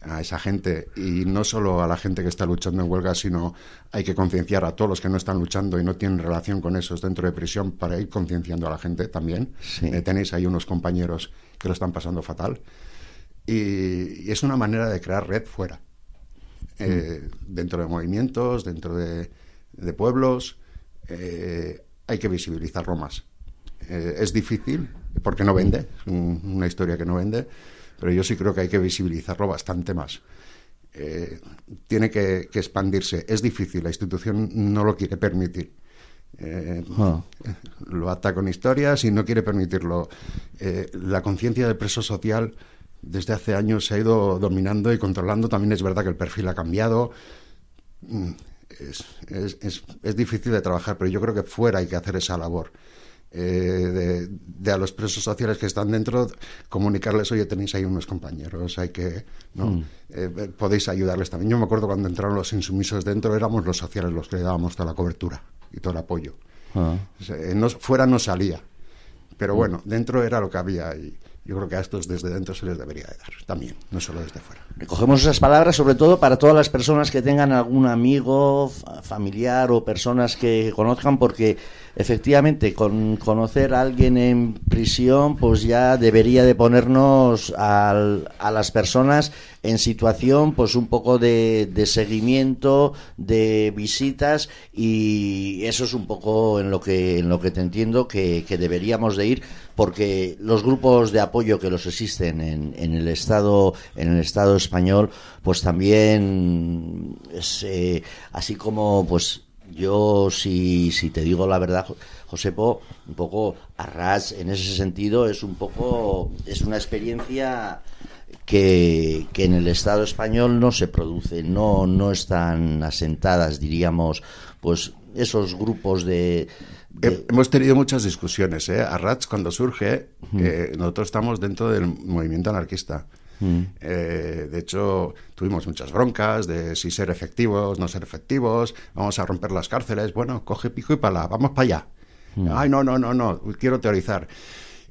a esa gente y no solo a la gente que está luchando en huelga, sino hay que concienciar a todos los que no están luchando y no tienen relación con esos dentro de prisión para ir concienciando a la gente también. Eh, tenéis ahí unos compañeros que lo están pasando fatal y, y es una manera de crear red fuera, Eh, dentro de movimientos, dentro de, de pueblos. eh, hay que visibilizarlo más. Eh, es difícil porque no vende, es un- una historia que no vende, pero yo sí creo que hay que visibilizarlo bastante más. Eh, tiene que, que expandirse. Es difícil, la institución no lo quiere permitir. Eh, Ah. Lo ata con historias y no quiere permitirlo. Eh, la conciencia del preso social desde hace años se ha ido dominando y controlando. También es verdad que el perfil ha cambiado. Es, es- es- es difícil de trabajar, pero yo creo que fuera hay que hacer esa labor. eh, de, de a los presos sociales que están dentro, comunicarles, oye, tenéis ahí unos compañeros, hay que, ¿no? Mm. Eh, podéis ayudarles también. Yo me acuerdo cuando entraron los insumisos dentro, éramos los sociales los que le dábamos toda la cobertura y todo el apoyo. Ah. Eh, no- fuera no salía, pero bueno, dentro era lo que había y yo creo que a estos desde dentro se les debería de dar también, no solo desde fuera. Recogemos esas palabras sobre todo para todas las personas que tengan algún amigo, fa- familiar o personas que conozcan, porque efectivamente con conocer a alguien en prisión, pues ya debería de ponernos al- a las personas en situación, pues un poco de, de seguimiento, de visitas y eso es un poco en lo que en lo que te entiendo que, que deberíamos de ir, porque los grupos de apoyo que los existen en, en el estado en el estado español, pues también es, eh, así como pues yo si, si te digo la verdad Jo- Josepo un poco Arras en ese sentido es un poco es una experiencia que, que en el Estado español no se produce, no, no están asentadas, diríamos, pues esos grupos de... de- He- Hemos tenido muchas discusiones. ¿eh? Arrats, cuando surge, eh, nosotros estamos dentro del movimiento anarquista. Mm. Eh, de hecho, tuvimos muchas broncas de si ser efectivos, no ser efectivos, vamos a romper las cárceles. Bueno, coge pico y pala, vamos para allá. Mm. Ay, no, no, no, no, quiero teorizar.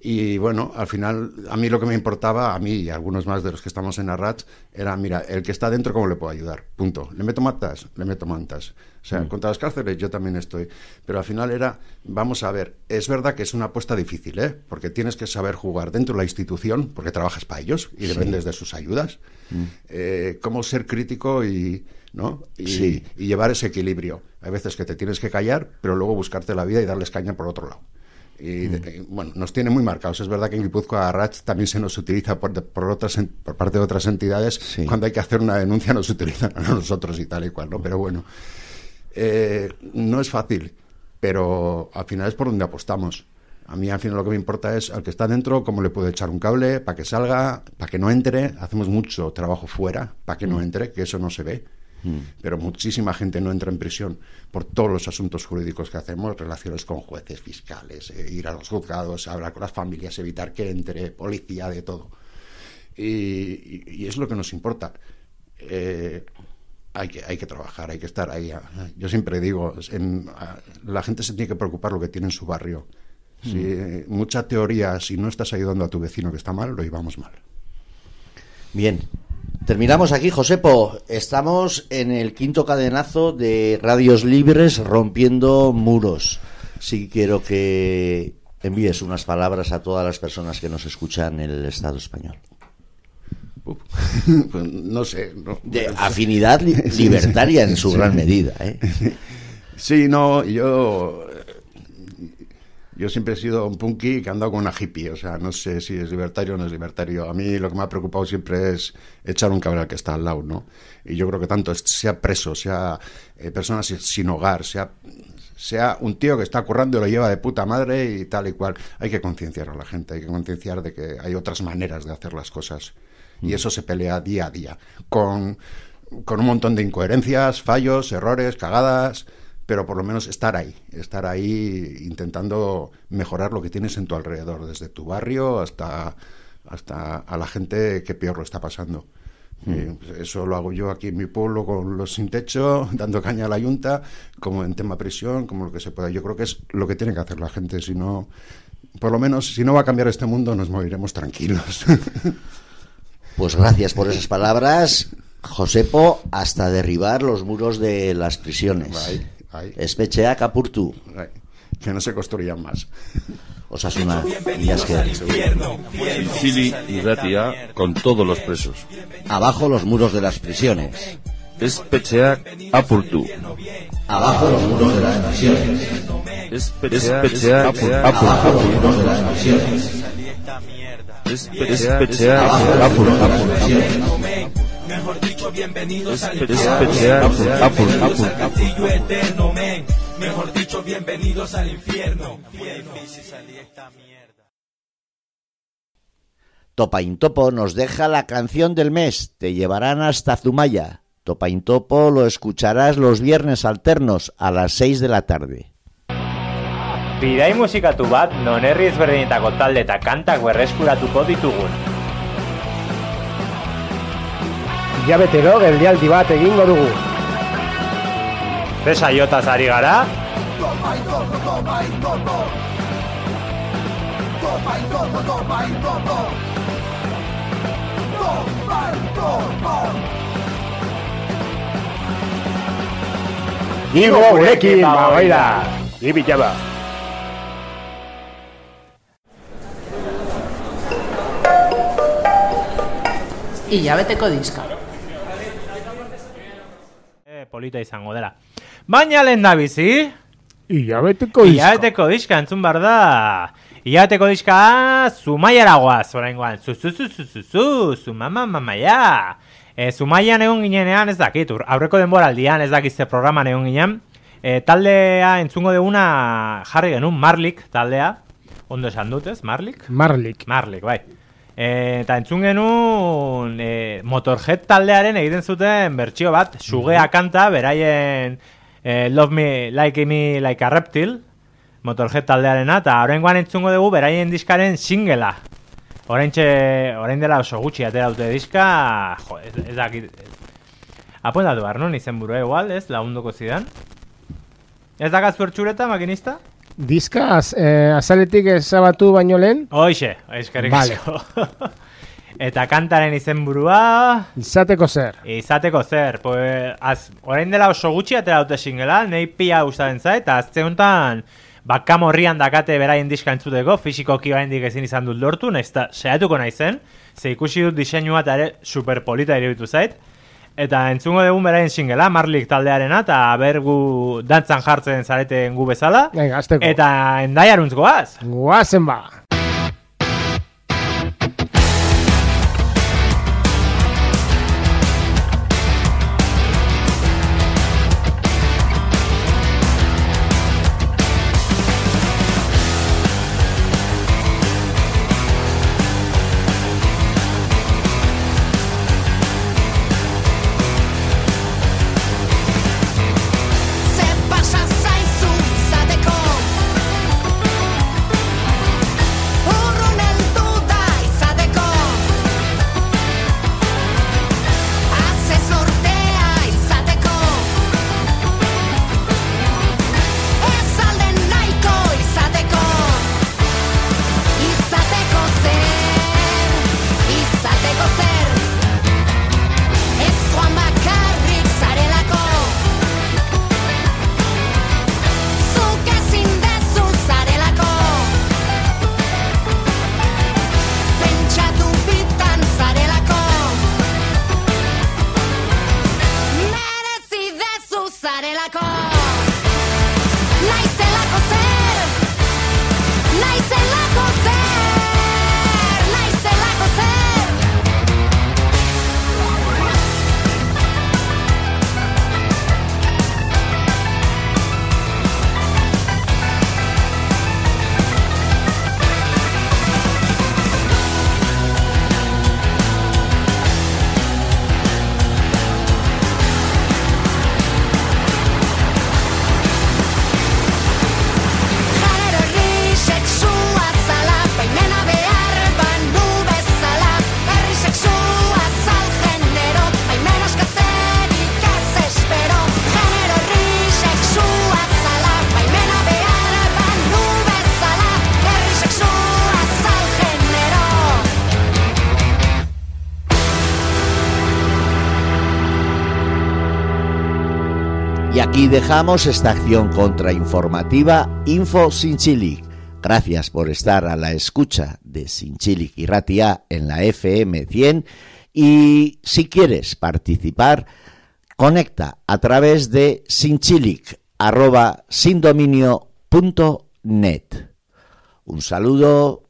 Y bueno, al final, a mí lo que me importaba, a mí y a algunos más de los que estamos en Arrats, era, mira, el que está dentro, ¿cómo le puedo ayudar? Punto. ¿Le meto matas? Le meto mantas. O sea, Mm. contra las cárceles yo también estoy. Pero al final era, vamos a ver, es verdad que es una apuesta difícil, ¿eh? Porque tienes que saber jugar dentro de la institución, porque trabajas para ellos y Sí. dependes de sus ayudas. Mm. Eh, cómo ser crítico y, ¿no? Y, Sí. y llevar ese equilibrio. Hay veces que te tienes que callar, pero luego buscarte la vida y darles caña por otro lado. Y de- eh, bueno, nos tiene muy marcados. Es verdad que en Guipúzcoa Arrats también se nos utiliza por, por, otras, por parte de otras entidades. Cuando hay que hacer una denuncia nos utilizan a nosotros y tal y cual, ¿no? Pero bueno, eh, no es fácil, pero al final es por donde apostamos. A mí al final lo que me importa es al que está dentro, cómo le puedo echar un cable para que salga, para que no entre. Hacemos mucho trabajo fuera para que no Mm. entre, que eso no se ve. Pero muchísima gente no entra en prisión por todos los asuntos jurídicos que hacemos, relaciones con jueces, fiscales, eh, ir a los juzgados, hablar con las familias, evitar que entre policía, de todo. Y, y- y es lo que nos importa. Eh, hay que, hay que trabajar, hay que estar ahí. Yo siempre digo, en- la gente se tiene que preocupar lo que tiene en su barrio. Si, eh, mucha teoría, si no estás ayudando a tu vecino que está mal, lo llevamos mal. Bien. Terminamos aquí, Josepo. Estamos en el quinto cadenazo de Radios Libres rompiendo muros. Sí quiero que envíes unas palabras a todas las personas que nos escuchan en el Estado español. <laughs> Pues no sé. no- De afinidad li- <laughs> libertaria en su gran medida, ¿eh? <laughs> Sí, no, yo. Yo siempre he sido un punky que andado con una hippie, o sea, no sé si es libertario o no es libertario. A mí lo que me ha preocupado siempre es echar un cable al que está al lado, ¿no? Y yo creo que tanto sea preso, sea eh, persona sin, sin hogar, sea, sea un tío que está currando y lo lleva de puta madre y tal y cual. Hay que concienciar a la gente, hay que concienciar de que hay otras maneras de hacer las cosas. Y eso se pelea día a día, con, con un montón de incoherencias, fallos, errores, cagadas, pero por lo menos estar ahí, estar ahí intentando mejorar lo que tienes en tu alrededor, desde tu barrio hasta, hasta a la gente que peor lo está pasando. Eh, pues eso lo hago yo aquí en mi pueblo con los sin techo, <laughs> dando caña a la yunta, como en tema prisión, como lo que se pueda. Yo creo que es lo que tiene que hacer la gente, si no, por lo menos, si no va a cambiar este mundo, nos moriremos tranquilos. <laughs> Pues gracias por esas palabras, Josepo, hasta derribar los muros de las prisiones. Ay, ay. Espetxeak apurtu. Que no se construyan más. Osasuna, mila esker. Chili y Ratia con todos los presos. Abajo los muros de las prisiones. Espetxeak apurtu. Abajo los muros de las prisiones. Espetxeak apurtu. Abajo los muros de las prisiones. Mejor dicho, bienvenidos al Espetxeak apurtu. castillo eterno, men. Mejor dicho, bienvenidos al infierno. Topaintopo nos deja la canción del mes. Te llevarán hasta Zumaya. Topaintopo lo escucharás los viernes alternos a las 6 de la tarde. Bidai musikatu bat non herri ezberdinetako talde eta kantak berreskuratuko ditugun. Hilabetero geldialdi bat egingo dugu. Ze saiotaz ari gara? Igo gurekin, ba, baira. Ibi jaba. Hilabeteko diska. E, polita izango dela. Baina lehen da bizi? Hilabeteko diska. Hilabeteko diska entzun behar da. Hilabeteko diska Zumaiara goaz, oraingoan. Zu, zu, zu, zu, zu, zu, zu, mama, mamaia. E, Zumaian egon ginenean ez dakit, ur- aurreko denboraldian ez dakit ze programan egon ginen. E, taldea entzungo deguna jarri genuen, Marlik taldea. Ondo esan dut ez, Marlik? Marlik. Marlik, bai. E, eta entzun genuen e, Motorhead taldearen egiten zuten bertsio bat, sugea kanta, beraien e, Love Me Like Me Like a Reptile, Motorhead taldearena, eta horrengoan entzungo dugu beraien diskaren singela. Oraintxe, orain dela oso gutxi atera dute diska, jo, ez, ez dakit... Apuntatu behar, non izen burua igual, ez, lagunduko zidan. Ez dakaz zuertxureta, makinista? Diska az, eh, azaletik ezabatu baino lehen. Hoixe, eskerrik Vale. asko. <laughs> Eta kantaren izenburua... Izateko zer. Izateko zer, pues, az, orain dela oso gutxi atera dute singela, nahi pila gustatzen zait, eta azte honetan, bakamorrian dakate beraien diska entzuteko, fisikoki oraindik ezin izan dut lortu, nahiz eta saiatuko naizen, ze ikusi dut diseinua eta ere superpolita iruditu zait, eta entzungo dugu beraien singela, Marlik taldearena, eta bergu dantzan jartzen zareten gu bezala, Venga, azteko. eta endaiaruntz goaz. Guazen ba. Dejamos esta acción contrainformativa Info Sinchilic. Gracias por estar a la escucha de Sinchilic y Ratia en la FM 100 y si quieres participar, conecta a través de sinchilic. Un saludo